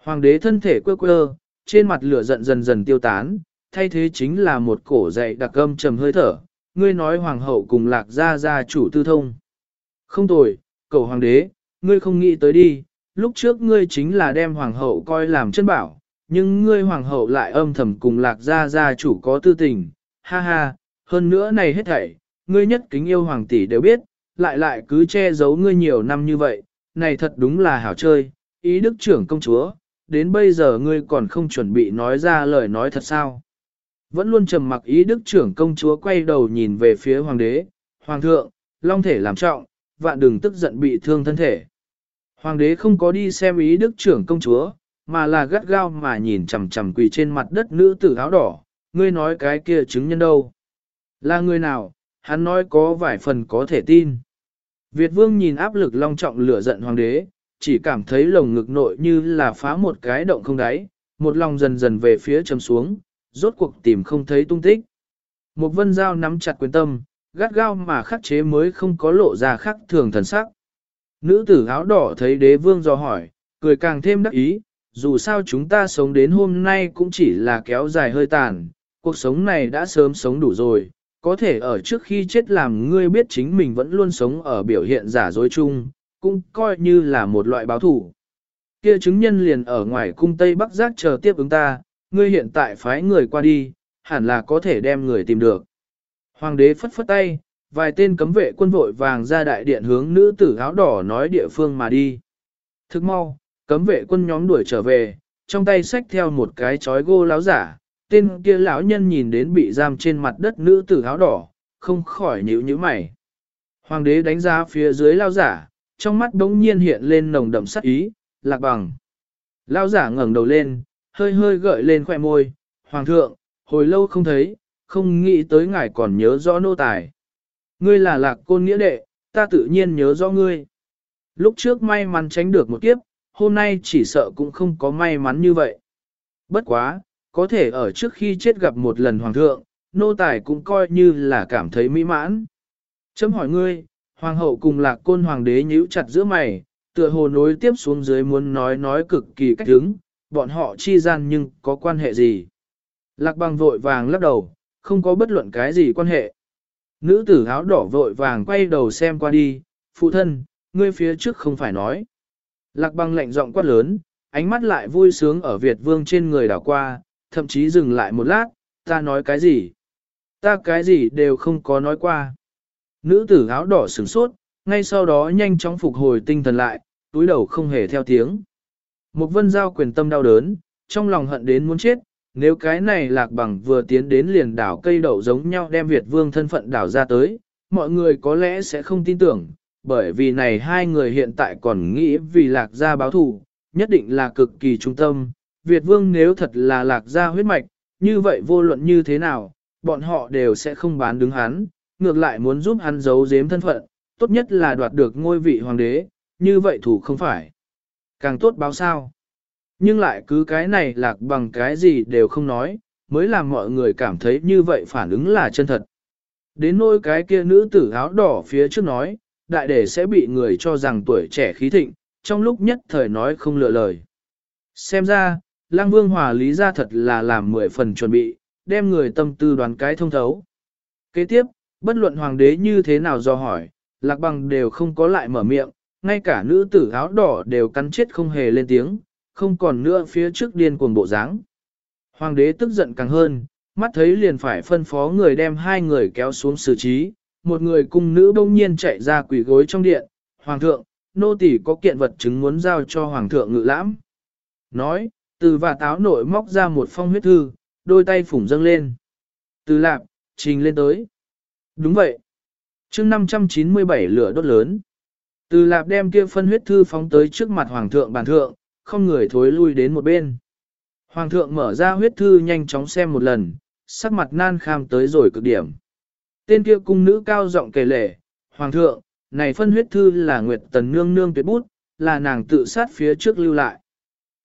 Hoàng đế thân thể quơ quơ, trên mặt lửa giận dần dần tiêu tán, thay thế chính là một cổ dậy đặc âm trầm hơi thở, ngươi nói hoàng hậu cùng lạc gia gia chủ tư thông. Không tồi, cầu hoàng đế, ngươi không nghĩ tới đi, lúc trước ngươi chính là đem hoàng hậu coi làm chân bảo, nhưng ngươi hoàng hậu lại âm thầm cùng lạc gia gia chủ có tư tình, ha ha, hơn nữa này hết thảy, ngươi nhất kính yêu hoàng tỷ đều biết, lại lại cứ che giấu ngươi nhiều năm như vậy, này thật đúng là hảo chơi, ý đức trưởng công chúa, đến bây giờ ngươi còn không chuẩn bị nói ra lời nói thật sao. Vẫn luôn trầm mặc ý đức trưởng công chúa quay đầu nhìn về phía hoàng đế, hoàng thượng, long thể làm trọng, vạn đừng tức giận bị thương thân thể. Hoàng đế không có đi xem ý đức trưởng công chúa, mà là gắt gao mà nhìn chằm chằm quỳ trên mặt đất nữ tử áo đỏ, ngươi nói cái kia chứng nhân đâu. Là người nào, hắn nói có vài phần có thể tin. Việt vương nhìn áp lực long trọng lửa giận hoàng đế, chỉ cảm thấy lồng ngực nội như là phá một cái động không đáy, một lòng dần dần về phía chấm xuống, rốt cuộc tìm không thấy tung tích. Một vân dao nắm chặt quyền tâm, gắt gao mà khắc chế mới không có lộ ra khắc thường thần sắc. Nữ tử áo đỏ thấy đế vương do hỏi, cười càng thêm đắc ý, dù sao chúng ta sống đến hôm nay cũng chỉ là kéo dài hơi tàn, cuộc sống này đã sớm sống đủ rồi, có thể ở trước khi chết làm ngươi biết chính mình vẫn luôn sống ở biểu hiện giả dối chung, cũng coi như là một loại báo thủ. Kia chứng nhân liền ở ngoài cung Tây Bắc Giác chờ tiếp ứng ta, ngươi hiện tại phái người qua đi, hẳn là có thể đem người tìm được. Hoàng đế phất phất tay, vài tên cấm vệ quân vội vàng ra đại điện hướng nữ tử áo đỏ nói địa phương mà đi. Thức mau, cấm vệ quân nhóm đuổi trở về, trong tay xách theo một cái chói gô láo giả, tên kia lão nhân nhìn đến bị giam trên mặt đất nữ tử áo đỏ, không khỏi nhíu nhíu mày. Hoàng đế đánh giá phía dưới lao giả, trong mắt đống nhiên hiện lên nồng đậm sắc ý, lạc bằng. Lao giả ngẩng đầu lên, hơi hơi gợi lên khỏe môi, Hoàng thượng, hồi lâu không thấy, không nghĩ tới ngài còn nhớ rõ nô tài. Ngươi là lạc côn nghĩa đệ, ta tự nhiên nhớ rõ ngươi. Lúc trước may mắn tránh được một kiếp, hôm nay chỉ sợ cũng không có may mắn như vậy. Bất quá, có thể ở trước khi chết gặp một lần hoàng thượng, nô tài cũng coi như là cảm thấy mỹ mãn. Chấm hỏi ngươi, hoàng hậu cùng lạc côn hoàng đế nhíu chặt giữa mày, tựa hồ nối tiếp xuống dưới muốn nói nói cực kỳ cách hứng, bọn họ chi gian nhưng có quan hệ gì? Lạc bằng vội vàng lắc đầu, không có bất luận cái gì quan hệ. Nữ tử áo đỏ vội vàng quay đầu xem qua đi, phụ thân, ngươi phía trước không phải nói. Lạc bằng lạnh giọng quát lớn, ánh mắt lại vui sướng ở Việt vương trên người đảo qua, thậm chí dừng lại một lát, ta nói cái gì? Ta cái gì đều không có nói qua. Nữ tử áo đỏ sửng sốt, ngay sau đó nhanh chóng phục hồi tinh thần lại, túi đầu không hề theo tiếng. Một vân giao quyền tâm đau đớn, trong lòng hận đến muốn chết, nếu cái này lạc bằng vừa tiến đến liền đảo cây đậu giống nhau đem Việt vương thân phận đảo ra tới, mọi người có lẽ sẽ không tin tưởng, bởi vì này hai người hiện tại còn nghĩ vì lạc gia báo thù, nhất định là cực kỳ trung tâm. Việt vương nếu thật là lạc gia huyết mạch, như vậy vô luận như thế nào, bọn họ đều sẽ không bán đứng hắn, ngược lại muốn giúp hắn giấu giếm thân phận, tốt nhất là đoạt được ngôi vị hoàng đế, như vậy thủ không phải. Càng tốt báo sao. Nhưng lại cứ cái này lạc bằng cái gì đều không nói, mới làm mọi người cảm thấy như vậy phản ứng là chân thật. Đến nỗi cái kia nữ tử áo đỏ phía trước nói, đại để sẽ bị người cho rằng tuổi trẻ khí thịnh, trong lúc nhất thời nói không lựa lời. Xem ra, Lăng Vương Hòa lý ra thật là làm mười phần chuẩn bị, đem người tâm tư đoán cái thông thấu. Kế tiếp, bất luận hoàng đế như thế nào do hỏi, lạc bằng đều không có lại mở miệng, ngay cả nữ tử áo đỏ đều cắn chết không hề lên tiếng, không còn nữa phía trước điên cuồng bộ dáng. Hoàng đế tức giận càng hơn, mắt thấy liền phải phân phó người đem hai người kéo xuống xử trí, một người cung nữ bỗng nhiên chạy ra quỷ gối trong điện, Hoàng thượng, nô tỳ có kiện vật chứng muốn giao cho Hoàng thượng ngự lãm. Nói, từ và táo nội móc ra một phong huyết thư, đôi tay phủng dâng lên. Từ lạp, trình lên tới. Đúng vậy. chương 597 lửa đốt lớn. Từ lạp đem kia phân huyết thư phóng tới trước mặt Hoàng thượng bàn thượng, không người thối lui đến một bên. Hoàng thượng mở ra huyết thư nhanh chóng xem một lần, sắc mặt nan kham tới rồi cực điểm. Tên kia cung nữ cao giọng kể lể, Hoàng thượng, này phân huyết thư là Nguyệt Tần Nương Nương tuyệt bút, là nàng tự sát phía trước lưu lại.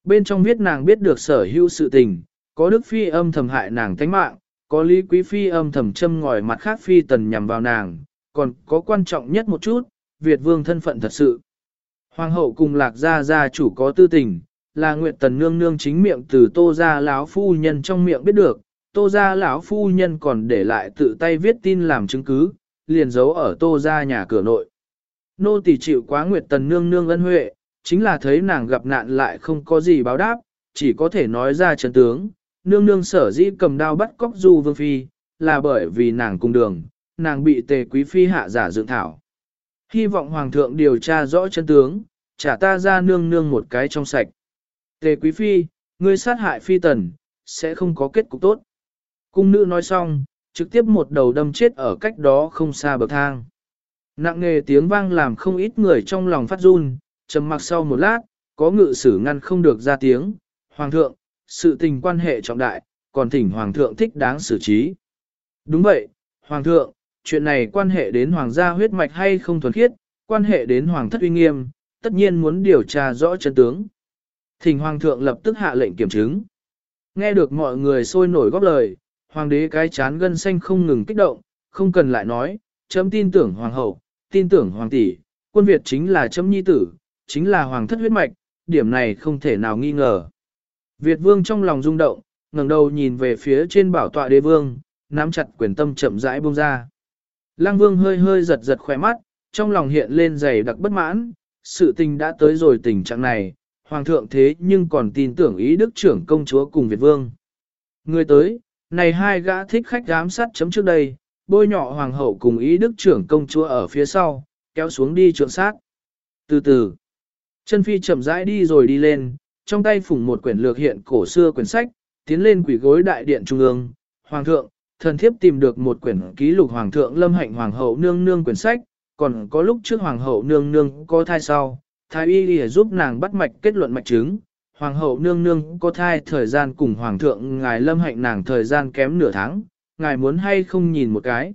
Bên trong viết nàng biết được sở hữu sự tình, có Đức Phi âm thầm hại nàng tánh mạng, có Lý Quý Phi âm thầm châm ngòi mặt khác Phi Tần nhằm vào nàng, còn có quan trọng nhất một chút, Việt Vương thân phận thật sự. Hoàng hậu cùng lạc gia gia chủ có tư tình, là Nguyệt Tần Nương Nương chính miệng từ tô gia lão phu nhân trong miệng biết được, tô gia lão phu nhân còn để lại tự tay viết tin làm chứng cứ, liền giấu ở tô gia nhà cửa nội. Nô tỳ chịu quá Nguyệt Tần Nương Nương ân huệ, chính là thấy nàng gặp nạn lại không có gì báo đáp, chỉ có thể nói ra chân tướng. Nương nương sở dĩ cầm đao bắt cóc du vương phi, là bởi vì nàng cùng đường, nàng bị tề quý phi hạ giả dựng thảo. Hy vọng hoàng thượng điều tra rõ chân tướng, trả ta ra nương nương một cái trong sạch. Tề quý phi, ngươi sát hại phi tần, sẽ không có kết cục tốt. Cung nữ nói xong, trực tiếp một đầu đâm chết ở cách đó không xa bậc thang. Nặng nghề tiếng vang làm không ít người trong lòng phát run, trầm mặc sau một lát, có ngự sử ngăn không được ra tiếng. Hoàng thượng, sự tình quan hệ trọng đại, còn thỉnh Hoàng thượng thích đáng xử trí. Đúng vậy, Hoàng thượng, chuyện này quan hệ đến Hoàng gia huyết mạch hay không thuần khiết, quan hệ đến Hoàng thất uy nghiêm, tất nhiên muốn điều tra rõ chân tướng. Thỉnh Hoàng thượng lập tức hạ lệnh kiểm chứng. Nghe được mọi người sôi nổi góp lời, Hoàng đế cái chán gân xanh không ngừng kích động, không cần lại nói, chấm tin tưởng Hoàng hậu, tin tưởng Hoàng tỷ, quân Việt chính là chấm nhi tử, chính là Hoàng thất huyết mạch, điểm này không thể nào nghi ngờ. Việt vương trong lòng rung động, ngẩng đầu nhìn về phía trên bảo tọa đế vương, nắm chặt quyền tâm chậm rãi buông ra. Lăng vương hơi hơi giật giật khóe mắt, trong lòng hiện lên dày đặc bất mãn, sự tình đã tới rồi tình trạng này, hoàng thượng thế nhưng còn tin tưởng ý đức trưởng công chúa cùng Việt vương. Người tới, này hai gã thích khách giám sát chấm trước đây, bôi nhọ hoàng hậu cùng ý đức trưởng công chúa ở phía sau, kéo xuống đi trượng sát. Từ từ, chân phi chậm rãi đi rồi đi lên, trong tay phủng một quyển lược hiện cổ xưa quyển sách, tiến lên quỷ gối đại điện trung ương. Hoàng thượng, thần thiếp tìm được một quyển ký lục hoàng thượng lâm hạnh hoàng hậu nương nương quyển sách, còn có lúc trước hoàng hậu nương nương có thai sau, thái y y giúp nàng bắt mạch kết luận mạch chứng. Hoàng hậu nương nương có thai thời gian cùng hoàng thượng ngài lâm hạnh nàng thời gian kém nửa tháng, ngài muốn hay không nhìn một cái.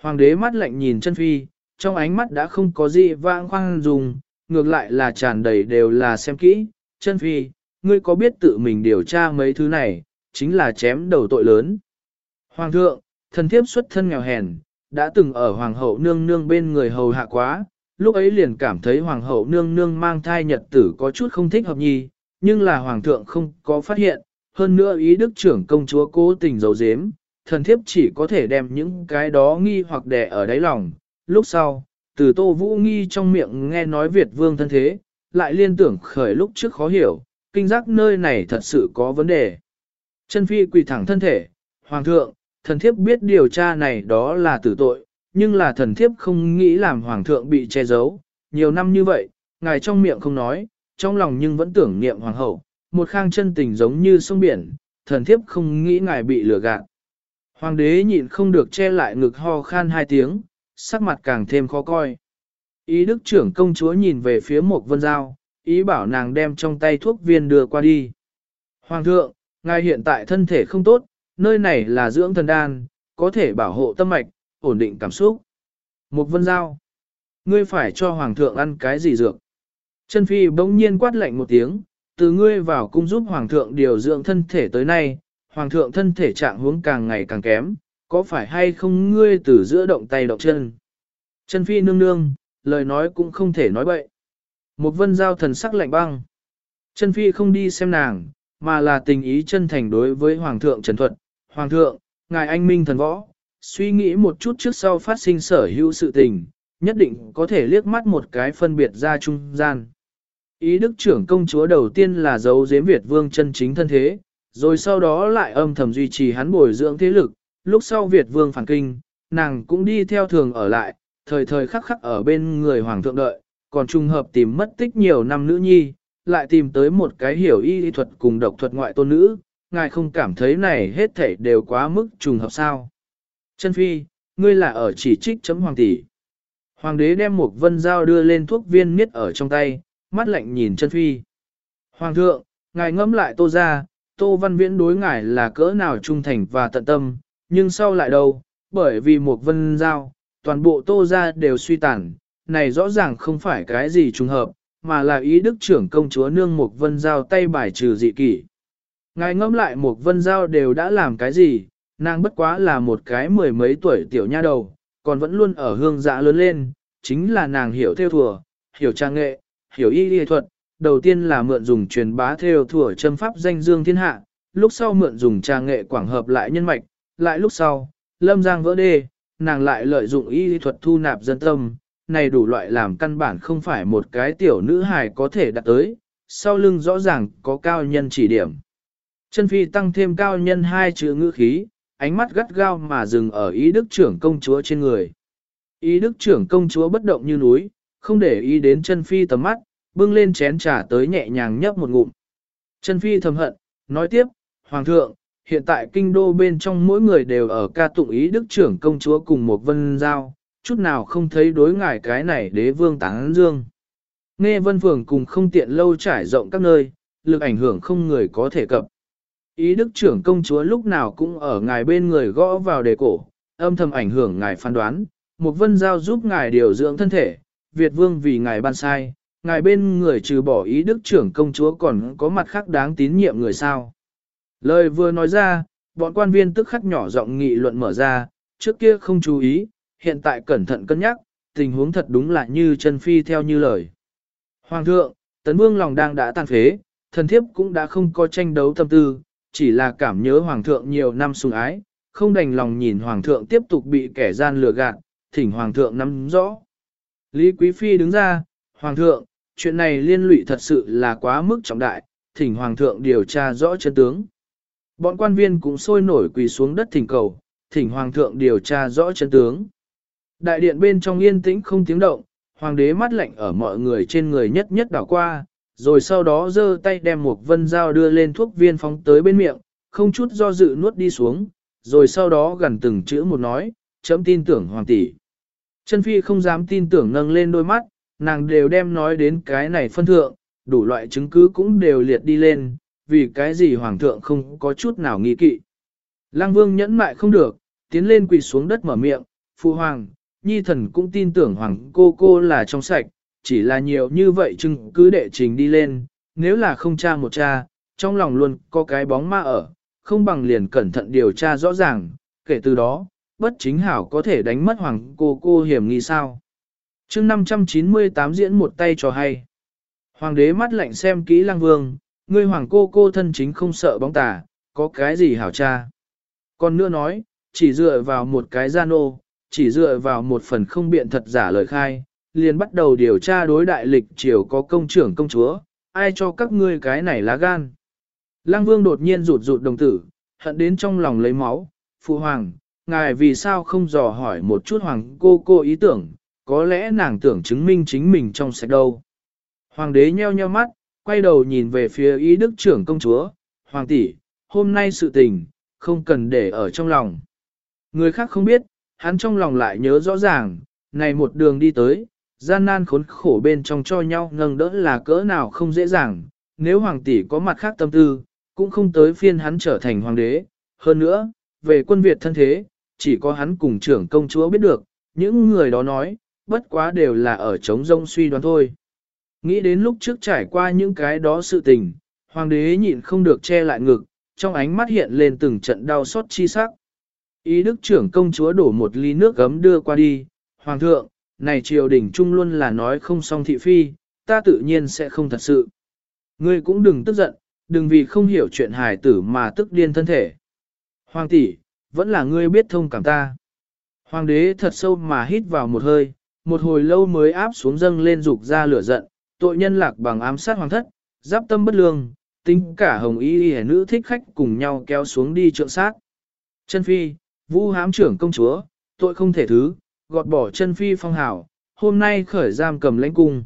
Hoàng đế mắt lạnh nhìn chân phi, trong ánh mắt đã không có gì vãng khoan dùng, ngược lại là tràn đầy đều là xem kỹ, chân phi, ngươi có biết tự mình điều tra mấy thứ này, chính là chém đầu tội lớn. Hoàng thượng, thần thiếp xuất thân nghèo hèn, đã từng ở hoàng hậu nương nương bên người hầu hạ quá, lúc ấy liền cảm thấy hoàng hậu nương nương mang thai nhật tử có chút không thích hợp nhi, nhưng là hoàng thượng không có phát hiện, hơn nữa ý đức trưởng công chúa cố tình giấu giếm, thần thiếp chỉ có thể đem những cái đó nghi hoặc đè ở đáy lòng. Lúc sau, từ tô vũ nghi trong miệng nghe nói Việt vương thân thế, lại liên tưởng khởi lúc trước khó hiểu, kinh giác nơi này thật sự có vấn đề. Chân phi quỳ thẳng thân thể, Hoàng thượng, thần thiếp biết điều tra này đó là tử tội, nhưng là thần thiếp không nghĩ làm Hoàng thượng bị che giấu. Nhiều năm như vậy, ngài trong miệng không nói, trong lòng nhưng vẫn tưởng niệm Hoàng hậu, một khang chân tình giống như sông biển, thần thiếp không nghĩ ngài bị lừa gạt. Hoàng đế nhịn không được che lại ngực ho khan hai tiếng, sắc mặt càng thêm khó coi. Ý đức trưởng công chúa nhìn về phía một vân giao, ý bảo nàng đem trong tay thuốc viên đưa qua đi. Hoàng thượng, ngài hiện tại thân thể không tốt, nơi này là dưỡng thần đan, có thể bảo hộ tâm mạch, ổn định cảm xúc. Một vân giao, ngươi phải cho hoàng thượng ăn cái gì dược? Chân phi bỗng nhiên quát lạnh một tiếng, từ ngươi vào cung giúp hoàng thượng điều dưỡng thân thể tới nay, hoàng thượng thân thể trạng huống càng ngày càng kém, có phải hay không ngươi từ giữa động tay động chân? Chân phi nương nương, lời nói cũng không thể nói bậy. Một vân giao thần sắc lạnh băng. Chân phi không đi xem nàng, mà là tình ý chân thành đối với Hoàng thượng Trần Thuật. Hoàng thượng, ngài anh minh thần võ, suy nghĩ một chút trước sau phát sinh sở hữu sự tình, nhất định có thể liếc mắt một cái phân biệt ra trung gian. Ý đức trưởng công chúa đầu tiên là giấu giếm Việt vương chân chính thân thế, rồi sau đó lại âm thầm duy trì hắn bồi dưỡng thế lực, lúc sau Việt vương phản kinh, nàng cũng đi theo thường ở lại, thời thời khắc khắc ở bên người hoàng thượng đợi, còn trùng hợp tìm mất tích nhiều năm nữ nhi, lại tìm tới một cái hiểu y thuật cùng độc thuật ngoại tôn nữ, ngài không cảm thấy này hết thảy đều quá mức trùng hợp sao. Chân phi, ngươi là ở chỉ trích chấm hoàng tỷ. Hoàng đế đem một vân dao đưa lên thuốc viên miết ở trong tay, mắt lạnh nhìn chân phi. Hoàng thượng, ngài ngẫm lại tô ra, tô văn viễn đối ngài là cỡ nào trung thành và tận tâm, nhưng sau lại đâu, bởi vì một vân dao, toàn bộ tô ra đều suy tàn, này rõ ràng không phải cái gì trùng hợp, mà là ý đức trưởng công chúa nương Mục Vân Giao tay bài trừ dị kỷ. Ngài ngẫm lại một Vân Giao đều đã làm cái gì, nàng bất quá là một cái mười mấy tuổi tiểu nha đầu, còn vẫn luôn ở hương dạ lớn lên, chính là nàng hiểu theo thùa, hiểu trang nghệ, hiểu y y thuật, đầu tiên là mượn dùng truyền bá theo thùa châm pháp danh dương thiên hạ, lúc sau mượn dùng trang nghệ quảng hợp lại nhân mạch, lại lúc sau, lâm giang vỡ đê, nàng lại lợi dụng y y thuật thu nạp dân tâm, này đủ loại làm căn bản không phải một cái tiểu nữ hài có thể đạt tới, sau lưng rõ ràng có cao nhân chỉ điểm. Chân phi tăng thêm cao nhân hai chữ ngữ khí, ánh mắt gắt gao mà dừng ở ý đức trưởng công chúa trên người. Ý đức trưởng công chúa bất động như núi, không để ý đến chân phi tầm mắt, bưng lên chén trà tới nhẹ nhàng nhấp một ngụm. Chân phi thầm hận, nói tiếp, Hoàng thượng, hiện tại kinh đô bên trong mỗi người đều ở ca tụng ý đức trưởng công chúa cùng một vân giao, chút nào không thấy đối ngại cái này đế vương táng dương. Nghe vân phường cùng không tiện lâu trải rộng các nơi, lực ảnh hưởng không người có thể cập. Ý đức trưởng công chúa lúc nào cũng ở ngài bên người gõ vào đề cổ, âm thầm ảnh hưởng ngài phán đoán, một vân giao giúp ngài điều dưỡng thân thể, Việt vương vì ngài ban sai, ngài bên người trừ bỏ ý đức trưởng công chúa còn có mặt khác đáng tín nhiệm người sao. Lời vừa nói ra, bọn quan viên tức khắc nhỏ giọng nghị luận mở ra, trước kia không chú ý, hiện tại cẩn thận cân nhắc, tình huống thật đúng là như chân phi theo như lời. Hoàng thượng, tấn vương lòng đang đã tàn phế, thần thiếp cũng đã không có tranh đấu tâm tư, chỉ là cảm nhớ hoàng thượng nhiều năm sùng ái, không đành lòng nhìn hoàng thượng tiếp tục bị kẻ gian lừa gạt, thỉnh hoàng thượng nắm rõ. Lý Quý Phi đứng ra, hoàng thượng, chuyện này liên lụy thật sự là quá mức trọng đại, thỉnh hoàng thượng điều tra rõ chân tướng. Bọn quan viên cũng sôi nổi quỳ xuống đất thỉnh cầu, thỉnh hoàng thượng điều tra rõ chân tướng. Đại điện bên trong yên tĩnh không tiếng động, hoàng đế mắt lạnh ở mọi người trên người nhất nhất đảo qua, rồi sau đó giơ tay đem một vân dao đưa lên thuốc viên phóng tới bên miệng, không chút do dự nuốt đi xuống, rồi sau đó gần từng chữ một nói, chấm tin tưởng hoàng tỷ. Chân phi không dám tin tưởng nâng lên đôi mắt, nàng đều đem nói đến cái này phân thượng, đủ loại chứng cứ cũng đều liệt đi lên, vì cái gì hoàng thượng không có chút nào nghi kỵ. Lăng vương nhẫn mại không được, tiến lên quỳ xuống đất mở miệng, phụ hoàng, nhi thần cũng tin tưởng hoàng cô cô là trong sạch, chỉ là nhiều như vậy chứng cứ đệ trình đi lên, nếu là không tra một cha, trong lòng luôn có cái bóng ma ở, không bằng liền cẩn thận điều tra rõ ràng, kể từ đó, bất chính hảo có thể đánh mất hoàng cô cô hiểm nghi sao. chương 598 diễn một tay cho hay. Hoàng đế mắt lạnh xem kỹ lang vương, ngươi hoàng cô cô thân chính không sợ bóng tà, có cái gì hảo cha. Còn nữa nói, chỉ dựa vào một cái gian ô, chỉ dựa vào một phần không biện thật giả lời khai, liền bắt đầu điều tra đối đại lịch triều có công trưởng công chúa, ai cho các ngươi cái này lá gan. Lăng vương đột nhiên rụt rụt đồng tử, hận đến trong lòng lấy máu, phụ hoàng, ngài vì sao không dò hỏi một chút hoàng cô cô ý tưởng, có lẽ nàng tưởng chứng minh chính mình trong sạch đâu. Hoàng đế nheo nheo mắt, quay đầu nhìn về phía ý đức trưởng công chúa, hoàng tỷ, hôm nay sự tình, không cần để ở trong lòng. Người khác không biết, hắn trong lòng lại nhớ rõ ràng, này một đường đi tới, gian nan khốn khổ bên trong cho nhau ngâng đỡ là cỡ nào không dễ dàng, nếu hoàng tỷ có mặt khác tâm tư, cũng không tới phiên hắn trở thành hoàng đế. Hơn nữa, về quân Việt thân thế, chỉ có hắn cùng trưởng công chúa biết được, những người đó nói, bất quá đều là ở chống rông suy đoán thôi. Nghĩ đến lúc trước trải qua những cái đó sự tình, hoàng đế nhịn không được che lại ngực, trong ánh mắt hiện lên từng trận đau xót chi sắc. Ý đức trưởng công chúa đổ một ly nước gấm đưa qua đi, hoàng thượng, này triều đình trung luôn là nói không xong thị phi, ta tự nhiên sẽ không thật sự. Ngươi cũng đừng tức giận, đừng vì không hiểu chuyện hài tử mà tức điên thân thể. Hoàng tỷ, vẫn là ngươi biết thông cảm ta. Hoàng đế thật sâu mà hít vào một hơi, một hồi lâu mới áp xuống dâng lên dục ra lửa giận, tội nhân lạc bằng ám sát hoàng thất, giáp tâm bất lương, tính cả hồng y y nữ thích khách cùng nhau kéo xuống đi trượng sát. Chân phi, vũ hám trưởng công chúa, tội không thể thứ, gọt bỏ chân phi phong hảo, hôm nay khởi giam cầm lãnh cung.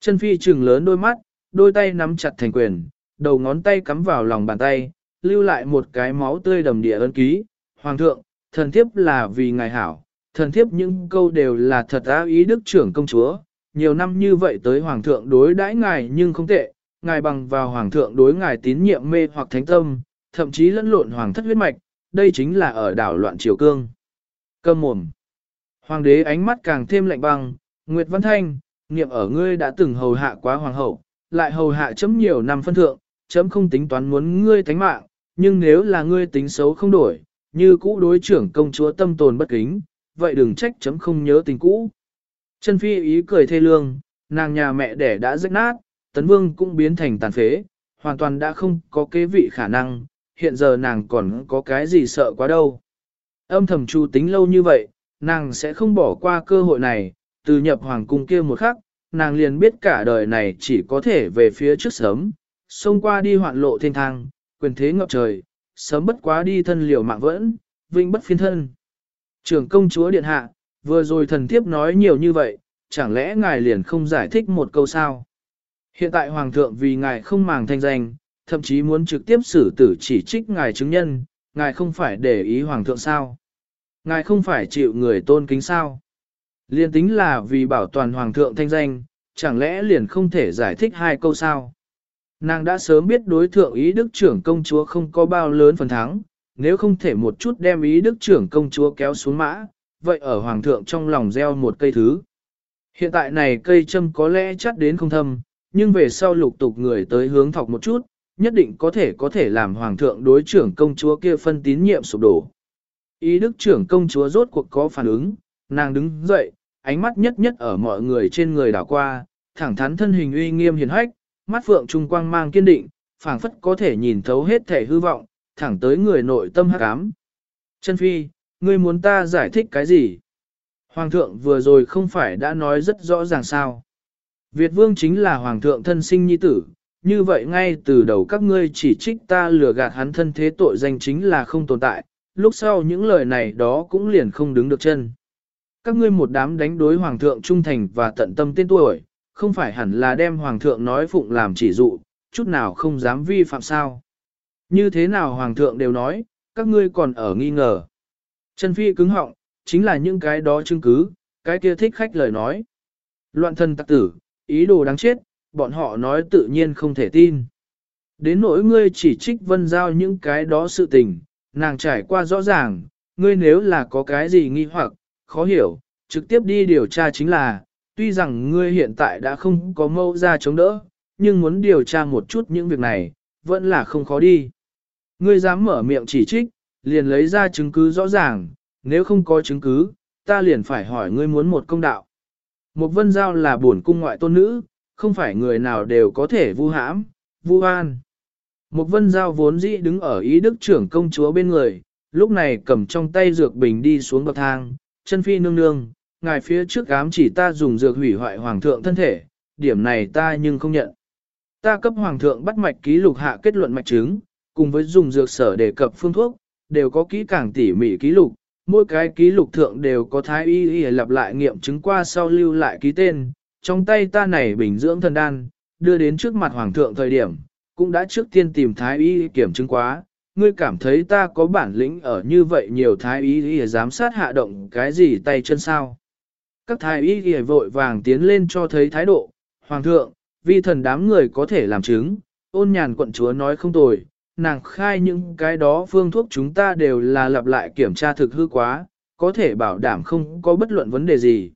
Chân phi trừng lớn đôi mắt, đôi tay nắm chặt thành quyền, đầu ngón tay cắm vào lòng bàn tay, lưu lại một cái máu tươi đầm địa ân ký. Hoàng thượng, thần thiếp là vì ngài hảo, thần thiếp những câu đều là thật áo ý đức trưởng công chúa. Nhiều năm như vậy tới hoàng thượng đối đãi ngài nhưng không tệ, ngài bằng vào hoàng thượng đối ngài tín nhiệm mê hoặc thánh tâm, thậm chí lẫn lộn hoàng thất huyết mạch, đây chính là ở đảo loạn triều cương. Cơm mồm. Hoàng đế ánh mắt càng thêm lạnh băng, Nguyệt Văn Thanh, niệm ở ngươi đã từng hầu hạ quá hoàng hậu, lại hầu hạ chấm nhiều năm phân thượng, chấm không tính toán muốn ngươi thánh mạng, nhưng nếu là ngươi tính xấu không đổi, như cũ đối trưởng công chúa tâm tồn bất kính, vậy đừng trách chấm không nhớ tình cũ. Chân phi ý cười thê lương, nàng nhà mẹ đẻ đã rách nát, tấn vương cũng biến thành tàn phế, hoàn toàn đã không có kế vị khả năng, hiện giờ nàng còn có cái gì sợ quá đâu. Âm thầm chu tính lâu như vậy, nàng sẽ không bỏ qua cơ hội này, từ nhập hoàng cung kia một khắc, nàng liền biết cả đời này chỉ có thể về phía trước sớm, xông qua đi hoạn lộ thiên thang, quyền thế ngập trời, sớm bất quá đi thân liều mạng vẫn, vinh bất phiên thân. Trưởng công chúa điện hạ, vừa rồi thần thiếp nói nhiều như vậy, chẳng lẽ ngài liền không giải thích một câu sao? Hiện tại hoàng thượng vì ngài không màng thanh danh, thậm chí muốn trực tiếp xử tử chỉ trích ngài chứng nhân, ngài không phải để ý hoàng thượng sao? Ngài không phải chịu người tôn kính sao? Liên tính là vì bảo toàn hoàng thượng thanh danh, chẳng lẽ liền không thể giải thích hai câu sao? Nàng đã sớm biết đối thượng ý đức trưởng công chúa không có bao lớn phần thắng, nếu không thể một chút đem ý đức trưởng công chúa kéo xuống mã, vậy ở hoàng thượng trong lòng gieo một cây thứ. Hiện tại này cây châm có lẽ chắc đến không thâm, nhưng về sau lục tục người tới hướng thọc một chút, nhất định có thể có thể làm hoàng thượng đối trưởng công chúa kia phân tín nhiệm sụp đổ. Ý đức trưởng công chúa rốt cuộc có phản ứng, nàng đứng dậy, ánh mắt nhất nhất ở mọi người trên người đảo qua, thẳng thắn thân hình uy nghiêm hiền hách, mắt phượng trung quang mang kiên định, phảng phất có thể nhìn thấu hết thể hư vọng, thẳng tới người nội tâm hắc ám. Chân phi, ngươi muốn ta giải thích cái gì? Hoàng thượng vừa rồi không phải đã nói rất rõ ràng sao? Việt vương chính là hoàng thượng thân sinh nhi tử, như vậy ngay từ đầu các ngươi chỉ trích ta lừa gạt hắn thân thế tội danh chính là không tồn tại, lúc sau những lời này đó cũng liền không đứng được chân. Các ngươi một đám đánh đối hoàng thượng trung thành và tận tâm tên tuổi, không phải hẳn là đem hoàng thượng nói phụng làm chỉ dụ, chút nào không dám vi phạm sao. Như thế nào hoàng thượng đều nói, các ngươi còn ở nghi ngờ. Chân phi cứng họng, chính là những cái đó chứng cứ, cái kia thích khách lời nói. Loạn thân tặc tử, ý đồ đáng chết, bọn họ nói tự nhiên không thể tin. Đến nỗi ngươi chỉ trích vân giao những cái đó sự tình, nàng trải qua rõ ràng, ngươi nếu là có cái gì nghi hoặc, khó hiểu, trực tiếp đi điều tra chính là, tuy rằng ngươi hiện tại đã không có mâu ra chống đỡ, nhưng muốn điều tra một chút những việc này, vẫn là không khó đi. Ngươi dám mở miệng chỉ trích, liền lấy ra chứng cứ rõ ràng, nếu không có chứng cứ, ta liền phải hỏi ngươi muốn một công đạo. Một vân giao là bổn cung ngoại tôn nữ, không phải người nào đều có thể vu hãm, vu an. Một vân giao vốn dĩ đứng ở ý đức trưởng công chúa bên người, lúc này cầm trong tay dược bình đi xuống bậc thang, chân phi nương nương, ngài phía trước ám chỉ ta dùng dược hủy hoại hoàng thượng thân thể, điểm này ta nhưng không nhận. Ta cấp hoàng thượng bắt mạch ký lục hạ kết luận mạch chứng, cùng với dùng dược sở đề cập phương thuốc, đều có kỹ càng tỉ mỉ ký lục, mỗi cái ký lục thượng đều có thái y y lặp lại nghiệm chứng qua sau lưu lại ký tên, trong tay ta này bình dưỡng thần đan, đưa đến trước mặt hoàng thượng thời điểm, cũng đã trước tiên tìm thái y kiểm chứng quá, ngươi cảm thấy ta có bản lĩnh ở như vậy nhiều thái y y giám sát hạ động cái gì tay chân sao. Các thái y y vội vàng tiến lên cho thấy thái độ, hoàng thượng, vi thần đám người có thể làm chứng, ôn nhàn quận chúa nói không tồi, nàng khai những cái đó phương thuốc chúng ta đều là lặp lại kiểm tra thực hư quá, có thể bảo đảm không có bất luận vấn đề gì.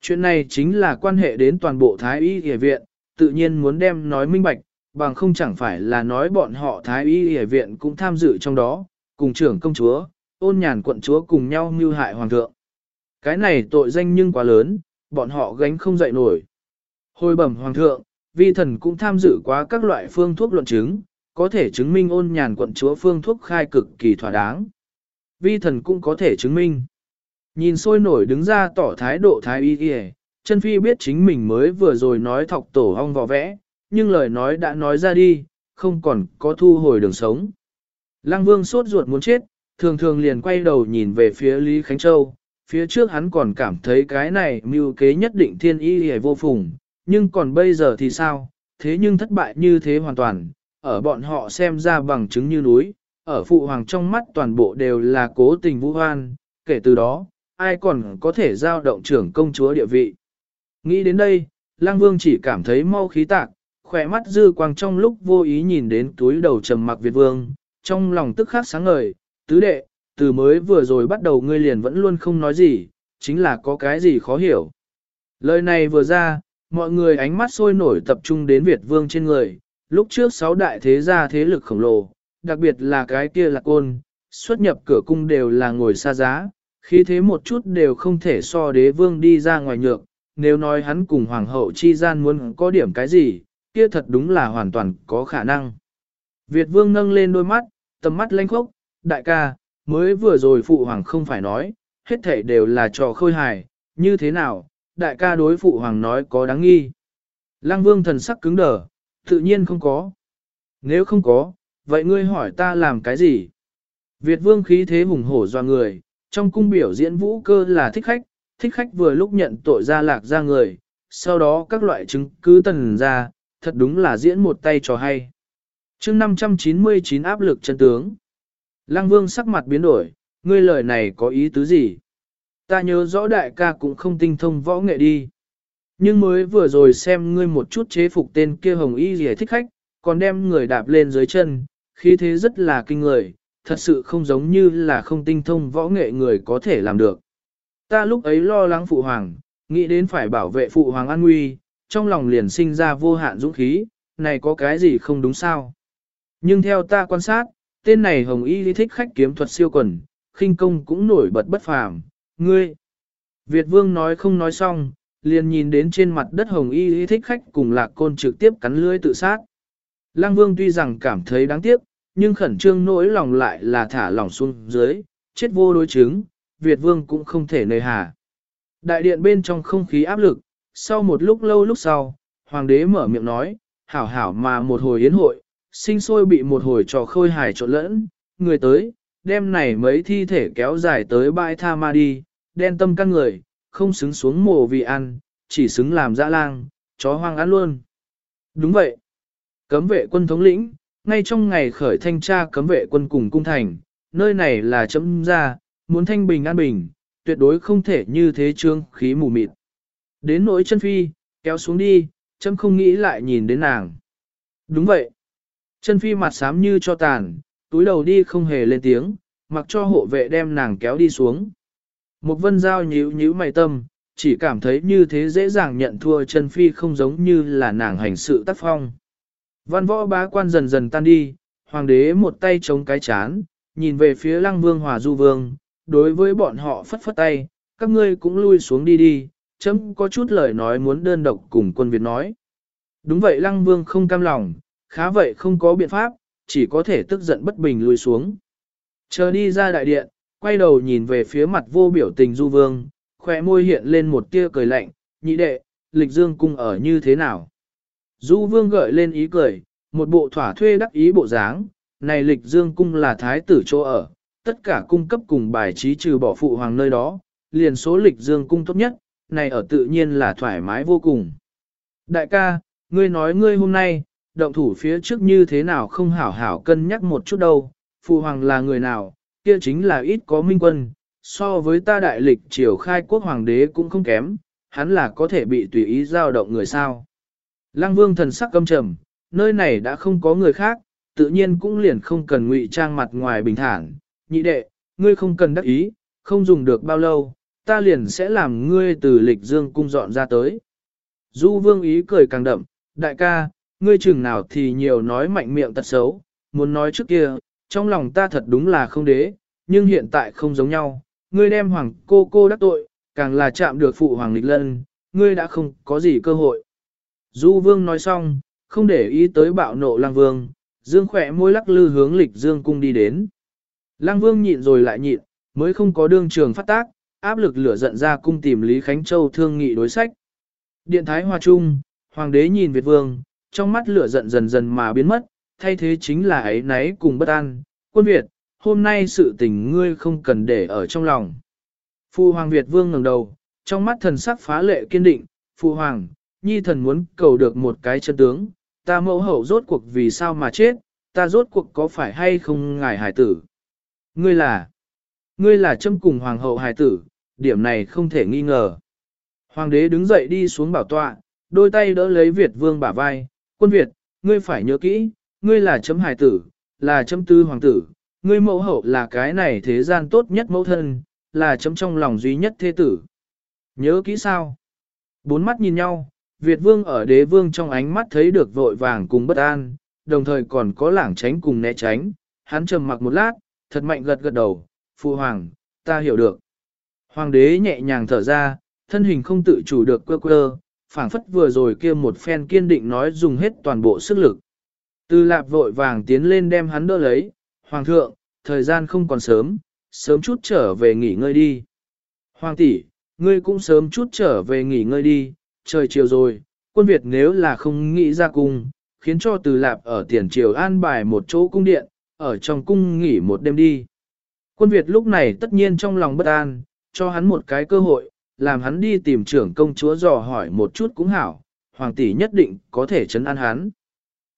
Chuyện này chính là quan hệ đến toàn bộ Thái Y Y viện, tự nhiên muốn đem nói minh bạch, bằng không chẳng phải là nói bọn họ Thái Y Y viện cũng tham dự trong đó, cùng trưởng công chúa, ôn nhàn quận chúa cùng nhau mưu hại hoàng thượng. Cái này tội danh nhưng quá lớn, bọn họ gánh không dậy nổi. Hồi bẩm hoàng thượng, vi thần cũng tham dự quá các loại phương thuốc luận chứng, có thể chứng minh ôn nhàn quận chúa phương thuốc khai cực kỳ thỏa đáng. Vi thần cũng có thể chứng minh. Nhìn sôi nổi đứng ra tỏ thái độ thái y y, chân phi biết chính mình mới vừa rồi nói thọc tổ hong vò vẽ, nhưng lời nói đã nói ra đi, không còn có thu hồi đường sống. Lăng vương sốt ruột muốn chết, thường thường liền quay đầu nhìn về phía Lý Khánh Châu, phía trước hắn còn cảm thấy cái này mưu kế nhất định thiên y hề vô phùng, nhưng còn bây giờ thì sao, thế nhưng thất bại như thế hoàn toàn, ở bọn họ xem ra bằng chứng như núi, ở phụ hoàng trong mắt toàn bộ đều là cố tình vũ hoan, kể từ đó, ai còn có thể giao động trưởng công chúa địa vị. Nghĩ đến đây, lang vương chỉ cảm thấy mau khí tạc, khỏe mắt dư quang trong lúc vô ý nhìn đến túi đầu trầm mặc Việt vương, trong lòng tức khắc sáng ngời, tứ đệ, từ mới vừa rồi bắt đầu ngươi liền vẫn luôn không nói gì, chính là có cái gì khó hiểu. Lời này vừa ra, mọi người ánh mắt sôi nổi tập trung đến Việt vương trên người, lúc trước sáu đại thế gia thế lực khổng lồ, đặc biệt là cái kia là côn, xuất nhập cửa cung đều là ngồi xa giá, khi thế một chút đều không thể so đế vương đi ra ngoài nhược, nếu nói hắn cùng hoàng hậu chi gian muốn có điểm cái gì, kia thật đúng là hoàn toàn có khả năng. Việt vương nâng lên đôi mắt, tầm mắt lanh khốc, đại ca, mới vừa rồi phụ hoàng không phải nói, hết thảy đều là trò khôi hài, như thế nào, đại ca đối phụ hoàng nói có đáng nghi. Lăng vương thần sắc cứng đờ, tự nhiên không có. Nếu không có, vậy ngươi hỏi ta làm cái gì? Việt vương khí thế hùng hổ doa người, trong cung biểu diễn vũ cơ là thích khách, thích khách vừa lúc nhận tội ra lạc ra người, sau đó các loại chứng cứ tần ra, thật đúng là diễn một tay trò hay. chương 599 áp lực chân tướng. Lăng vương sắc mặt biến đổi, ngươi lời này có ý tứ gì? Ta nhớ rõ đại ca cũng không tinh thông võ nghệ đi. Nhưng mới vừa rồi xem ngươi một chút chế phục tên kia hồng y gì thích khách, còn đem người đạp lên dưới chân, khí thế rất là kinh người, thật sự không giống như là không tinh thông võ nghệ người có thể làm được. Ta lúc ấy lo lắng phụ hoàng, nghĩ đến phải bảo vệ phụ hoàng an nguy, trong lòng liền sinh ra vô hạn dũng khí, này có cái gì không đúng sao. Nhưng theo ta quan sát, tên này hồng y Lý thích khách kiếm thuật siêu quần, khinh công cũng nổi bật bất phàm, ngươi. Việt vương nói không nói xong, liền nhìn đến trên mặt đất hồng y Lý thích khách cùng lạc côn trực tiếp cắn lưỡi tự sát. Lăng vương tuy rằng cảm thấy đáng tiếc, nhưng khẩn trương nỗi lòng lại là thả lỏng xuống dưới, chết vô đối chứng, Việt vương cũng không thể nơi hà. Đại điện bên trong không khí áp lực, sau một lúc lâu lúc sau, hoàng đế mở miệng nói, hảo hảo mà một hồi yến hội, sinh sôi bị một hồi trò khôi hài trộn lẫn, người tới, đem này mấy thi thể kéo dài tới bãi tha ma đi, đen tâm căn người, không xứng xuống mồ vì ăn, chỉ xứng làm dã lang, chó hoang ăn luôn. Đúng vậy. Cấm vệ quân thống lĩnh, ngay trong ngày khởi thanh tra cấm vệ quân cùng cung thành, nơi này là chấm ra, muốn thanh bình an bình, tuyệt đối không thể như thế trương khí mù mịt. Đến nỗi chân phi, kéo xuống đi, chấm không nghĩ lại nhìn đến nàng. Đúng vậy. Chân phi mặt xám như cho tàn, túi đầu đi không hề lên tiếng, mặc cho hộ vệ đem nàng kéo đi xuống. Một vân giao nhíu nhíu mày tâm, chỉ cảm thấy như thế dễ dàng nhận thua chân phi không giống như là nàng hành sự tác phong. Văn võ bá quan dần dần tan đi, hoàng đế một tay chống cái chán, nhìn về phía lăng vương hòa du vương, đối với bọn họ phất phất tay, các ngươi cũng lui xuống đi đi, chấm có chút lời nói muốn đơn độc cùng quân Việt nói. Đúng vậy lăng vương không cam lòng, khá vậy không có biện pháp, chỉ có thể tức giận bất bình lùi xuống. Chờ đi ra đại điện, quay đầu nhìn về phía mặt vô biểu tình du vương, khỏe môi hiện lên một tia cười lạnh, nhị đệ, lịch dương cung ở như thế nào? Du vương gợi lên ý cười, một bộ thỏa thuê đắc ý bộ dáng, này lịch dương cung là thái tử chỗ ở, tất cả cung cấp cùng bài trí trừ bỏ phụ hoàng nơi đó, liền số lịch dương cung tốt nhất, này ở tự nhiên là thoải mái vô cùng. Đại ca, ngươi nói ngươi hôm nay, động thủ phía trước như thế nào không hảo hảo cân nhắc một chút đâu, phụ hoàng là người nào, kia chính là ít có minh quân, so với ta đại lịch triều khai quốc hoàng đế cũng không kém, hắn là có thể bị tùy ý giao động người sao. Lăng vương thần sắc căm trầm, nơi này đã không có người khác, tự nhiên cũng liền không cần ngụy trang mặt ngoài bình thản, nhị đệ, ngươi không cần đắc ý, không dùng được bao lâu, ta liền sẽ làm ngươi từ lịch dương cung dọn ra tới. Du vương ý cười càng đậm, đại ca, ngươi chừng nào thì nhiều nói mạnh miệng tật xấu, muốn nói trước kia, trong lòng ta thật đúng là không đế, nhưng hiện tại không giống nhau, ngươi đem hoàng cô cô đắc tội, càng là chạm được phụ hoàng lịch lân, ngươi đã không có gì cơ hội. Du vương nói xong, không để ý tới bạo nộ lang vương, dương khỏe môi lắc lư hướng lịch dương cung đi đến. Lang vương nhịn rồi lại nhịn, mới không có đương trường phát tác, áp lực lửa giận ra cung tìm Lý Khánh Châu thương nghị đối sách. Điện Thái Hòa Trung, Hoàng đế nhìn Việt Vương, trong mắt lửa giận dần dần mà biến mất, thay thế chính là ấy náy cùng bất an. Quân Việt, hôm nay sự tình ngươi không cần để ở trong lòng. Phu Hoàng Việt Vương ngẩng đầu, trong mắt thần sắc phá lệ kiên định, Phu Hoàng, nhi thần muốn cầu được một cái chân tướng, ta mẫu hậu rốt cuộc vì sao mà chết, ta rốt cuộc có phải hay không ngài hải tử. Ngươi là, ngươi là châm cùng hoàng hậu hài tử, điểm này không thể nghi ngờ. Hoàng đế đứng dậy đi xuống bảo tọa, đôi tay đỡ lấy Việt vương bả vai, quân Việt, ngươi phải nhớ kỹ, ngươi là chấm hài tử, là chấm tư hoàng tử, ngươi mẫu hậu là cái này thế gian tốt nhất mẫu thân, là chấm trong lòng duy nhất thế tử. Nhớ kỹ sao? Bốn mắt nhìn nhau, Việt vương ở đế vương trong ánh mắt thấy được vội vàng cùng bất an, đồng thời còn có lảng tránh cùng né tránh, hắn trầm mặc một lát, thật mạnh gật gật đầu, phụ hoàng, ta hiểu được. Hoàng đế nhẹ nhàng thở ra, thân hình không tự chủ được quơ quơ, phảng phất vừa rồi kia một phen kiên định nói dùng hết toàn bộ sức lực. Từ lạp vội vàng tiến lên đem hắn đỡ lấy, Hoàng thượng, thời gian không còn sớm, sớm chút trở về nghỉ ngơi đi. Hoàng tỷ, ngươi cũng sớm chút trở về nghỉ ngơi đi, trời chiều rồi, quân Việt nếu là không nghĩ ra cung, khiến cho từ lạp ở tiền triều an bài một chỗ cung điện, ở trong cung nghỉ một đêm đi. Quân Việt lúc này tất nhiên trong lòng bất an, cho hắn một cái cơ hội, làm hắn đi tìm trưởng công chúa dò hỏi một chút cũng hảo, hoàng tỷ nhất định có thể chấn an hắn.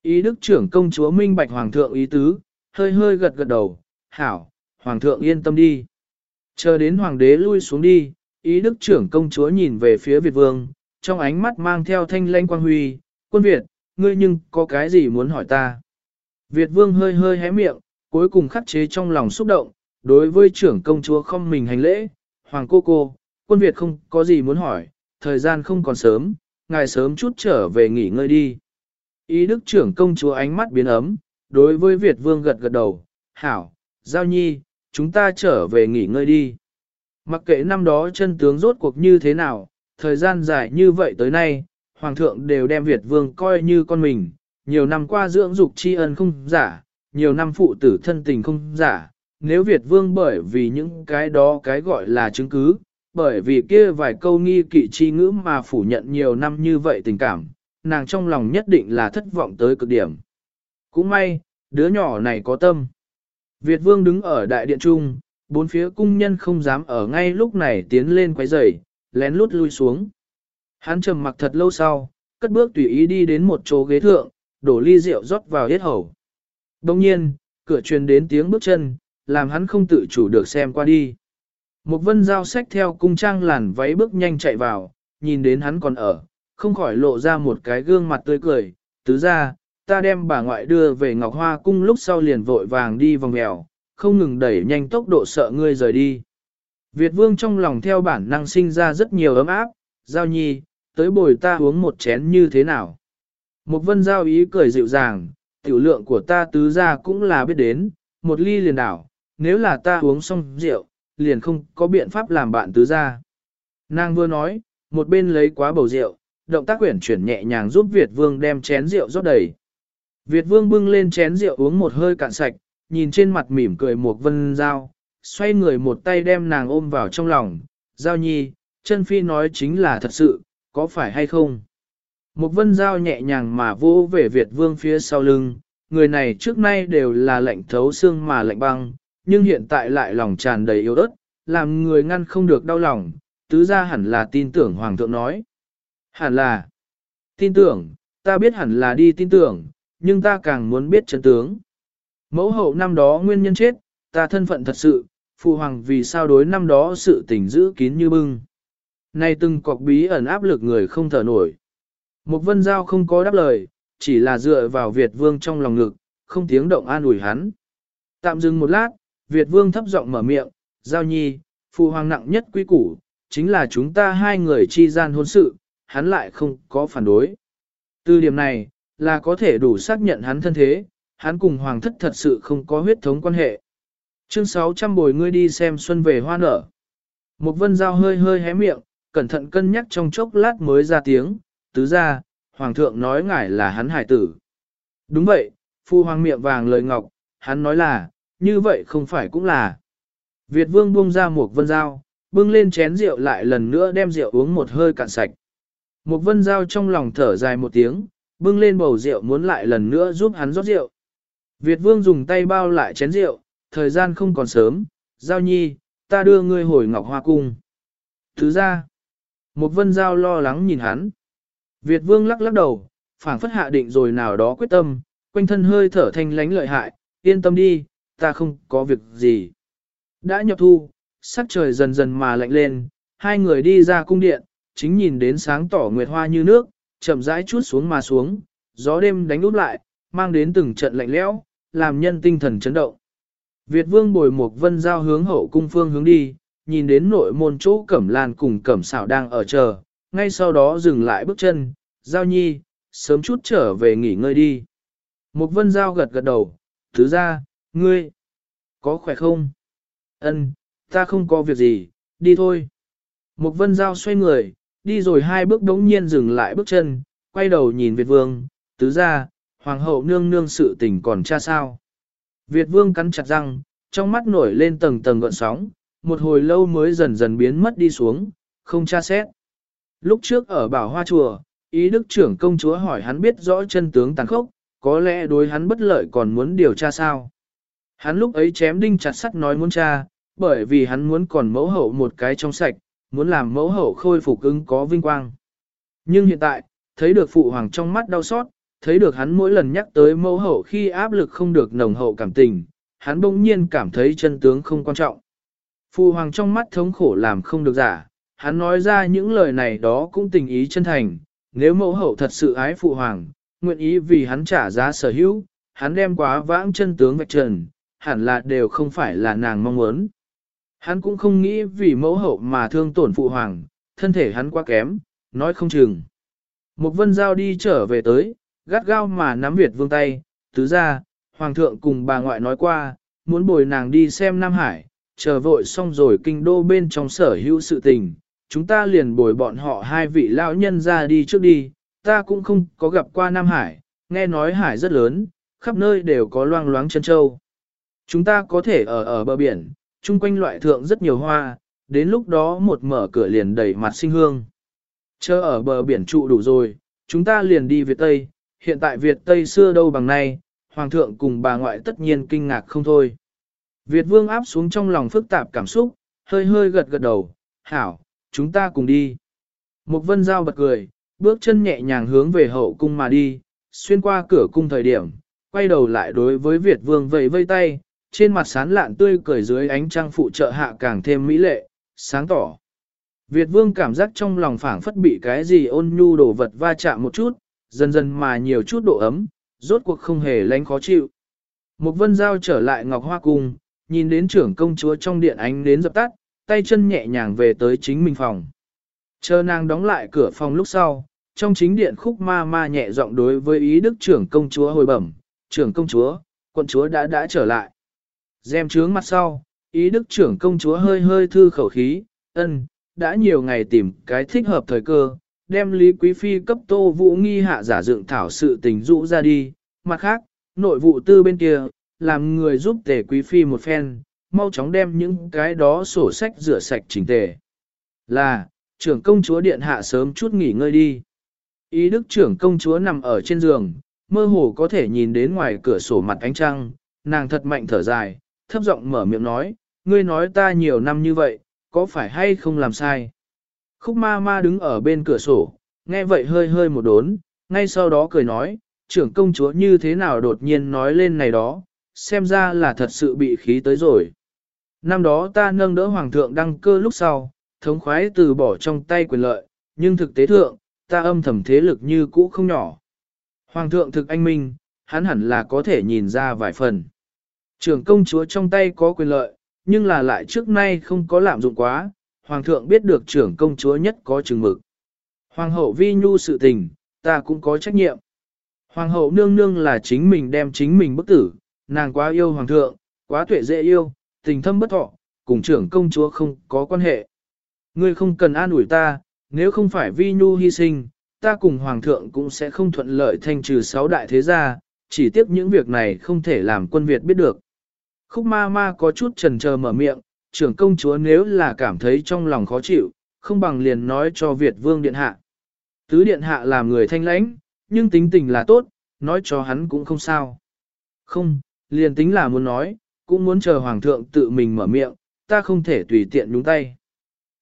Ý đức trưởng công chúa minh bạch hoàng thượng ý tứ, hơi hơi gật gật đầu, hảo, hoàng thượng yên tâm đi. Chờ đến hoàng đế lui xuống đi, ý đức trưởng công chúa nhìn về phía Việt vương, trong ánh mắt mang theo thanh lanh quang huy, quân Việt, ngươi nhưng có cái gì muốn hỏi ta? Việt vương hơi hơi hé miệng, cuối cùng khắc chế trong lòng xúc động, đối với trưởng công chúa không mình hành lễ, hoàng cô cô, quân Việt không có gì muốn hỏi, thời gian không còn sớm, ngài sớm chút trở về nghỉ ngơi đi. Ý đức trưởng công chúa ánh mắt biến ấm, đối với Việt vương gật gật đầu, hảo, giao nhi, chúng ta trở về nghỉ ngơi đi. Mặc kệ năm đó chân tướng rốt cuộc như thế nào, thời gian dài như vậy tới nay, Hoàng thượng đều đem Việt vương coi như con mình, nhiều năm qua dưỡng dục tri ân không giả, nhiều năm phụ tử thân tình không giả. Nếu Việt vương bởi vì những cái đó cái gọi là chứng cứ, bởi vì kia vài câu nghi kỵ chi ngữ mà phủ nhận nhiều năm như vậy tình cảm, nàng trong lòng nhất định là thất vọng tới cực điểm. Cũng may, đứa nhỏ này có tâm. Việt vương đứng ở đại điện trung, bốn phía cung nhân không dám ở ngay lúc này tiến lên quấy rầy, lén lút lui xuống. Hắn trầm mặc thật lâu sau, cất bước tùy ý đi đến một chỗ ghế thượng, đổ ly rượu rót vào hết hầu. Đồng nhiên, cửa truyền đến tiếng bước chân, làm hắn không tự chủ được xem qua đi. Một vân giao sách theo cung trang làn váy bước nhanh chạy vào, nhìn đến hắn còn ở, không khỏi lộ ra một cái gương mặt tươi cười, tứ ra, ta đem bà ngoại đưa về Ngọc Hoa cung lúc sau liền vội vàng đi vòng mèo, không ngừng đẩy nhanh tốc độ sợ ngươi rời đi. Việt vương trong lòng theo bản năng sinh ra rất nhiều ấm áp, giao nhi, tới bồi ta uống một chén như thế nào. Một vân giao ý cười dịu dàng, tiểu lượng của ta tứ ra cũng là biết đến, một ly liền đảo, nếu là ta uống xong rượu, liền không có biện pháp làm bạn tứ gia Nàng vừa nói, một bên lấy quá bầu rượu, động tác quyển chuyển nhẹ nhàng giúp Việt vương đem chén rượu rót đầy. Việt vương bưng lên chén rượu uống một hơi cạn sạch, nhìn trên mặt mỉm cười một vân giao, xoay người một tay đem nàng ôm vào trong lòng, giao nhi, chân phi nói chính là thật sự, có phải hay không? Một vân giao nhẹ nhàng mà vô về Việt vương phía sau lưng, người này trước nay đều là lạnh thấu xương mà lạnh băng, nhưng hiện tại lại lòng tràn đầy yếu ớt, làm người ngăn không được đau lòng, tứ ra hẳn là tin tưởng Hoàng thượng nói. Hẳn là, tin tưởng, ta biết hẳn là đi tin tưởng, nhưng ta càng muốn biết chân tướng. Mẫu hậu năm đó nguyên nhân chết, ta thân phận thật sự, phụ hoàng vì sao đối năm đó sự tình giữ kín như bưng. Nay từng cọc bí ẩn áp lực người không thở nổi. Một vân giao không có đáp lời, chỉ là dựa vào Việt vương trong lòng ngực, không tiếng động an ủi hắn. Tạm dừng một lát, Việt vương thấp giọng mở miệng, giao nhi, phụ hoàng nặng nhất quý củ, chính là chúng ta hai người chi gian hôn sự, hắn lại không có phản đối. Từ điểm này, là có thể đủ xác nhận hắn thân thế, hắn cùng hoàng thất thật sự không có huyết thống quan hệ. Chương 600 bồi ngươi đi xem xuân về hoa nở. Một vân giao hơi hơi hé miệng, cẩn thận cân nhắc trong chốc lát mới ra tiếng, tứ ra, hoàng thượng nói ngài là hắn hải tử. Đúng vậy, phu hoàng miệng vàng lời ngọc, hắn nói là, như vậy không phải cũng là. Việt vương buông ra một vân dao, bưng lên chén rượu lại lần nữa đem rượu uống một hơi cạn sạch. Một vân dao trong lòng thở dài một tiếng, bưng lên bầu rượu muốn lại lần nữa giúp hắn rót rượu. Việt vương dùng tay bao lại chén rượu, thời gian không còn sớm, giao nhi, ta đưa ngươi hồi ngọc hoa cung. Thứ ra, một vân giao lo lắng nhìn hắn. Việt vương lắc lắc đầu, phảng phất hạ định rồi nào đó quyết tâm, quanh thân hơi thở thanh lánh lợi hại, yên tâm đi, ta không có việc gì. Đã nhập thu, sắc trời dần dần mà lạnh lên, hai người đi ra cung điện, chính nhìn đến sáng tỏ nguyệt hoa như nước, chậm rãi chút xuống mà xuống, gió đêm đánh úp lại, mang đến từng trận lạnh lẽo, làm nhân tinh thần chấn động. Việt vương bồi một vân giao hướng hậu cung phương hướng đi, nhìn đến nội môn chỗ cẩm lan cùng cẩm xảo đang ở chờ, ngay sau đó dừng lại bước chân, giao nhi, sớm chút trở về nghỉ ngơi đi. Một vân giao gật gật đầu, thứ ra, ngươi, có khỏe không? Ân, ta không có việc gì, đi thôi. Một vân giao xoay người, đi rồi hai bước đống nhiên dừng lại bước chân, quay đầu nhìn Việt vương, tứ ra, hoàng hậu nương nương sự tình còn cha sao. Việt vương cắn chặt răng, trong mắt nổi lên tầng tầng gợn sóng, một hồi lâu mới dần dần biến mất đi xuống, không tra xét. Lúc trước ở bảo hoa chùa, ý đức trưởng công chúa hỏi hắn biết rõ chân tướng tàn khốc, có lẽ đối hắn bất lợi còn muốn điều tra sao. Hắn lúc ấy chém đinh chặt sắt nói muốn cha, bởi vì hắn muốn còn mẫu hậu một cái trong sạch, muốn làm mẫu hậu khôi phục ứng có vinh quang. Nhưng hiện tại, thấy được phụ hoàng trong mắt đau xót, thấy được hắn mỗi lần nhắc tới mẫu hậu khi áp lực không được nồng hậu cảm tình, hắn bỗng nhiên cảm thấy chân tướng không quan trọng. Phụ hoàng trong mắt thống khổ làm không được giả, hắn nói ra những lời này đó cũng tình ý chân thành, nếu mẫu hậu thật sự ái phụ hoàng, nguyện ý vì hắn trả giá sở hữu, hắn đem quá vãng chân tướng vạch trần, hẳn là đều không phải là nàng mong muốn. Hắn cũng không nghĩ vì mẫu hậu mà thương tổn phụ hoàng, thân thể hắn quá kém, nói không chừng. Một vân giao đi trở về tới, gắt gao mà nắm Việt vương tay, tứ ra, hoàng thượng cùng bà ngoại nói qua, muốn bồi nàng đi xem Nam Hải, chờ vội xong rồi kinh đô bên trong sở hữu sự tình, chúng ta liền bồi bọn họ hai vị lão nhân ra đi trước đi, ta cũng không có gặp qua Nam Hải, nghe nói hải rất lớn, khắp nơi đều có loang loáng chân châu. Chúng ta có thể ở ở bờ biển, chung quanh loại thượng rất nhiều hoa, đến lúc đó một mở cửa liền đầy mặt sinh hương. Chờ ở bờ biển trụ đủ rồi, chúng ta liền đi Việt Tây, hiện tại Việt Tây xưa đâu bằng nay, Hoàng thượng cùng bà ngoại tất nhiên kinh ngạc không thôi. Việt Vương áp xuống trong lòng phức tạp cảm xúc, hơi hơi gật gật đầu, hảo, chúng ta cùng đi. Một vân giao bật cười, bước chân nhẹ nhàng hướng về hậu cung mà đi, xuyên qua cửa cung thời điểm, quay đầu lại đối với Việt Vương vẫy vây tay, trên mặt sán lạn tươi cười dưới ánh trăng phụ trợ hạ càng thêm mỹ lệ, sáng tỏ. Việt Vương cảm giác trong lòng phảng phất bị cái gì ôn nhu đổ vật va chạm một chút, dần dần mà nhiều chút độ ấm, rốt cuộc không hề lánh khó chịu. Một vân giao trở lại Ngọc Hoa Cung, nhìn đến trưởng công chúa trong điện ánh đến dập tắt, tay chân nhẹ nhàng về tới chính mình phòng. Chờ nàng đóng lại cửa phòng lúc sau, trong chính điện khúc ma ma nhẹ giọng đối với ý đức trưởng công chúa hồi bẩm, trưởng công chúa, quận chúa đã đã trở lại. Dèm trướng mặt sau, ý đức trưởng công chúa hơi hơi thư khẩu khí, ân, đã nhiều ngày tìm cái thích hợp thời cơ, đem Lý Quý Phi cấp tô vũ nghi hạ giả dựng thảo sự tình rũ ra đi. Mặt khác, nội vụ tư bên kia, làm người giúp tề Quý Phi một phen, mau chóng đem những cái đó sổ sách rửa sạch chỉnh tề. Là, trưởng công chúa điện hạ sớm chút nghỉ ngơi đi. Ý đức trưởng công chúa nằm ở trên giường, mơ hồ có thể nhìn đến ngoài cửa sổ mặt ánh trăng, nàng thật mạnh thở dài, thấp giọng mở miệng nói, ngươi nói ta nhiều năm như vậy, có phải hay không làm sai? Khúc ma ma đứng ở bên cửa sổ, nghe vậy hơi hơi một đốn, ngay sau đó cười nói, trưởng công chúa như thế nào đột nhiên nói lên này đó, xem ra là thật sự bị khí tới rồi. Năm đó ta nâng đỡ hoàng thượng đăng cơ lúc sau, thống khoái từ bỏ trong tay quyền lợi, nhưng thực tế thượng, ta âm thầm thế lực như cũ không nhỏ. Hoàng thượng thực anh minh, hắn hẳn là có thể nhìn ra vài phần. Trưởng công chúa trong tay có quyền lợi, nhưng là lại trước nay không có lạm dụng quá, hoàng thượng biết được trưởng công chúa nhất có chừng mực. Hoàng hậu vi nhu sự tình, ta cũng có trách nhiệm. Hoàng hậu nương nương là chính mình đem chính mình bức tử, nàng quá yêu hoàng thượng, quá tuệ dễ yêu, tình thâm bất thọ, cùng trưởng công chúa không có quan hệ. Ngươi không cần an ủi ta, nếu không phải vi nhu hy sinh, ta cùng hoàng thượng cũng sẽ không thuận lợi thanh trừ sáu đại thế gia, chỉ tiếc những việc này không thể làm quân Việt biết được. Khúc ma ma có chút trần chờ mở miệng, trưởng công chúa nếu là cảm thấy trong lòng khó chịu, không bằng liền nói cho Việt vương điện hạ. Tứ điện hạ làm người thanh lãnh, nhưng tính tình là tốt, nói cho hắn cũng không sao. Không, liền tính là muốn nói, cũng muốn chờ hoàng thượng tự mình mở miệng, ta không thể tùy tiện nhúng tay.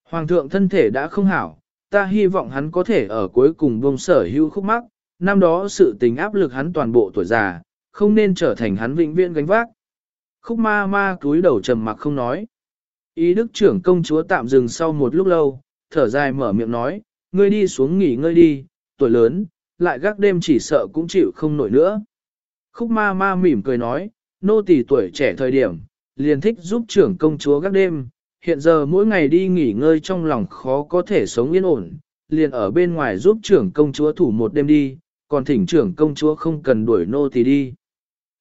Hoàng thượng thân thể đã không hảo, ta hy vọng hắn có thể ở cuối cùng bông sở hữu khúc mắc, năm đó sự tình áp lực hắn toàn bộ tuổi già, không nên trở thành hắn vĩnh viễn gánh vác. Khúc ma ma cúi đầu trầm mặc không nói. Ý đức trưởng công chúa tạm dừng sau một lúc lâu, thở dài mở miệng nói, ngươi đi xuống nghỉ ngơi đi, tuổi lớn, lại gác đêm chỉ sợ cũng chịu không nổi nữa. Khúc ma ma mỉm cười nói, nô tỳ tuổi trẻ thời điểm, liền thích giúp trưởng công chúa gác đêm, hiện giờ mỗi ngày đi nghỉ ngơi trong lòng khó có thể sống yên ổn, liền ở bên ngoài giúp trưởng công chúa thủ một đêm đi, còn thỉnh trưởng công chúa không cần đuổi nô tỳ đi.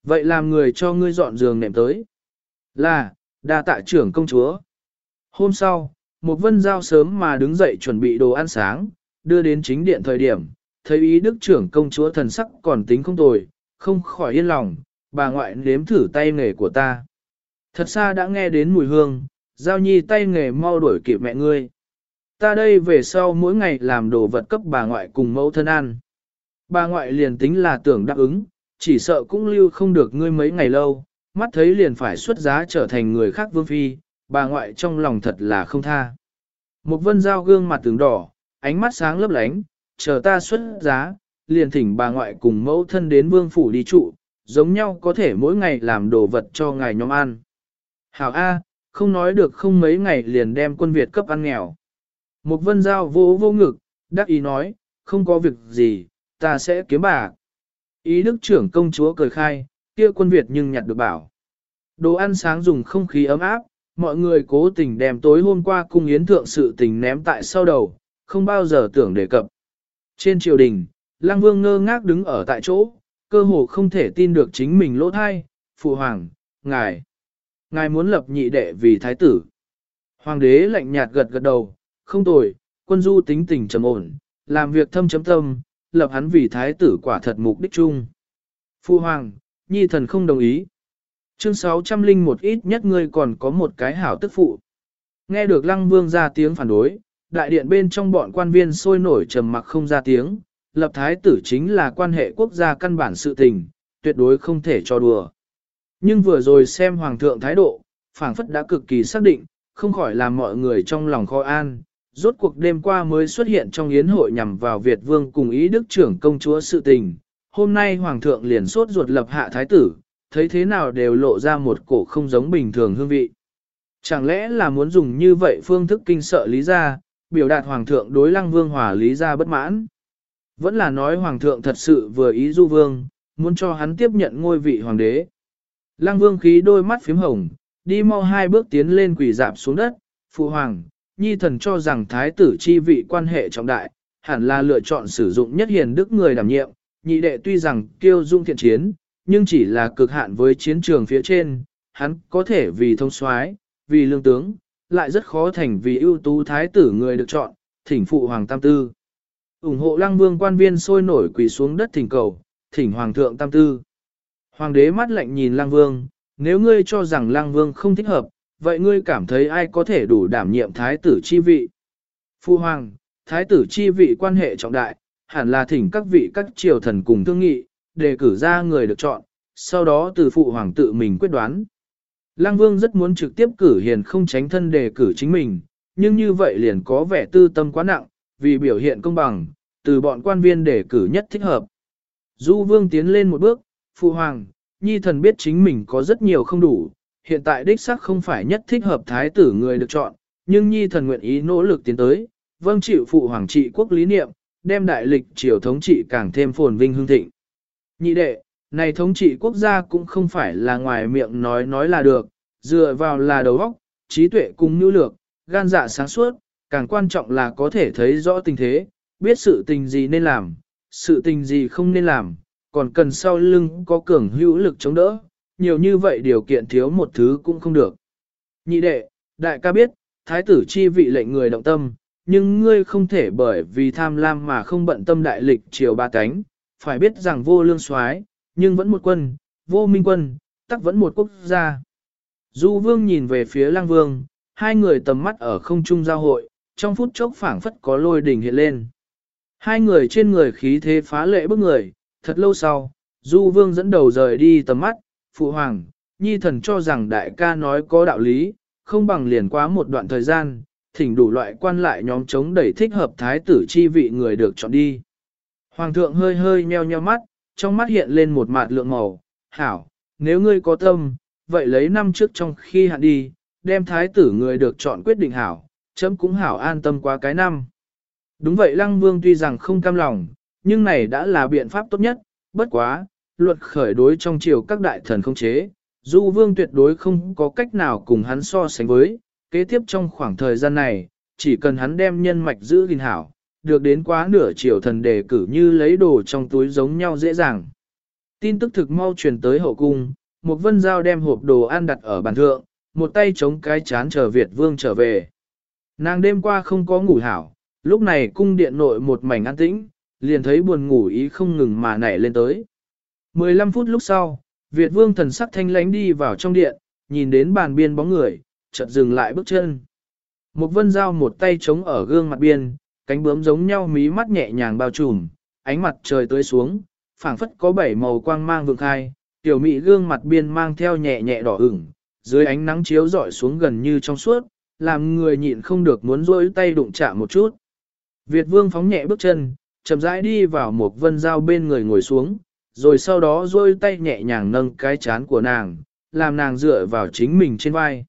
Vậy làm người cho ngươi dọn giường nệm tới. Là, đa tạ trưởng công chúa. Hôm sau, một vân giao sớm mà đứng dậy chuẩn bị đồ ăn sáng, đưa đến chính điện thời điểm, thấy ý đức trưởng công chúa thần sắc còn tính không tồi, không khỏi yên lòng, bà ngoại nếm thử tay nghề của ta. Thật xa đã nghe đến mùi hương, giao nhi tay nghề mau đuổi kịp mẹ ngươi. Ta đây về sau mỗi ngày làm đồ vật cấp bà ngoại cùng mẫu thân ăn. Bà ngoại liền tính là tưởng đáp ứng, chỉ sợ cũng lưu không được ngươi mấy ngày lâu, mắt thấy liền phải xuất giá trở thành người khác vương phi, bà ngoại trong lòng thật là không tha. Một vân giao gương mặt tướng đỏ, ánh mắt sáng lấp lánh, chờ ta xuất giá, liền thỉnh bà ngoại cùng mẫu thân đến vương phủ đi trụ, giống nhau có thể mỗi ngày làm đồ vật cho ngài nhóm ăn. Hảo A, không nói được không mấy ngày liền đem quân Việt cấp ăn nghèo. Một vân giao vô vô ngực, đắc ý nói, không có việc gì, ta sẽ kiếm bà. Ý đức trưởng công chúa cười khai, kia quân Việt nhưng nhặt được bảo. Đồ ăn sáng dùng không khí ấm áp, mọi người cố tình đem tối hôm qua cung yến thượng sự tình ném tại sau đầu, không bao giờ tưởng đề cập. Trên triều đình, Lăng Vương ngơ ngác đứng ở tại chỗ, cơ hồ không thể tin được chính mình lỗ thai, phụ hoàng, ngài. Ngài muốn lập nhị đệ vì thái tử. Hoàng đế lạnh nhạt gật gật đầu, không tồi, quân du tính tình trầm ổn, làm việc thâm chấm tâm, lập hắn vì thái tử quả thật mục đích chung. Phu hoàng, nhi thần không đồng ý. Chương 600 linh một ít nhất ngươi còn có một cái hảo tức phụ. Nghe được lăng vương ra tiếng phản đối, đại điện bên trong bọn quan viên sôi nổi trầm mặc không ra tiếng, lập thái tử chính là quan hệ quốc gia căn bản sự tình, tuyệt đối không thể cho đùa. Nhưng vừa rồi xem hoàng thượng thái độ, phảng phất đã cực kỳ xác định, không khỏi làm mọi người trong lòng khó an. Rốt cuộc đêm qua mới xuất hiện trong yến hội nhằm vào Việt vương cùng ý đức trưởng công chúa sự tình. Hôm nay hoàng thượng liền sốt ruột lập hạ thái tử, thấy thế nào đều lộ ra một cổ không giống bình thường hương vị. Chẳng lẽ là muốn dùng như vậy phương thức kinh sợ lý gia, biểu đạt hoàng thượng đối lăng vương hòa lý gia bất mãn? Vẫn là nói hoàng thượng thật sự vừa ý du vương, muốn cho hắn tiếp nhận ngôi vị hoàng đế. Lăng vương khí đôi mắt phím hồng, đi mau hai bước tiến lên quỳ dạp xuống đất, phụ hoàng, nhi thần cho rằng thái tử chi vị quan hệ trọng đại, hẳn là lựa chọn sử dụng nhất hiền đức người đảm nhiệm, nhị đệ tuy rằng kiêu dung thiện chiến, nhưng chỉ là cực hạn với chiến trường phía trên, hắn có thể vì thông soái, vì lương tướng, lại rất khó thành vì ưu tú thái tử người được chọn, thỉnh phụ hoàng tam tư. ủng hộ lăng vương quan viên sôi nổi quỳ xuống đất thỉnh cầu, thỉnh hoàng thượng tam tư. Hoàng đế mắt lạnh nhìn lăng vương, nếu ngươi cho rằng lăng vương không thích hợp, vậy ngươi cảm thấy ai có thể đủ đảm nhiệm thái tử chi vị? Phu hoàng, thái tử chi vị quan hệ trọng đại, hẳn là thỉnh các vị các triều thần cùng thương nghị, đề cử ra người được chọn, sau đó từ phụ hoàng tự mình quyết đoán. Lăng Vương rất muốn trực tiếp cử hiền không tránh thân đề cử chính mình, nhưng như vậy liền có vẻ tư tâm quá nặng, vì biểu hiện công bằng, từ bọn quan viên đề cử nhất thích hợp. Du Vương tiến lên một bước, phụ hoàng, nhi thần biết chính mình có rất nhiều không đủ, hiện tại đích xác không phải nhất thích hợp thái tử người được chọn, nhưng nhi thần nguyện ý nỗ lực tiến tới, vâng chịu phụ hoàng trị quốc lý niệm, đem đại lịch triều thống trị càng thêm phồn vinh hương thịnh. Nhị đệ, này thống trị quốc gia cũng không phải là ngoài miệng nói nói là được, dựa vào là đầu óc, trí tuệ cùng nhu lược, gan dạ sáng suốt, càng quan trọng là có thể thấy rõ tình thế, biết sự tình gì nên làm, sự tình gì không nên làm, còn cần sau lưng có cường hữu lực chống đỡ, nhiều như vậy điều kiện thiếu một thứ cũng không được. Nhị đệ, đại ca biết, thái tử chi vị lệnh người động tâm, nhưng ngươi không thể bởi vì tham lam mà không bận tâm đại lịch triều ba cánh, phải biết rằng vô lương soái nhưng vẫn một quân, vô minh quân, tắc vẫn một quốc gia. Du vương nhìn về phía lang vương, hai người tầm mắt ở không trung giao hội, trong phút chốc phảng phất có lôi đỉnh hiện lên. Hai người trên người khí thế phá lệ bức người, thật lâu sau, du vương dẫn đầu rời đi tầm mắt, phụ hoàng, nhi thần cho rằng đại ca nói có đạo lý, không bằng liền quá một đoạn thời gian, thỉnh đủ loại quan lại nhóm chống đẩy thích hợp thái tử chi vị người được chọn đi. Hoàng thượng hơi hơi nheo nheo mắt, trong mắt hiện lên một mạt lượng màu, hảo, nếu ngươi có tâm, vậy lấy năm trước trong khi hạn đi, đem thái tử người được chọn quyết định hảo, chấm cũng hảo an tâm qua cái năm. Đúng vậy Lăng Vương tuy rằng không cam lòng, nhưng này đã là biện pháp tốt nhất, bất quá, luật khởi đối trong triều các đại thần không chế, Du Vương tuyệt đối không có cách nào cùng hắn so sánh với, kế tiếp trong khoảng thời gian này, chỉ cần hắn đem nhân mạch giữ gìn hảo, được đến quá nửa chiều thần đề cử như lấy đồ trong túi giống nhau dễ dàng. Tin tức thực mau truyền tới hậu cung, một vân giao đem hộp đồ ăn đặt ở bàn thượng, một tay chống cái chán chờ Việt vương trở về. Nàng đêm qua không có ngủ hảo, lúc này cung điện nội một mảnh an tĩnh, liền thấy buồn ngủ ý không ngừng mà nảy lên tới. 15 phút lúc sau, Việt vương thần sắc thanh lánh đi vào trong điện, nhìn đến bàn biên bóng người, chợt dừng lại bước chân. Một vân giao một tay chống ở gương mặt biên, cánh bướm giống nhau mí mắt nhẹ nhàng bao trùm, ánh mặt trời tươi xuống, phảng phất có bảy màu quang mang vượng khai, tiểu mỹ gương mặt biên mang theo nhẹ nhẹ đỏ ửng, dưới ánh nắng chiếu rọi xuống gần như trong suốt, làm người nhịn không được muốn rỗi tay đụng chạm một chút. Việt vương phóng nhẹ bước chân, chậm rãi đi vào một vân dao bên người ngồi xuống, rồi sau đó rôi tay nhẹ nhàng nâng cái chán của nàng, làm nàng dựa vào chính mình trên vai.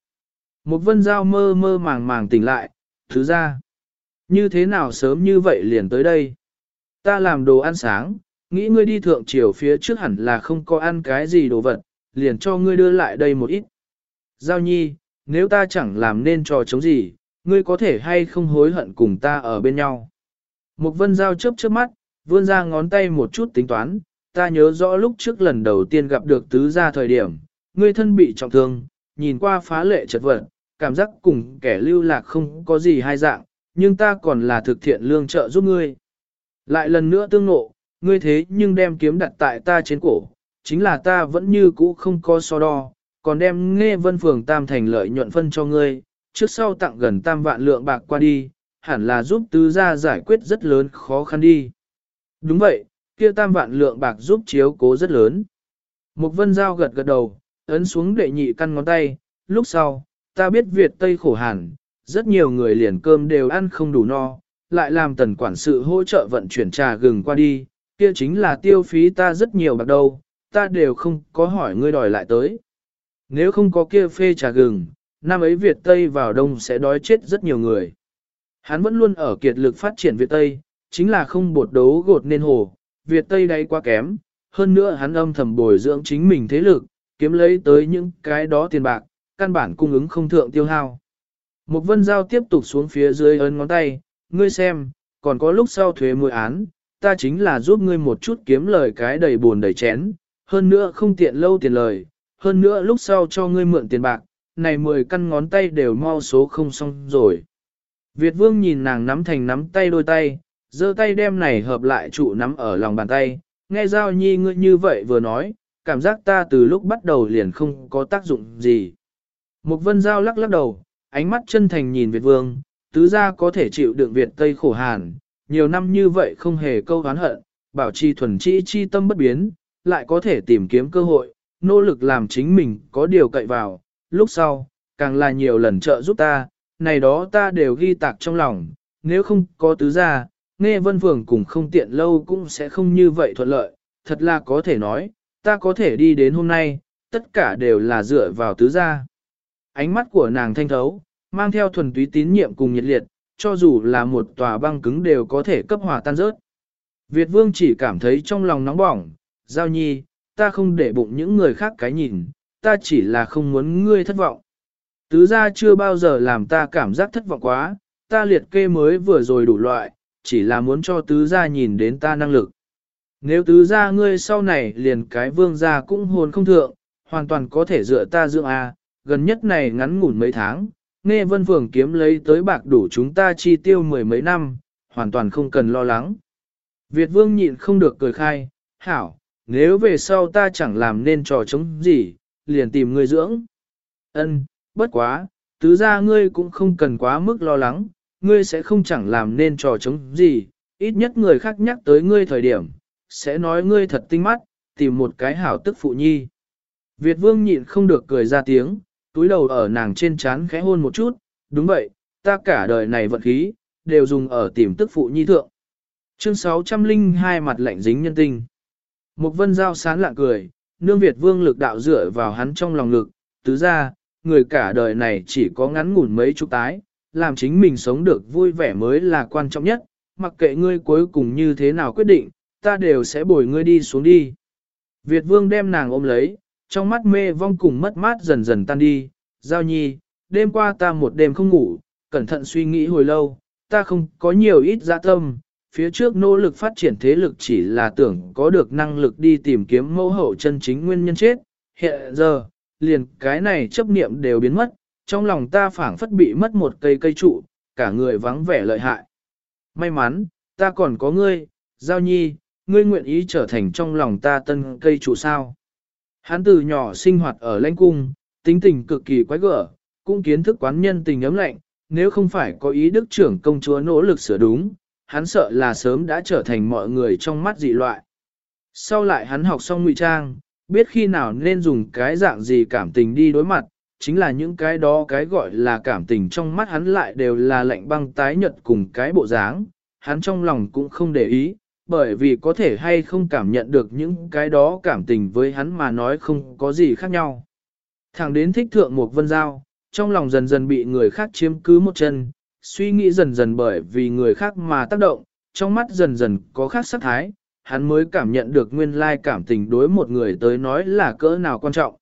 Một vân dao mơ mơ màng màng tỉnh lại, thứ ra. Như thế nào sớm như vậy liền tới đây? Ta làm đồ ăn sáng, nghĩ ngươi đi thượng triều phía trước hẳn là không có ăn cái gì đồ vật, liền cho ngươi đưa lại đây một ít. Giao nhi, nếu ta chẳng làm nên trò chống gì, ngươi có thể hay không hối hận cùng ta ở bên nhau. Một vân giao chớp chớp mắt, vươn ra ngón tay một chút tính toán, ta nhớ rõ lúc trước lần đầu tiên gặp được tứ gia thời điểm, ngươi thân bị trọng thương, nhìn qua phá lệ chật vật, cảm giác cùng kẻ lưu lạc không có gì hai dạng, nhưng ta còn là thực thiện lương trợ giúp ngươi. Lại lần nữa tương nộ, ngươi thế nhưng đem kiếm đặt tại ta trên cổ, chính là ta vẫn như cũ không có so đo, còn đem nghe vân phường tam thành lợi nhuận phân cho ngươi, trước sau tặng gần tam vạn lượng bạc qua đi, hẳn là giúp tứ gia giải quyết rất lớn khó khăn đi. Đúng vậy, kia tam vạn lượng bạc giúp chiếu cố rất lớn. Mục vân giao gật gật đầu, ấn xuống đệ nhị căn ngón tay, lúc sau, ta biết Việt Tây khổ hẳn, rất nhiều người liền cơm đều ăn không đủ no, lại làm tần quản sự hỗ trợ vận chuyển trà gừng qua đi, kia chính là tiêu phí ta rất nhiều bạc đâu, ta đều không có hỏi ngươi đòi lại tới. Nếu không có kia phê trà gừng, năm ấy Việt Tây vào đông sẽ đói chết rất nhiều người. Hắn vẫn luôn ở kiệt lực phát triển Việt Tây, chính là không bột đấu gột nên hồ, Việt Tây đáy quá kém, hơn nữa hắn âm thầm bồi dưỡng chính mình thế lực, kiếm lấy tới những cái đó tiền bạc, căn bản cung ứng không thượng tiêu hao. Một vân giao tiếp tục xuống phía dưới ấn ngón tay, ngươi xem, còn có lúc sau thuế mùi án, ta chính là giúp ngươi một chút kiếm lời cái đầy buồn đầy chén, hơn nữa không tiện lâu tiền lời, hơn nữa lúc sau cho ngươi mượn tiền bạc, này 10 căn ngón tay đều mau số không xong rồi. Việt vương nhìn nàng nắm thành nắm tay đôi tay, giơ tay đem này hợp lại trụ nắm ở lòng bàn tay, nghe giao nhi ngươi như vậy vừa nói, cảm giác ta từ lúc bắt đầu liền không có tác dụng gì. mục vân giao lắc lắc đầu, ánh mắt chân thành nhìn Việt vương, tứ gia có thể chịu đựng Việt Tây khổ hàn, nhiều năm như vậy không hề câu oán hận, bảo trì thuần chi chi tâm bất biến, lại có thể tìm kiếm cơ hội, nỗ lực làm chính mình có điều cậy vào, lúc sau, càng là nhiều lần trợ giúp ta, này đó ta đều ghi tạc trong lòng, nếu không có tứ gia, nghe vân phường cùng không tiện lâu cũng sẽ không như vậy thuận lợi, thật là có thể nói, ta có thể đi đến hôm nay, tất cả đều là dựa vào tứ gia. Ánh mắt của nàng thanh thấu, mang theo thuần túy tín nhiệm cùng nhiệt liệt, cho dù là một tòa băng cứng đều có thể cấp hòa tan rớt. Việt vương chỉ cảm thấy trong lòng nóng bỏng, giao nhi, ta không để bụng những người khác cái nhìn, ta chỉ là không muốn ngươi thất vọng. Tứ gia chưa bao giờ làm ta cảm giác thất vọng quá, ta liệt kê mới vừa rồi đủ loại, chỉ là muốn cho tứ gia nhìn đến ta năng lực. Nếu tứ gia ngươi sau này liền cái vương gia cũng hồn không thượng, hoàn toàn có thể dựa ta dưỡng A, gần nhất này ngắn ngủn mấy tháng, nghe vân phường kiếm lấy tới bạc đủ chúng ta chi tiêu mười mấy năm, hoàn toàn không cần lo lắng. Việt vương nhịn không được cười khai, hảo, nếu về sau ta chẳng làm nên trò chống gì, liền tìm ngươi dưỡng. Ân, bất quá, tứ gia ngươi cũng không cần quá mức lo lắng, ngươi sẽ không chẳng làm nên trò chống gì, ít nhất người khác nhắc tới ngươi thời điểm, sẽ nói ngươi thật tinh mắt, tìm một cái hảo tức phụ nhi. Việt vương nhịn không được cười ra tiếng, túi đầu ở nàng trên chán khẽ hôn một chút, đúng vậy, ta cả đời này vận khí, đều dùng ở tìm tức phụ nhi thượng. Chương 602 mặt lạnh dính nhân tinh. Một vân giao sán lạ cười, nương Việt vương lực đạo dựa vào hắn trong lòng lực, tứ ra, người cả đời này chỉ có ngắn ngủn mấy chục tái, làm chính mình sống được vui vẻ mới là quan trọng nhất, mặc kệ ngươi cuối cùng như thế nào quyết định, ta đều sẽ bồi ngươi đi xuống đi. Việt vương đem nàng ôm lấy, trong mắt mê vong cùng mất mát dần dần tan đi, giao nhi, đêm qua ta một đêm không ngủ, cẩn thận suy nghĩ hồi lâu, ta không có nhiều ít dạ tâm, phía trước nỗ lực phát triển thế lực chỉ là tưởng có được năng lực đi tìm kiếm mẫu hậu chân chính nguyên nhân chết, hiện giờ, liền cái này chấp niệm đều biến mất, trong lòng ta phảng phất bị mất một cây cây trụ, cả người vắng vẻ lợi hại. May mắn, ta còn có ngươi, giao nhi, ngươi nguyện ý trở thành trong lòng ta tân cây trụ sao. Hắn từ nhỏ sinh hoạt ở lãnh cung, tính tình cực kỳ quái gở, cũng kiến thức quán nhân tình ấm lạnh, nếu không phải có ý đức trưởng công chúa nỗ lực sửa đúng, hắn sợ là sớm đã trở thành mọi người trong mắt dị loại. Sau lại hắn học xong ngụy trang, biết khi nào nên dùng cái dạng gì cảm tình đi đối mặt, chính là những cái đó cái gọi là cảm tình trong mắt hắn lại đều là lạnh băng tái nhật cùng cái bộ dáng, hắn trong lòng cũng không để ý, bởi vì có thể hay không cảm nhận được những cái đó cảm tình với hắn mà nói không có gì khác nhau. Thẳng đến thích thượng một vân giao, trong lòng dần dần bị người khác chiếm cứ một chân, suy nghĩ dần dần bởi vì người khác mà tác động, trong mắt dần dần có khác sắc thái, hắn mới cảm nhận được nguyên lai cảm tình đối một người tới nói là cỡ nào quan trọng.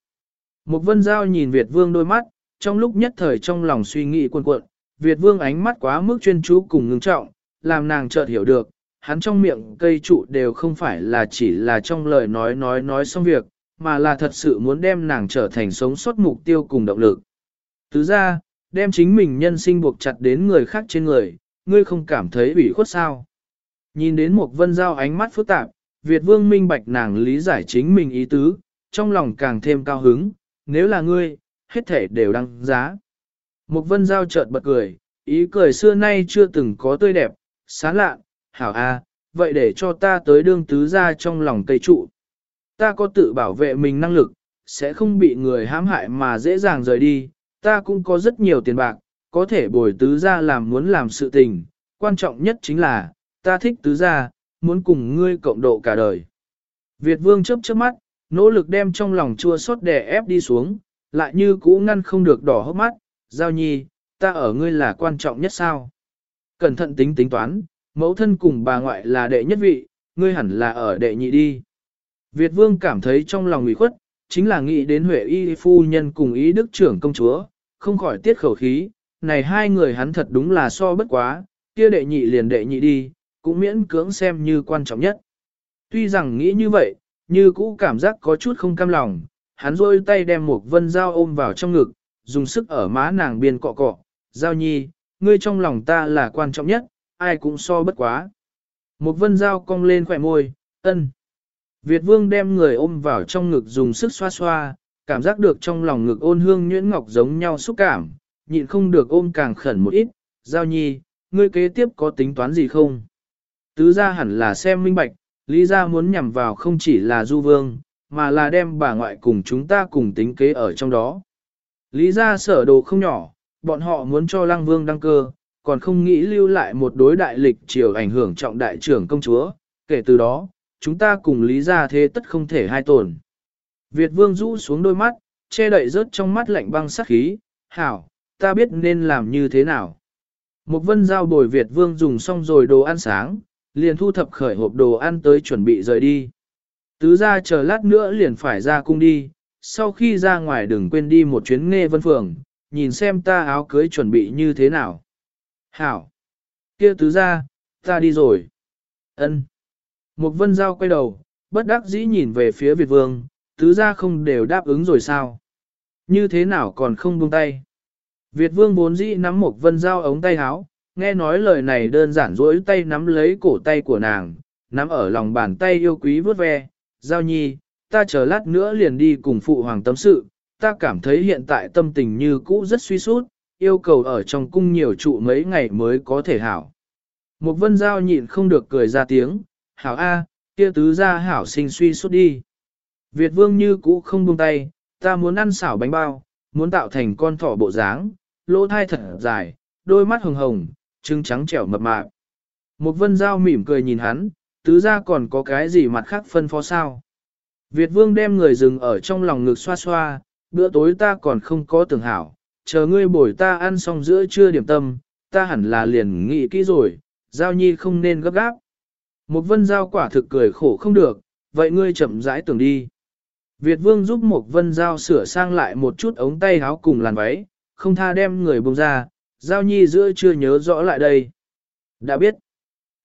Một vân giao nhìn Việt vương đôi mắt, trong lúc nhất thời trong lòng suy nghĩ cuồn cuộn, Việt vương ánh mắt quá mức chuyên chú cùng ngưng trọng, làm nàng chợt hiểu được, hắn trong miệng cây trụ đều không phải là chỉ là trong lời nói nói nói xong việc, mà là thật sự muốn đem nàng trở thành sống sót mục tiêu cùng động lực. Thứ ra, đem chính mình nhân sinh buộc chặt đến người khác trên người, ngươi không cảm thấy ủy khuất sao. Nhìn đến một vân giao ánh mắt phức tạp, Việt vương minh bạch nàng lý giải chính mình ý tứ, trong lòng càng thêm cao hứng, nếu là ngươi, hết thể đều đăng giá. Mục vân giao chợt bật cười, ý cười xưa nay chưa từng có tươi đẹp, sán lạ, hảo a, vậy để cho ta tới đương tứ ra trong lòng cây trụ. Ta có tự bảo vệ mình năng lực, sẽ không bị người hãm hại mà dễ dàng rời đi, ta cũng có rất nhiều tiền bạc, có thể bồi tứ ra làm muốn làm sự tình, quan trọng nhất chính là, ta thích tứ ra, muốn cùng ngươi cộng độ cả đời. Việt vương chớp chớp mắt, nỗ lực đem trong lòng chua xót đè ép đi xuống, lại như cũ ngăn không được đỏ hốc mắt, giao nhi, ta ở ngươi là quan trọng nhất sao. Cẩn thận tính tính toán, mẫu thân cùng bà ngoại là đệ nhất vị, ngươi hẳn là ở đệ nhị đi. Việt vương cảm thấy trong lòng ủy khuất, chính là nghĩ đến Huệ y phu nhân cùng ý đức trưởng công chúa, không khỏi tiết khẩu khí, này hai người hắn thật đúng là so bất quá, kia đệ nhị liền đệ nhị đi, cũng miễn cưỡng xem như quan trọng nhất. Tuy rằng nghĩ như vậy, như cũ cảm giác có chút không cam lòng, hắn rôi tay đem một vân dao ôm vào trong ngực, dùng sức ở má nàng biên cọ cọ, giao nhi, ngươi trong lòng ta là quan trọng nhất, ai cũng so bất quá. Một vân dao cong lên khỏe môi, ân. Việt vương đem người ôm vào trong ngực dùng sức xoa xoa, cảm giác được trong lòng ngực ôn hương nhuyễn ngọc giống nhau xúc cảm, nhịn không được ôm càng khẩn một ít, giao nhi, ngươi kế tiếp có tính toán gì không? Tứ ra hẳn là xem minh bạch, lý ra muốn nhằm vào không chỉ là du vương, mà là đem bà ngoại cùng chúng ta cùng tính kế ở trong đó. Lý ra sở đồ không nhỏ, bọn họ muốn cho lăng vương đăng cơ, còn không nghĩ lưu lại một đối đại lịch triều ảnh hưởng trọng đại trưởng công chúa, kể từ đó, chúng ta cùng lý ra thế tất không thể hai tổn. Việt vương rũ xuống đôi mắt, che đậy rớt trong mắt lạnh băng sắc khí, hảo, ta biết nên làm như thế nào. Một vân giao bồi Việt vương dùng xong rồi đồ ăn sáng, liền thu thập khởi hộp đồ ăn tới chuẩn bị rời đi. Tứ ra chờ lát nữa liền phải ra cung đi, sau khi ra ngoài đừng quên đi một chuyến nghe vân phường, nhìn xem ta áo cưới chuẩn bị như thế nào. Hảo! kia tứ ra, ta đi rồi. ân Một vân giao quay đầu, bất đắc dĩ nhìn về phía Việt vương, tứ ra không đều đáp ứng rồi sao? Như thế nào còn không buông tay? Việt vương bốn dĩ nắm một vân giao ống tay áo, nghe nói lời này đơn giản duỗi tay nắm lấy cổ tay của nàng, nắm ở lòng bàn tay yêu quý vớt ve, giao nhi, ta chờ lát nữa liền đi cùng phụ hoàng tâm sự, ta cảm thấy hiện tại tâm tình như cũ rất suy sút, yêu cầu ở trong cung nhiều trụ mấy ngày mới có thể hảo. Một vân giao nhịn không được cười ra tiếng, hảo A, kia tứ ra hảo sinh suy sút đi. Việt vương như cũ không buông tay, ta muốn ăn xảo bánh bao, muốn tạo thành con thỏ bộ dáng, lỗ thai thật dài, đôi mắt hồng hồng, trưng trắng trẻo mập mạp. Một vân giao mỉm cười nhìn hắn, tứ ra còn có cái gì mặt khác phân phó sao. Việt vương đem người dừng ở trong lòng ngực xoa xoa, bữa tối ta còn không có tưởng hảo, chờ ngươi bồi ta ăn xong giữa trưa điểm tâm, ta hẳn là liền nghĩ kỹ rồi, giao nhi không nên gấp gáp. Một vân giao quả thực cười khổ không được, vậy ngươi chậm rãi tưởng đi. Việt vương giúp một vân giao sửa sang lại một chút ống tay áo cùng làn váy, không tha đem người bông ra, giao nhi giữa chưa nhớ rõ lại đây. Đã biết,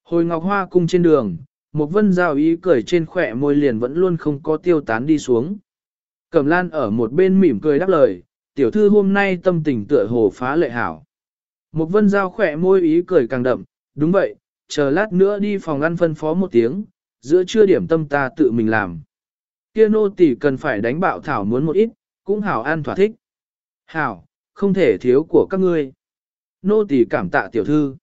hồi ngọc hoa cung trên đường, một vân giao ý cười trên khỏe môi liền vẫn luôn không có tiêu tán đi xuống. Cẩm lan ở một bên mỉm cười đáp lời, tiểu thư hôm nay tâm tình tựa hồ phá lệ hảo. Một vân giao khỏe môi ý cười càng đậm, đúng vậy, chờ lát nữa đi phòng ăn phân phó một tiếng, giữa trưa điểm tâm ta tự mình làm. Kia nô tỷ cần phải đánh bạo thảo muốn một ít, cũng hảo ăn thỏa thích. Hảo, không thể thiếu của các ngươi. Nô tỳ cảm tạ tiểu thư.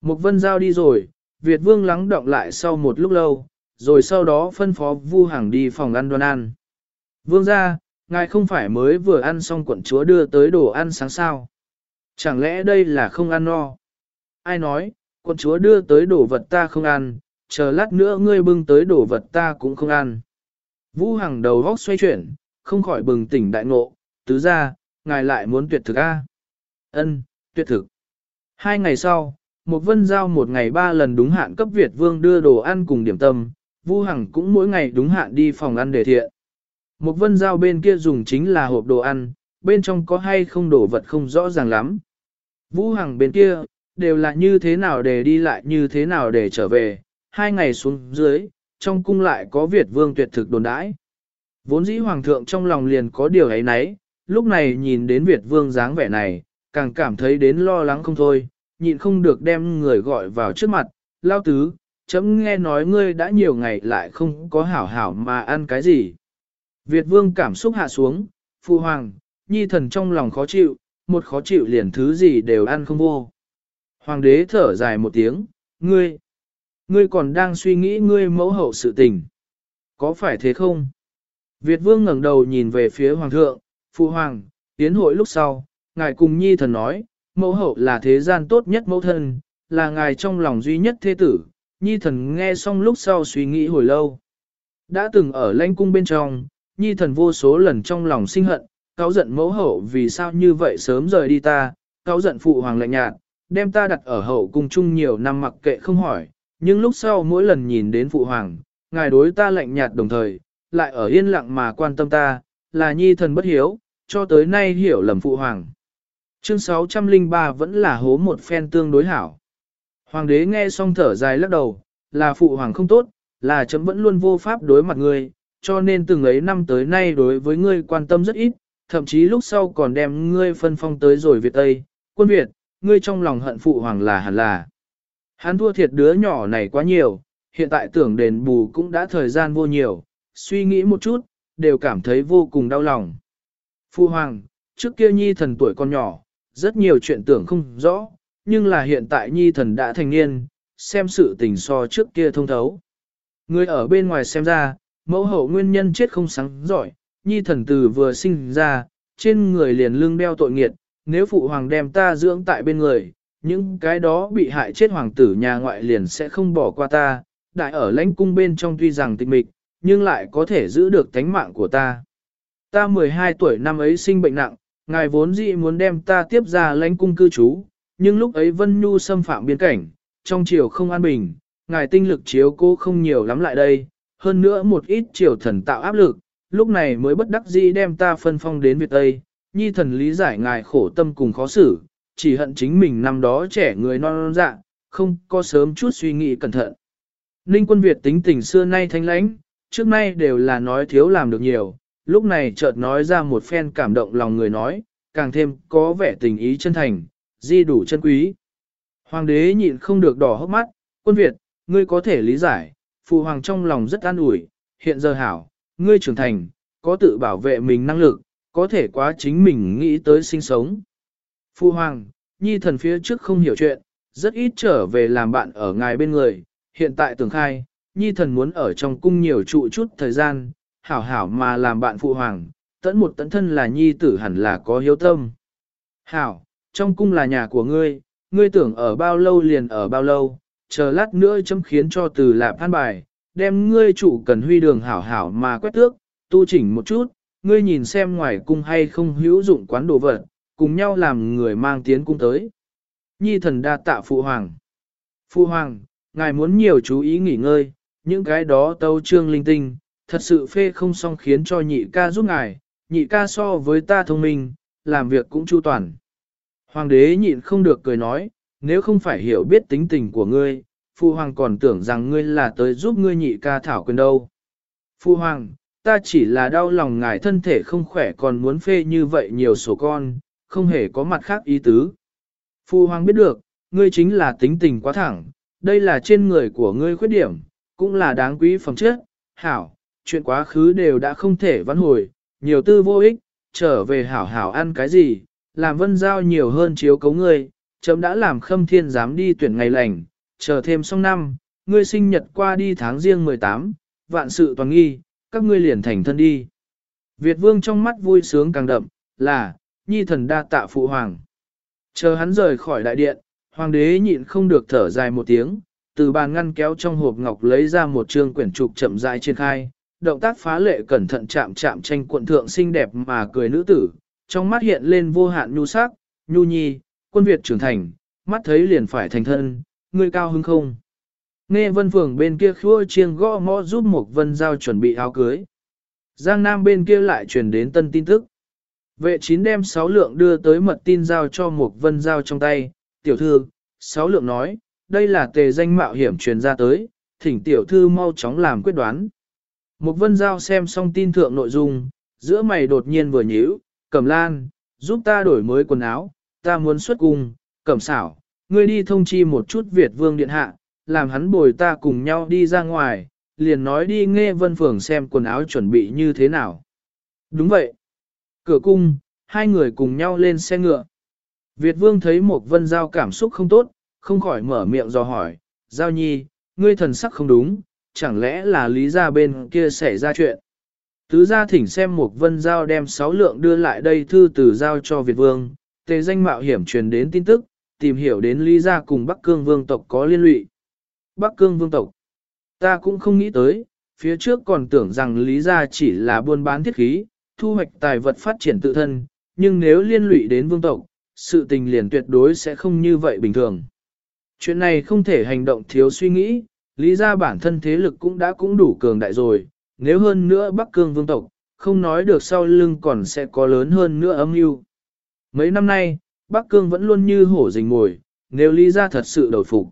mục vân giao đi rồi, Việt vương lắng động lại sau một lúc lâu, rồi sau đó phân phó Vu Hàng đi phòng ăn đoan ăn. Vương ra, ngài không phải mới vừa ăn xong quận chúa đưa tới đồ ăn sáng sao. Chẳng lẽ đây là không ăn no? Ai nói, quận chúa đưa tới đồ vật ta không ăn, chờ lát nữa ngươi bưng tới đồ vật ta cũng không ăn. Vũ Hằng đầu góc xoay chuyển, không khỏi bừng tỉnh đại ngộ, tứ ra, ngài lại muốn tuyệt thực a? Ân, tuyệt thực. Hai ngày sau, một vân giao một ngày ba lần đúng hạn cấp Việt Vương đưa đồ ăn cùng điểm tâm, Vu Hằng cũng mỗi ngày đúng hạn đi phòng ăn để thiện. Một vân giao bên kia dùng chính là hộp đồ ăn, bên trong có hay không đồ vật không rõ ràng lắm. Vũ Hằng bên kia, đều là như thế nào để đi lại như thế nào để trở về, hai ngày xuống dưới, trong cung lại có Việt Vương tuyệt thực đồn đãi. Vốn dĩ Hoàng thượng trong lòng liền có điều ấy nấy, lúc này nhìn đến Việt Vương dáng vẻ này, càng cảm thấy đến lo lắng không thôi, nhịn không được đem người gọi vào trước mặt, lao tứ, chấm nghe nói ngươi đã nhiều ngày lại không có hảo hảo mà ăn cái gì. Việt vương cảm xúc hạ xuống, phụ hoàng, nhi thần trong lòng khó chịu, một khó chịu liền thứ gì đều ăn không vô. Hoàng đế thở dài một tiếng, ngươi, ngươi còn đang suy nghĩ ngươi mẫu hậu sự tình. Có phải thế không? Việt vương ngẩng đầu nhìn về phía hoàng thượng, phụ hoàng, tiến hội lúc sau, ngài cùng nhi thần nói, mẫu hậu là thế gian tốt nhất mẫu thân, là ngài trong lòng duy nhất thế tử, nhi thần nghe xong lúc sau suy nghĩ hồi lâu. Đã từng ở lãnh cung bên trong, nhi thần vô số lần trong lòng sinh hận, cáo giận mẫu hậu vì sao như vậy sớm rời đi ta, cáo giận phụ hoàng lạnh nhạt, đem ta đặt ở hậu cung chung nhiều năm mặc kệ không hỏi, nhưng lúc sau mỗi lần nhìn đến phụ hoàng, ngài đối ta lạnh nhạt đồng thời, lại ở yên lặng mà quan tâm ta, là nhi thần bất hiếu, cho tới nay hiểu lầm phụ hoàng. Chương 603 vẫn là hố một phen tương đối hảo. Hoàng đế nghe xong thở dài lắc đầu, là phụ hoàng không tốt, là chấm vẫn luôn vô pháp đối mặt ngươi, cho nên từng ấy năm tới nay đối với ngươi quan tâm rất ít, thậm chí lúc sau còn đem ngươi phân phong tới rồi Việt Tây, quân Việt, ngươi trong lòng hận phụ hoàng là hẳn là. Hắn thua thiệt đứa nhỏ này quá nhiều, hiện tại tưởng đền bù cũng đã thời gian vô nhiều, suy nghĩ một chút, đều cảm thấy vô cùng đau lòng. Phụ hoàng, trước kia nhi thần tuổi còn nhỏ, rất nhiều chuyện tưởng không rõ, nhưng là hiện tại nhi thần đã thành niên, xem sự tình so trước kia thông thấu. Người ở bên ngoài xem ra, mẫu hậu nguyên nhân chết không sáng giỏi, nhi thần từ vừa sinh ra, trên người liền lưng đeo tội nghiệt, nếu phụ hoàng đem ta dưỡng tại bên người, những cái đó bị hại chết hoàng tử nhà ngoại liền sẽ không bỏ qua ta, đại ở lãnh cung bên trong tuy rằng tịch mịch, nhưng lại có thể giữ được tánh mạng của ta. Ta 12 tuổi năm ấy sinh bệnh nặng, ngài vốn dĩ muốn đem ta tiếp ra lãnh cung cư trú, nhưng lúc ấy Vân Nhu xâm phạm biên cảnh, trong triều không an bình, ngài tinh lực chiếu cô không nhiều lắm lại đây, hơn nữa một ít triều thần tạo áp lực, lúc này mới bất đắc dĩ đem ta phân phong đến Việt Tây, nhi thần lý giải ngài khổ tâm cùng khó xử, chỉ hận chính mình năm đó trẻ người non non dạ, không có sớm chút suy nghĩ cẩn thận. Ninh quân Việt tính tình xưa nay thanh lãnh, trước nay đều là nói thiếu làm được nhiều, lúc này chợt nói ra một phen cảm động lòng người nói, càng thêm có vẻ tình ý chân thành, di đủ chân quý. Hoàng đế nhịn không được đỏ hốc mắt, quân Việt, ngươi có thể lý giải, phụ hoàng trong lòng rất an ủi, hiện giờ hảo, ngươi trưởng thành, có tự bảo vệ mình năng lực, có thể quá chính mình nghĩ tới sinh sống. Phụ hoàng, nhi thần phía trước không hiểu chuyện, rất ít trở về làm bạn ở ngài bên người, hiện tại tưởng khai, nhi thần muốn ở trong cung nhiều trụ chút thời gian, hảo hảo mà làm bạn phụ hoàng, tẫn một tẫn thân là nhi tử hẳn là có hiếu tâm. Hảo, trong cung là nhà của ngươi, ngươi tưởng ở bao lâu liền ở bao lâu, chờ lát nữa chấm khiến cho từ lạp than bài, đem ngươi chủ cần huy đường hảo hảo mà quét tước, tu chỉnh một chút, ngươi nhìn xem ngoài cung hay không hữu dụng quán đồ vật, cùng nhau làm người mang tiến cung tới. Nhi thần đa tạ phụ hoàng. Phụ hoàng, ngài muốn nhiều chú ý nghỉ ngơi, những cái đó tâu trương linh tinh, thật sự phê không xong khiến cho nhị ca giúp ngài, nhị ca so với ta thông minh, làm việc cũng chu toàn. Hoàng đế nhịn không được cười nói, nếu không phải hiểu biết tính tình của ngươi, Phu Hoàng còn tưởng rằng ngươi là tới giúp ngươi nhị ca thảo quyền đâu. Phu Hoàng, ta chỉ là đau lòng ngài thân thể không khỏe còn muốn phê như vậy nhiều số con, không hề có mặt khác ý tứ. Phu Hoàng biết được, ngươi chính là tính tình quá thẳng, đây là trên người của ngươi khuyết điểm, cũng là đáng quý phẩm chất, hảo, chuyện quá khứ đều đã không thể vãn hồi, nhiều tư vô ích, trở về hảo hảo ăn cái gì, làm vân giao nhiều hơn chiếu cấu ngươi, chấm đã làm khâm thiên dám đi tuyển ngày lành, chờ thêm xong năm, ngươi sinh nhật qua đi tháng riêng 18, vạn sự toàn nghi, các ngươi liền thành thân đi. Việt vương trong mắt vui sướng càng đậm, là, nhi thần đa tạ phụ hoàng. Chờ hắn rời khỏi đại điện, hoàng đế nhịn không được thở dài một tiếng, từ bàn ngăn kéo trong hộp ngọc lấy ra một trương quyển trục chậm rãi trên khai, động tác phá lệ cẩn thận chạm chạm tranh cuộn thượng xinh đẹp mà cười nữ tử, trong mắt hiện lên vô hạn nhu sắc, nhu nhi, quân Việt trưởng thành, mắt thấy liền phải thành thân, người cao hứng không. Nghe vân phường bên kia khua chiêng gõ mõ giúp một vân giao chuẩn bị áo cưới. Giang Nam bên kia lại truyền đến tân tin tức. Vệ chín đem sáu lượng đưa tới mật tin giao cho một vân giao trong tay, tiểu thư, sáu lượng nói, đây là tề danh mạo hiểm truyền ra tới, thỉnh tiểu thư mau chóng làm quyết đoán. Một vân giao xem xong tin thượng nội dung, giữa mày đột nhiên vừa nhíu, cẩm lan, giúp ta đổi mới quần áo, ta muốn xuất cung, cẩm xảo, ngươi đi thông chi một chút Việt vương điện hạ, làm hắn bồi ta cùng nhau đi ra ngoài, liền nói đi nghe vân phường xem quần áo chuẩn bị như thế nào. Đúng vậy. Cửa cung, hai người cùng nhau lên xe ngựa. Việt vương thấy một vân giao cảm xúc không tốt, không khỏi mở miệng dò hỏi, giao nhi, ngươi thần sắc không đúng, chẳng lẽ là lý ra bên kia xảy ra chuyện. Tứ gia thỉnh xem một vân giao đem sáu lượng đưa lại đây thư từ giao cho Việt vương, tề danh mạo hiểm truyền đến tin tức, tìm hiểu đến lý gia cùng Bắc Cương vương tộc có liên lụy. Bắc Cương vương tộc. Ta cũng không nghĩ tới, phía trước còn tưởng rằng lý gia chỉ là buôn bán thiết khí, thu hoạch tài vật phát triển tự thân, nhưng nếu liên lụy đến vương tộc, sự tình liền tuyệt đối sẽ không như vậy bình thường. Chuyện này không thể hành động thiếu suy nghĩ, lý gia bản thân thế lực cũng đã cũng đủ cường đại rồi, nếu hơn nữa Bắc Cương vương tộc, không nói được sau lưng còn sẽ có lớn hơn nữa âm mưu. Mấy năm nay, Bắc Cương vẫn luôn như hổ rình ngồi, nếu lý gia thật sự đổi phục.